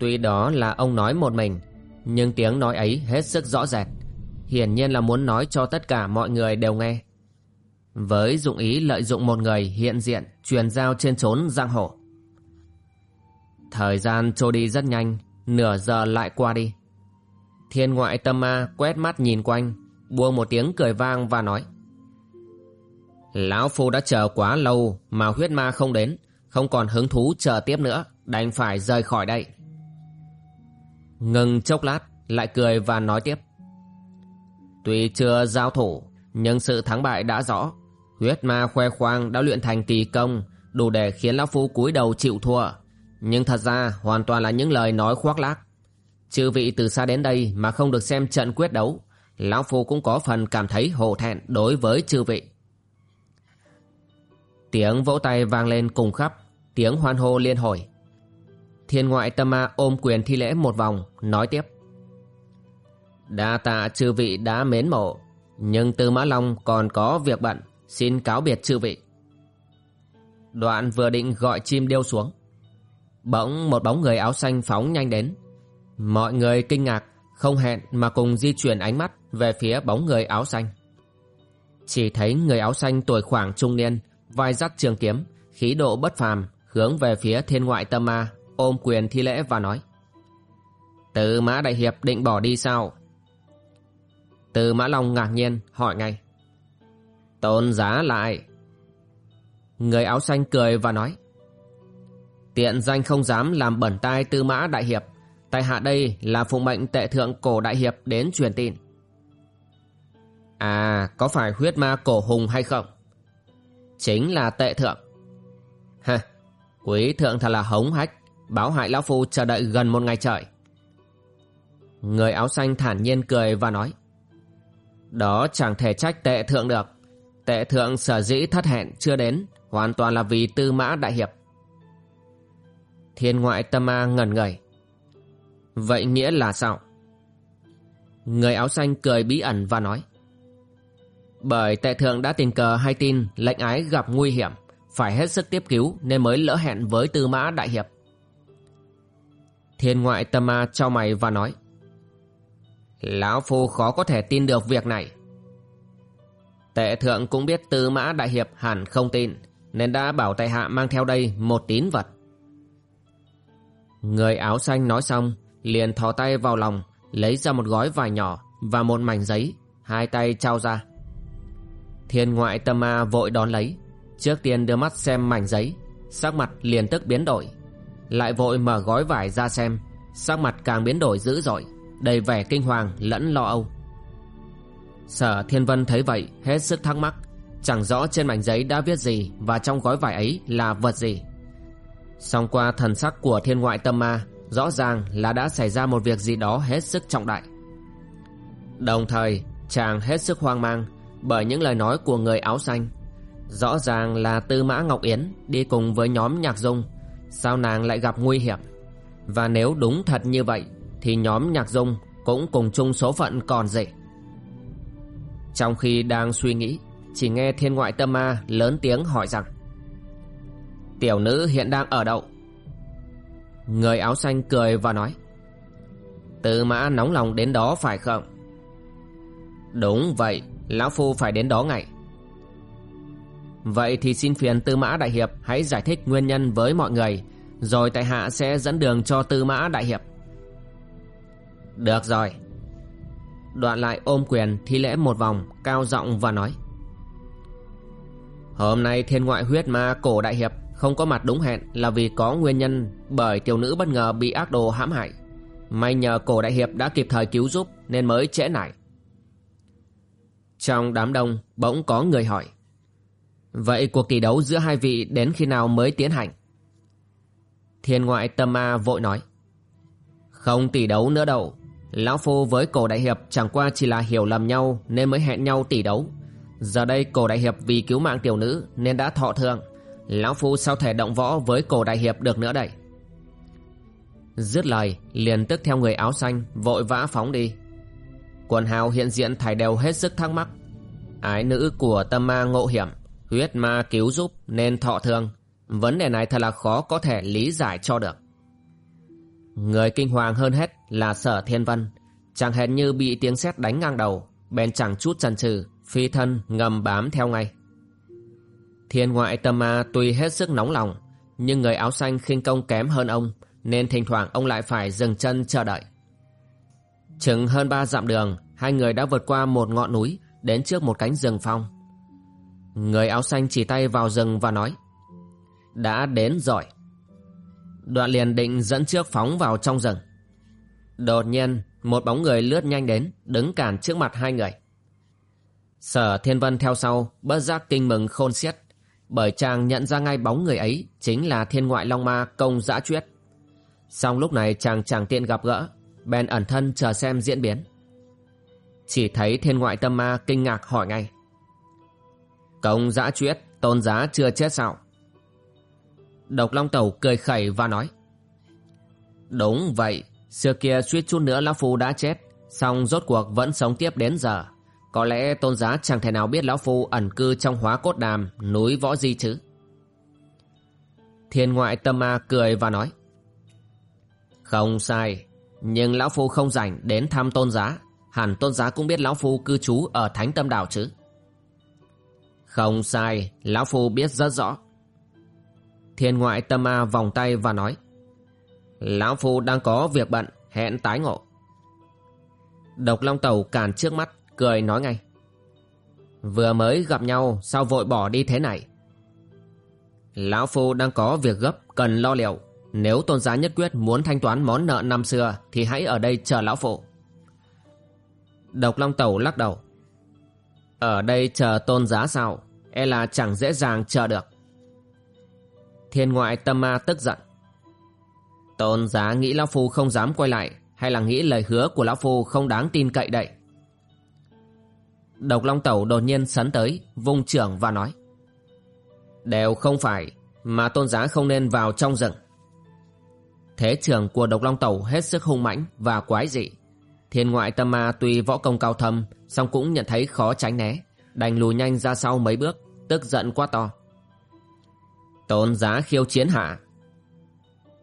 Tuy đó là ông nói một mình, Nhưng tiếng nói ấy hết sức rõ rệt, Hiển nhiên là muốn nói cho tất cả mọi người đều nghe. Với dụng ý lợi dụng một người hiện diện Truyền giao trên trốn giang hồ Thời gian trôi đi rất nhanh, Nửa giờ lại qua đi. Thiên ngoại tâm ma quét mắt nhìn quanh, Buông một tiếng cười vang và nói, Lão Phu đã chờ quá lâu Mà huyết ma không đến, Không còn hứng thú chờ tiếp nữa, Đành phải rời khỏi đây. Ngừng chốc lát, Lại cười và nói tiếp, Tuy chưa giao thủ, Nhưng sự thắng bại đã rõ. Huyết ma khoe khoang đã luyện thành kỳ công, Đủ để khiến Lão Phu cúi đầu chịu thua. Nhưng thật ra hoàn toàn là những lời nói khoác lác. Chư vị từ xa đến đây mà không được xem trận quyết đấu, Lão Phu cũng có phần cảm thấy hổ thẹn đối với chư vị. Tiếng vỗ tay vang lên cùng khắp, Tiếng hoan hô liên hồi. Thiên ngoại tâm ma ôm quyền thi lễ một vòng, Nói tiếp. Đa tạ chư vị đã mến mộ, Nhưng Tư Mã Long còn có việc bận, Xin cáo biệt chư vị. Đoạn vừa định gọi chim điêu xuống. Bỗng một bóng người áo xanh phóng nhanh đến. Mọi người kinh ngạc, Không hẹn mà cùng di chuyển ánh mắt Về phía bóng người áo xanh. Chỉ thấy người áo xanh tuổi khoảng trung niên, Vai dắt trường kiếm, Khí độ bất phàm, Hướng về phía thiên ngoại tâm ma, Ôm quyền thi lễ và nói, Từ mã đại hiệp định bỏ đi sao? Từ mã long ngạc nhiên hỏi ngay, Tôn giá lại. Người áo xanh cười và nói Tiện danh không dám làm bẩn tai tư mã đại hiệp. Tại hạ đây là phụng mệnh tệ thượng cổ đại hiệp đến truyền tin. À có phải huyết ma cổ hùng hay không? Chính là tệ thượng. Ha Quý thượng thật là hống hách, Báo hại lão phu chờ đợi gần một ngày trời. Người áo xanh thản nhiên cười và nói, Đó chẳng thể trách tệ thượng được. Tệ thượng sở dĩ thất hẹn chưa đến, Hoàn toàn là vì tư mã đại hiệp. Thiên ngoại tâm ma ngẩn ngời Vậy nghĩa là sao? Người áo xanh cười bí ẩn và nói, Bởi tệ thượng đã tình cờ hay tin lệnh ái gặp nguy hiểm, Phải hết sức tiếp cứu nên mới lỡ hẹn với tư mã đại hiệp. Thiên ngoại tâm ma trao mày và nói, Lão Phu khó có thể tin được việc này. Tệ thượng cũng biết tư mã đại hiệp hẳn không tin, Nên đã bảo tại hạ mang theo đây một tín vật. Người áo xanh nói xong, liền thò tay vào lòng, lấy ra một gói vải nhỏ và một mảnh giấy, hai tay trao ra. Thiên ngoại tâm ma vội đón lấy. Trước tiên đưa mắt xem mảnh giấy, sắc mặt liền tức biến đổi. Lại vội mở gói vải ra xem, sắc mặt càng biến đổi dữ dội, đầy vẻ kinh hoàng lẫn lo âu. Sở thiên vân thấy vậy, hết sức thắc mắc, chẳng rõ trên mảnh giấy đã viết gì và trong gói vải ấy là vật gì song qua thần sắc của thiên ngoại tâm ma, rõ ràng là đã xảy ra một việc gì đó hết sức trọng đại. Đồng thời, chàng hết sức hoang mang bởi những lời nói của người áo xanh. Rõ ràng là tư mã ngọc yến đi cùng với nhóm nhạc dung, sao nàng lại gặp nguy hiểm? Và nếu đúng thật như vậy, thì nhóm nhạc dung cũng cùng chung số phận còn gì? Trong khi đang suy nghĩ, chỉ nghe thiên ngoại tâm ma lớn tiếng hỏi rằng tiểu nữ hiện đang ở đậu. Người áo xanh cười và nói Tư mã nóng lòng đến đó phải không? Đúng vậy, Lão Phu phải đến đó ngay. Vậy thì xin phiền Tư Mã Đại Hiệp hãy giải thích nguyên nhân với mọi người, Rồi tại hạ sẽ dẫn đường cho Tư Mã Đại Hiệp. Được rồi. Đoạn lại ôm quyền thi lễ một vòng, Cao giọng và nói, Hôm nay thiên ngoại huyết ma cổ Đại Hiệp không có mặt đúng hẹn là vì có nguyên nhân bởi tiểu nữ bất ngờ bị ác đồ hãm hại. May nhờ cổ đại hiệp đã kịp thời cứu giúp nên mới trễ nải. Trong đám đông, bỗng có người hỏi. Vậy cuộc kỳ đấu giữa hai vị đến khi nào mới tiến hành? Thiên ngoại tâm ma vội nói. Không tỷ đấu nữa đâu. Lão Phu với cổ đại hiệp chẳng qua chỉ là hiểu lầm nhau nên mới hẹn nhau tỷ đấu. Giờ đây cổ đại hiệp vì cứu mạng tiểu nữ nên đã thọ thương. Lão Phu sao thể động võ với cổ đại hiệp được nữa đây? Dứt lời, liền tức theo người áo xanh, Vội vã phóng đi. Quần hào hiện diện thải đều hết sức thắc mắc. Ái nữ của tâm ma ngộ hiểm, Huyết ma cứu giúp nên thọ thương Vấn đề này thật là khó có thể lý giải cho được. Người kinh hoàng hơn hết là sở thiên vân. Chẳng hẹn như bị tiếng sét đánh ngang đầu, Bèn chẳng chút chần chừ, Phi thân ngầm bám theo ngay. Thiên ngoại tâm ma tuy hết sức nóng lòng, Nhưng người áo xanh khinh công kém hơn ông, Nên thỉnh thoảng ông lại phải dừng chân chờ đợi. Chừng hơn ba dặm đường, Hai người đã vượt qua một ngọn núi, Đến trước một cánh rừng phong. Người áo xanh chỉ tay vào rừng và nói, Đã đến rồi. Đoạn liền định dẫn trước phóng vào trong rừng. Đột nhiên, Một bóng người lướt nhanh đến, Đứng cản trước mặt hai người. Sở Thiên Vân theo sau, Bất giác kinh mừng khôn xiết. Bởi chàng nhận ra ngay bóng người ấy Chính là thiên ngoại long ma công giã chuyết. Xong lúc này chàng chẳng tiện gặp gỡ, Bèn ẩn thân chờ xem diễn biến. Chỉ thấy thiên ngoại tâm ma kinh ngạc hỏi ngay. Công giã chuyết, Tôn giá chưa chết sao? Độc Long Tẩu cười khẩy và nói. Đúng vậy, Xưa kia suýt chút nữa Lão Phu đã chết, Xong rốt cuộc vẫn sống tiếp đến giờ. Có lẽ tôn giá chẳng thể nào biết Lão Phu ẩn cư trong hóa cốt đàm, Núi võ di chứ. Thiên ngoại tâm ma cười và nói, Không sai, Nhưng Lão Phu không rảnh đến thăm tôn giá. Hẳn tôn giá cũng biết Lão Phu cư trú ở Thánh Tâm Đảo chứ. Không sai, Lão Phu biết rất rõ. Thiên ngoại tâm ma vòng tay và nói, Lão Phu đang có việc bận, Hẹn tái ngộ. Độc Long Tẩu cản trước mắt. Cười nói ngay. Vừa mới gặp nhau, Sao vội bỏ đi thế này? Lão Phu đang có việc gấp, Cần lo liệu. Nếu tôn giá nhất quyết muốn thanh toán món nợ năm xưa, Thì hãy ở đây chờ Lão Phụ Độc Long Tẩu lắc đầu. Ở đây chờ tôn giá sao? E là chẳng dễ dàng chờ được. Thiên ngoại tâm ma tức giận. Tôn giá nghĩ Lão Phu không dám quay lại, Hay là nghĩ lời hứa của Lão Phu không đáng tin cậy đậy Độc Long Tẩu đột nhiên sấn tới, Vung trưởng và nói. Đều không phải, Mà tôn giá không nên vào trong rừng. Thế trưởng của Độc Long Tẩu hết sức hung mãnh và quái dị. Thiên ngoại tâm ma tuy võ công cao thâm, song cũng nhận thấy khó tránh né, Đành lùi nhanh ra sau mấy bước, Tức giận quá to. Tôn giá khiêu chiến hạ.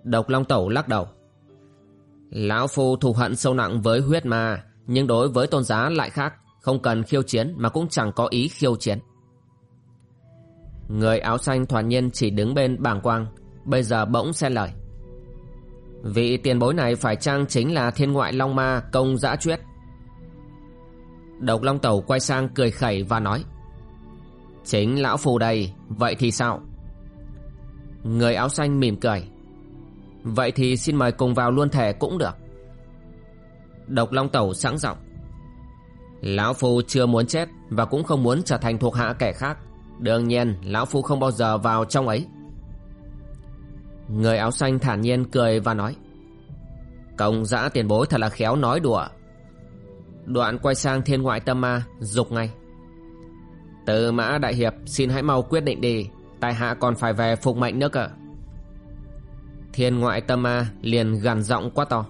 Độc Long Tẩu lắc đầu. Lão Phu thù hận sâu nặng với huyết ma, Nhưng đối với tôn giá lại khác. Không cần khiêu chiến mà cũng chẳng có ý khiêu chiến. Người áo xanh thoạt nhiên chỉ đứng bên bảng quang, Bây giờ bỗng xen lời. Vị tiền bối này phải chăng chính là thiên ngoại long ma công giã chuyết Độc Long Tẩu quay sang cười khẩy và nói, Chính lão phù đây, Vậy thì sao? Người áo xanh mỉm cười, Vậy thì xin mời cùng vào luôn thể cũng được. Độc Long Tẩu sẵn giọng Lão Phu chưa muốn chết Và cũng không muốn trở thành thuộc hạ kẻ khác. Đương nhiên, Lão Phu không bao giờ vào trong ấy. Người áo xanh thản nhiên cười và nói, Công dã tiền bối thật là khéo nói đùa. Đoạn quay sang thiên ngoại tâm ma, Dục ngay. Từ mã đại hiệp, xin hãy mau quyết định đi Tài hạ còn phải về phục mệnh nữa cơ. Thiên ngoại tâm ma liền gằn giọng quá to,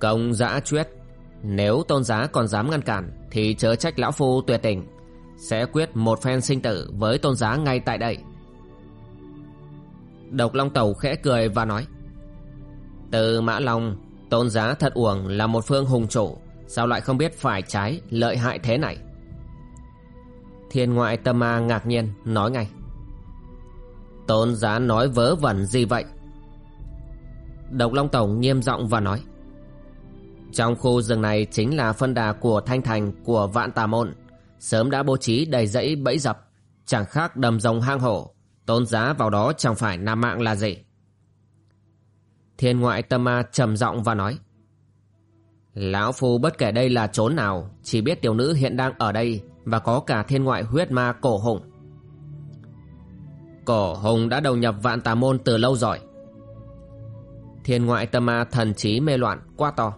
Công dã chuyết nếu tôn giá còn dám ngăn cản, Thì chớ trách lão phu tuyệt tình. Sẽ quyết một phen sinh tử Với tôn giá ngay tại đây. Độc Long Tẩu khẽ cười và nói, Từ Mã Long, Tôn giá thật uổng là một phương hùng chủ, Sao lại không biết phải trái Lợi hại thế này? Thiên ngoại tâm ma ngạc nhiên, Nói ngay, Tôn giá nói vớ vẩn gì vậy? Độc Long Tổng nghiêm giọng và nói trong khu rừng này chính là phân đà của Thanh Thành, của Vạn Tà Môn. Sớm đã bố trí đầy dãy bẫy dập, Chẳng khác đầm rồng hang hổ. Tôn giá vào đó chẳng phải nam mạng là gì. Thiên ngoại tâm ma trầm giọng và nói, Lão Phu bất kể đây là chốn nào, Chỉ biết tiểu nữ hiện đang ở đây Và có cả thiên ngoại huyết ma cổ hùng. Cổ hùng đã đầu nhập vạn tà môn từ lâu rồi. Thiên ngoại tâm ma thần trí mê loạn quá to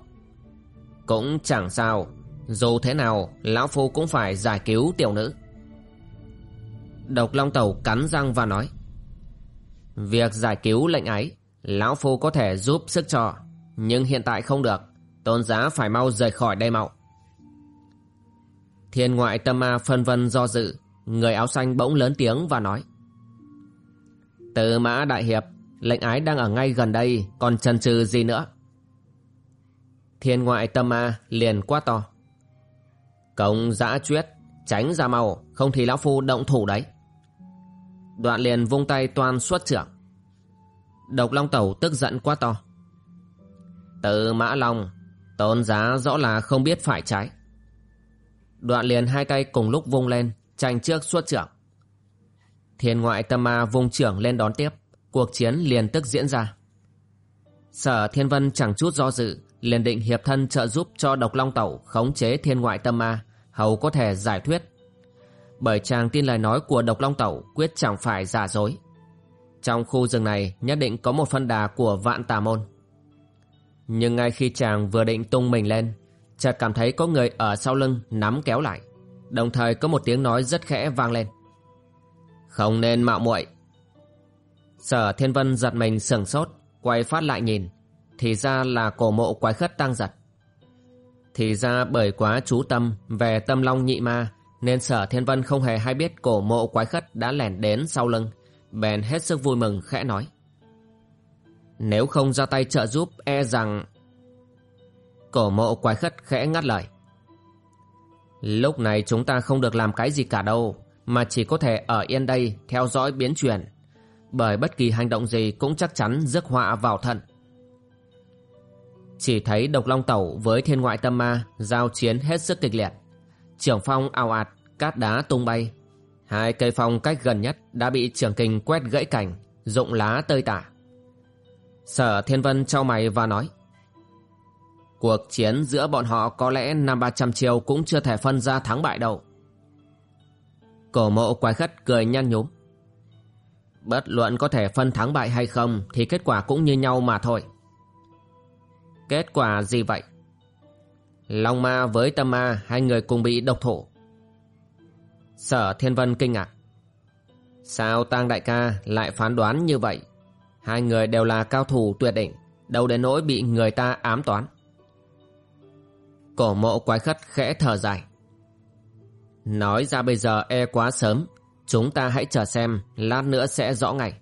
cũng chẳng sao. Dù thế nào, Lão Phu cũng phải giải cứu tiểu nữ. Độc Long Tẩu cắn răng và nói, Việc giải cứu lệnh ấy, Lão Phu có thể giúp sức cho, Nhưng hiện tại không được. Tôn giá phải mau rời khỏi đây mau. Thiên ngoại tâm ma phân vân do dự, Người áo xanh bỗng lớn tiếng và nói, Từ mã đại hiệp, Lệnh ái đang ở ngay gần đây, Còn chần chừ gì nữa? Thiên ngoại tâm ma liền quá to. Công dã chuyết, Tránh ra màu Không thì lão phu động thủ đấy. Đoạn liền vung tay toàn xuất trưởng. Độc Long Tẩu tức giận quá to. Từ Mã Long, Tôn giá rõ là không biết phải trái. Đoạn liền hai tay cùng lúc vung lên, Tranh trước xuất trưởng. Thiên ngoại tâm ma vung trưởng lên đón tiếp, Cuộc chiến liền tức diễn ra. Sở Thiên Vân chẳng chút do dự liền định hiệp thân trợ giúp cho độc long tẩu khống chế thiên ngoại tâm ma, hầu có thể giải thuyết. Bởi chàng tin lời nói của độc long tẩu quyết chẳng phải giả dối. Trong khu rừng này nhất định có một phân đà của vạn tà môn. Nhưng ngay khi chàng vừa định tung mình lên, chợt cảm thấy có người ở sau lưng nắm kéo lại, đồng thời có một tiếng nói rất khẽ vang lên. Không nên mạo muội. Sở thiên vân giật mình sửng sốt, quay phát lại nhìn thì ra là cổ mộ quái khất tăng giật thì ra bởi quá chú tâm về tâm long nhị ma, nên sở thiên vân không hề hay biết cổ mộ quái khất đã lẻn đến sau lưng, bèn hết sức vui mừng khẽ nói. Nếu không ra tay trợ giúp e rằng cổ mộ quái khất khẽ ngắt lời. Lúc này chúng ta không được làm cái gì cả đâu, mà chỉ có thể ở yên đây theo dõi biến chuyển, bởi bất kỳ hành động gì cũng chắc chắn rước họa vào thận chỉ thấy độc long tẩu với thiên ngoại tâm ma giao chiến hết sức kịch liệt. Trưởng phong ào ạt, cát đá tung bay. Hai cây phong cách gần nhất đã bị trưởng kình quét gãy cành, rụng lá tơi tả. Sở thiên vân trao mày và nói, cuộc chiến giữa bọn họ có lẽ năm ba trăm chiều cũng chưa thể phân ra thắng bại đâu. Cổ mộ quái khất cười nhăn nhúm, bất luận có thể phân thắng bại hay không thì kết quả cũng như nhau mà thôi. Kết quả gì vậy? Long ma với tâm ma hai người cùng bị độc thủ. Sở Thiên Vân kinh ngạc. Sao Tang Đại ca lại phán đoán như vậy? Hai người đều là cao thủ tuyệt đỉnh, đâu đến nỗi bị người ta ám toán. Cổ mộ quái khất khẽ thở dài. Nói ra bây giờ e quá sớm, chúng ta hãy chờ xem, lát nữa sẽ rõ ngày.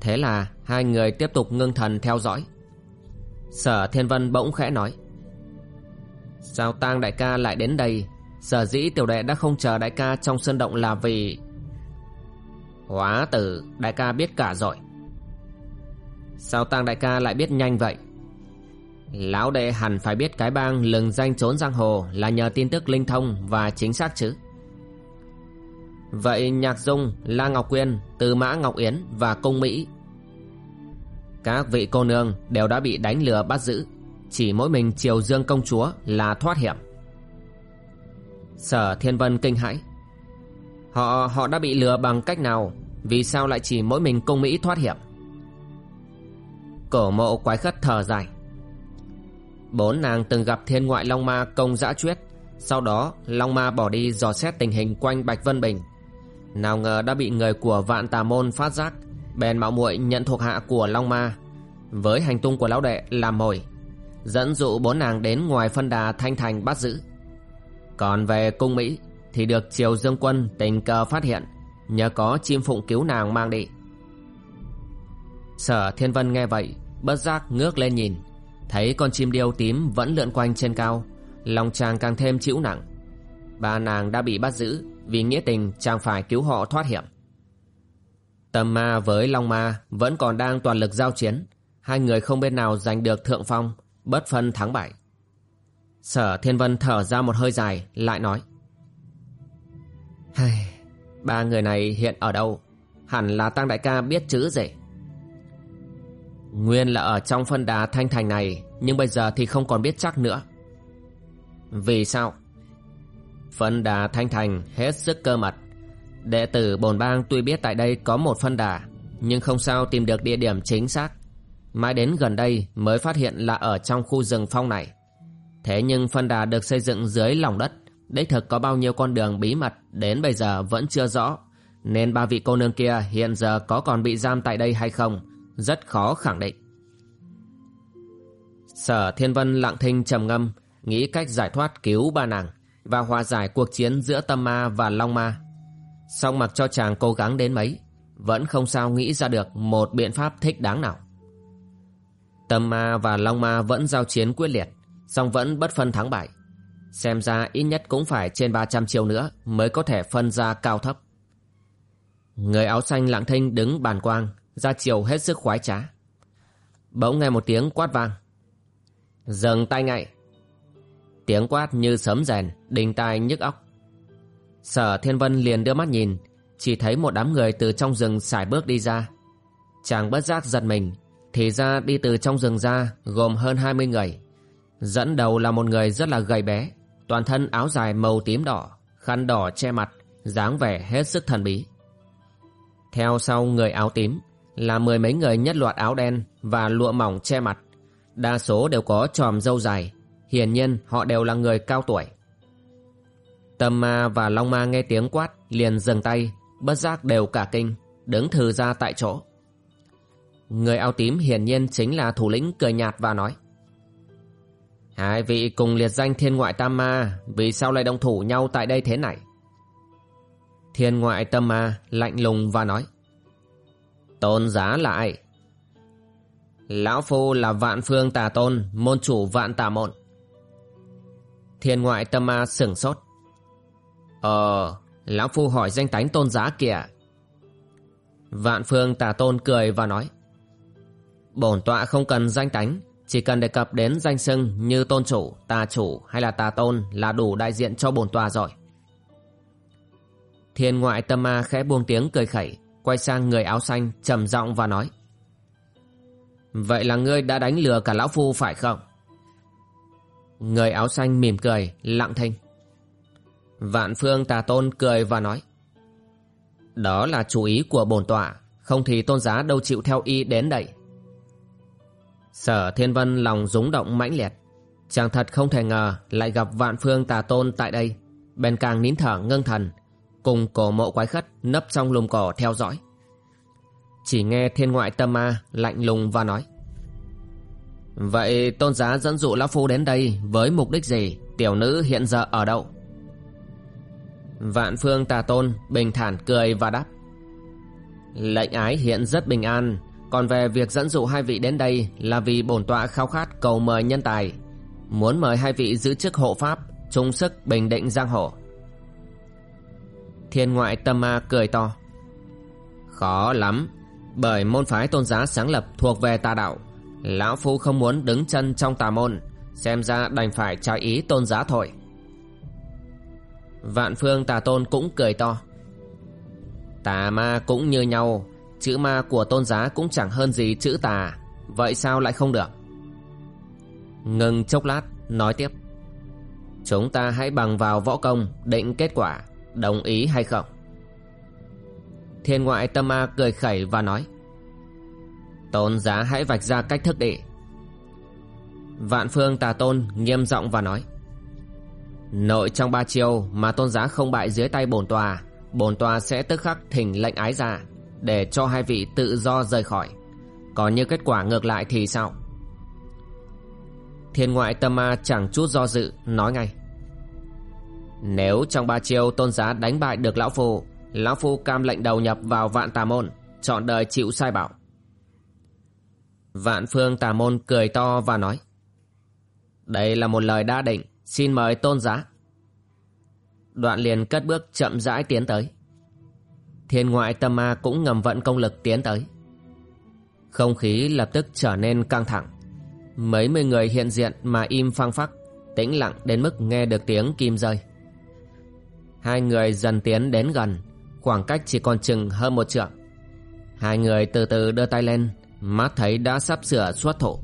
Thế là hai người tiếp tục ngưng thần theo dõi. Sở Thiên Vân bỗng khẽ nói. Sao tang đại ca lại đến đây? Sở dĩ tiểu đệ đã không chờ đại ca trong sân động là vì Hóa tử đại ca biết cả rồi. Sao tang đại ca lại biết nhanh vậy? Lão đệ hẳn phải biết cái bang lừng danh trốn giang hồ Là nhờ tin tức linh thông và chính xác chứ. Vậy Nhạc Dung, La Ngọc Quyên, Từ Mã Ngọc Yến và công Mỹ các vị cô nương đều đã bị đánh lừa bắt giữ. Chỉ mỗi mình Triều Dương công chúa là thoát hiểm. Sở Thiên Vân kinh hãi. Họ họ đã bị lừa bằng cách nào? Vì sao lại chỉ mỗi mình công Mỹ thoát hiểm? Cổ mộ quái khất thở dài. Bốn nàng từng gặp thiên ngoại Long Ma công dã chuyết. Sau đó, Long Ma bỏ đi dò xét tình hình quanh Bạch Vân Bình. Nào ngờ đã bị người của vạn tà môn phát giác bèn mạo muội nhận thuộc hạ của long ma với hành tung của lão đệ làm mồi, dẫn dụ bốn nàng đến ngoài phân đà thanh thành bắt giữ. Còn về cung mỹ thì được triều dương quân tình cờ phát hiện, nhờ có chim phụng cứu nàng mang đi. Sở thiên vân nghe vậy, bất giác ngước lên nhìn, thấy con chim điêu tím vẫn lượn quanh trên cao, lòng chàng càng thêm chịu nặng. Ba nàng đã bị bắt giữ vì nghĩa tình chàng phải cứu họ thoát hiểm. Tầm ma với Long ma vẫn còn đang toàn lực giao chiến, hai người không bên nào giành được thượng phong, bất phân thắng bại. Sở Thiên Vân thở ra một hơi dài, lại nói. Ba người này hiện ở đâu? Hẳn là Tăng Đại ca biết chữ gì? Nguyên là ở trong phân đà thanh thành này, nhưng bây giờ thì không còn biết chắc nữa. Vì sao? Phân đà thanh thành hết sức cơ mật Đệ tử bồn bang tuy biết tại đây có một phân đà, Nhưng không sao tìm được địa điểm chính xác. Mãi đến gần đây mới phát hiện là ở trong khu rừng phong này. Thế nhưng phân đà được xây dựng dưới lòng đất, Đích thực có bao nhiêu con đường bí mật Đến bây giờ vẫn chưa rõ. Nên ba vị cô nương kia hiện giờ có còn bị giam tại đây hay không, Rất khó khẳng định. Sở Thiên Vân lặng thinh trầm ngâm, Nghĩ cách giải thoát cứu ba nàng và hòa giải cuộc chiến giữa tâm ma và long ma. Song mặc cho chàng cố gắng đến mấy, vẫn không sao nghĩ ra được một biện pháp thích đáng nào. Tâm ma và long ma vẫn giao chiến quyết liệt, song vẫn bất phân thắng bại. Xem ra ít nhất cũng phải trên 300 chiêu nữa mới có thể phân ra cao thấp. Người áo xanh lặng thinh đứng bàn quang, ra chiều hết sức khoái trá. Bỗng nghe một tiếng quát vang. Dừng tay ngay. Tiếng quát như sấm rèn, đình tai nhức óc. Sở Thiên Vân liền đưa mắt nhìn, chỉ thấy một đám người từ trong rừng xài bước đi ra. Chàng bất giác giật mình, thì ra đi từ trong rừng ra gồm hơn 20 người. Dẫn đầu là một người rất là gầy bé, toàn thân áo dài màu tím đỏ, khăn đỏ che mặt, dáng vẻ hết sức thần bí. Theo sau người áo tím là mười mấy người nhất loạt áo đen và lụa mỏng che mặt. Đa số đều có tròm râu dài, hiển nhiên họ đều là người cao tuổi. Tâm ma và long ma nghe tiếng quát liền dừng tay, bất giác đều cả kinh, đứng thừ ra tại chỗ. Người áo tím hiển nhiên chính là thủ lĩnh cười nhạt và nói. Hai vị cùng liệt danh thiên ngoại tam ma, vì sao lại đồng thủ nhau tại đây thế này? Thiên ngoại tâm ma lạnh lùng và nói. Tôn giá là ai? Lão Phu là vạn phương tà tôn, môn chủ vạn tà môn. Thiên ngoại tâm ma sửng sốt. Ờ, Lão Phu hỏi danh tánh tôn giá kìa. Vạn phương tà tôn cười và nói. Bổn tọa không cần danh tánh, chỉ cần đề cập đến danh xưng như tôn chủ, tà chủ hay là tà tôn là đủ đại diện cho bổn tọa rồi. Thiên ngoại tâm ma khẽ buông tiếng cười khẩy, quay sang người áo xanh trầm giọng và nói. Vậy là ngươi đã đánh lừa cả lão phu phải không? Người áo xanh mỉm cười, lặng thinh. Vạn phương tà tôn cười và nói. Đó là chủ ý của bổn tọa, không thì tôn giá đâu chịu theo y đến đây. Sở Thiên Vân lòng rúng động mãnh liệt. Chàng thật không thể ngờ lại gặp vạn phương tà tôn tại đây. Bèn càng nín thở ngưng thần, cùng cổ mộ quái khất nấp trong lùm cỏ theo dõi. Chỉ nghe thiên ngoại tâm ma lạnh lùng và nói. Vậy tôn giá dẫn dụ Lão Phu đến đây với mục đích gì? Tiểu nữ hiện giờ ở đâu? Vạn phương tà tôn bình thản cười và đáp. Lệnh ái hiện rất bình an còn về việc dẫn dụ hai vị đến đây là vì bổn tọa khao khát cầu mời nhân tài. Muốn mời hai vị giữ chức hộ pháp, chung sức bình định giang hồ. Thiên ngoại tâm ma cười to. Khó lắm, bởi môn phái tôn giá sáng lập thuộc về tà đạo. Lão Phu không muốn đứng chân trong tà môn, xem ra đành phải trái ý tôn giá thôi. Vạn phương tà tôn cũng cười to. Tà ma cũng như nhau, Chữ ma của tôn giá cũng chẳng hơn gì chữ tà Vậy sao lại không được? Ngừng chốc lát Nói tiếp. Chúng ta hãy bằng vào võ công Định kết quả Đồng ý hay không? Thiên ngoại tâm ma cười khẩy và nói. Tôn giá hãy vạch ra cách thức đi. Vạn phương tà tôn nghiêm giọng và nói. Nội trong ba chiêu mà tôn giá không bại dưới tay bổn tòa Bổn tòa sẽ tức khắc thỉnh lệnh ái ra để cho hai vị tự do rời khỏi. Còn như kết quả ngược lại thì sao? Thiên ngoại tâm ma chẳng chút do dự, nói ngay. Nếu trong ba chiêu tôn giá đánh bại được lão phu lão phu cam lệnh đầu nhập vào vạn tà môn, chọn đời chịu sai bảo. Vạn phương tà môn cười to và nói, đây là một lời đa định xin mời tôn giá đoạn liền cất bước chậm rãi tiến tới thiên ngoại tâm ma cũng ngầm vận công lực tiến tới. Không khí lập tức trở nên căng thẳng. Mấy mươi người hiện diện mà im phăng phắc, tĩnh lặng đến mức nghe được tiếng kim rơi. Hai người dần tiến đến gần, khoảng cách chỉ còn chừng hơn một trượng. Hai người từ từ đưa tay lên, mắt thấy đã sắp sửa xuất thủ.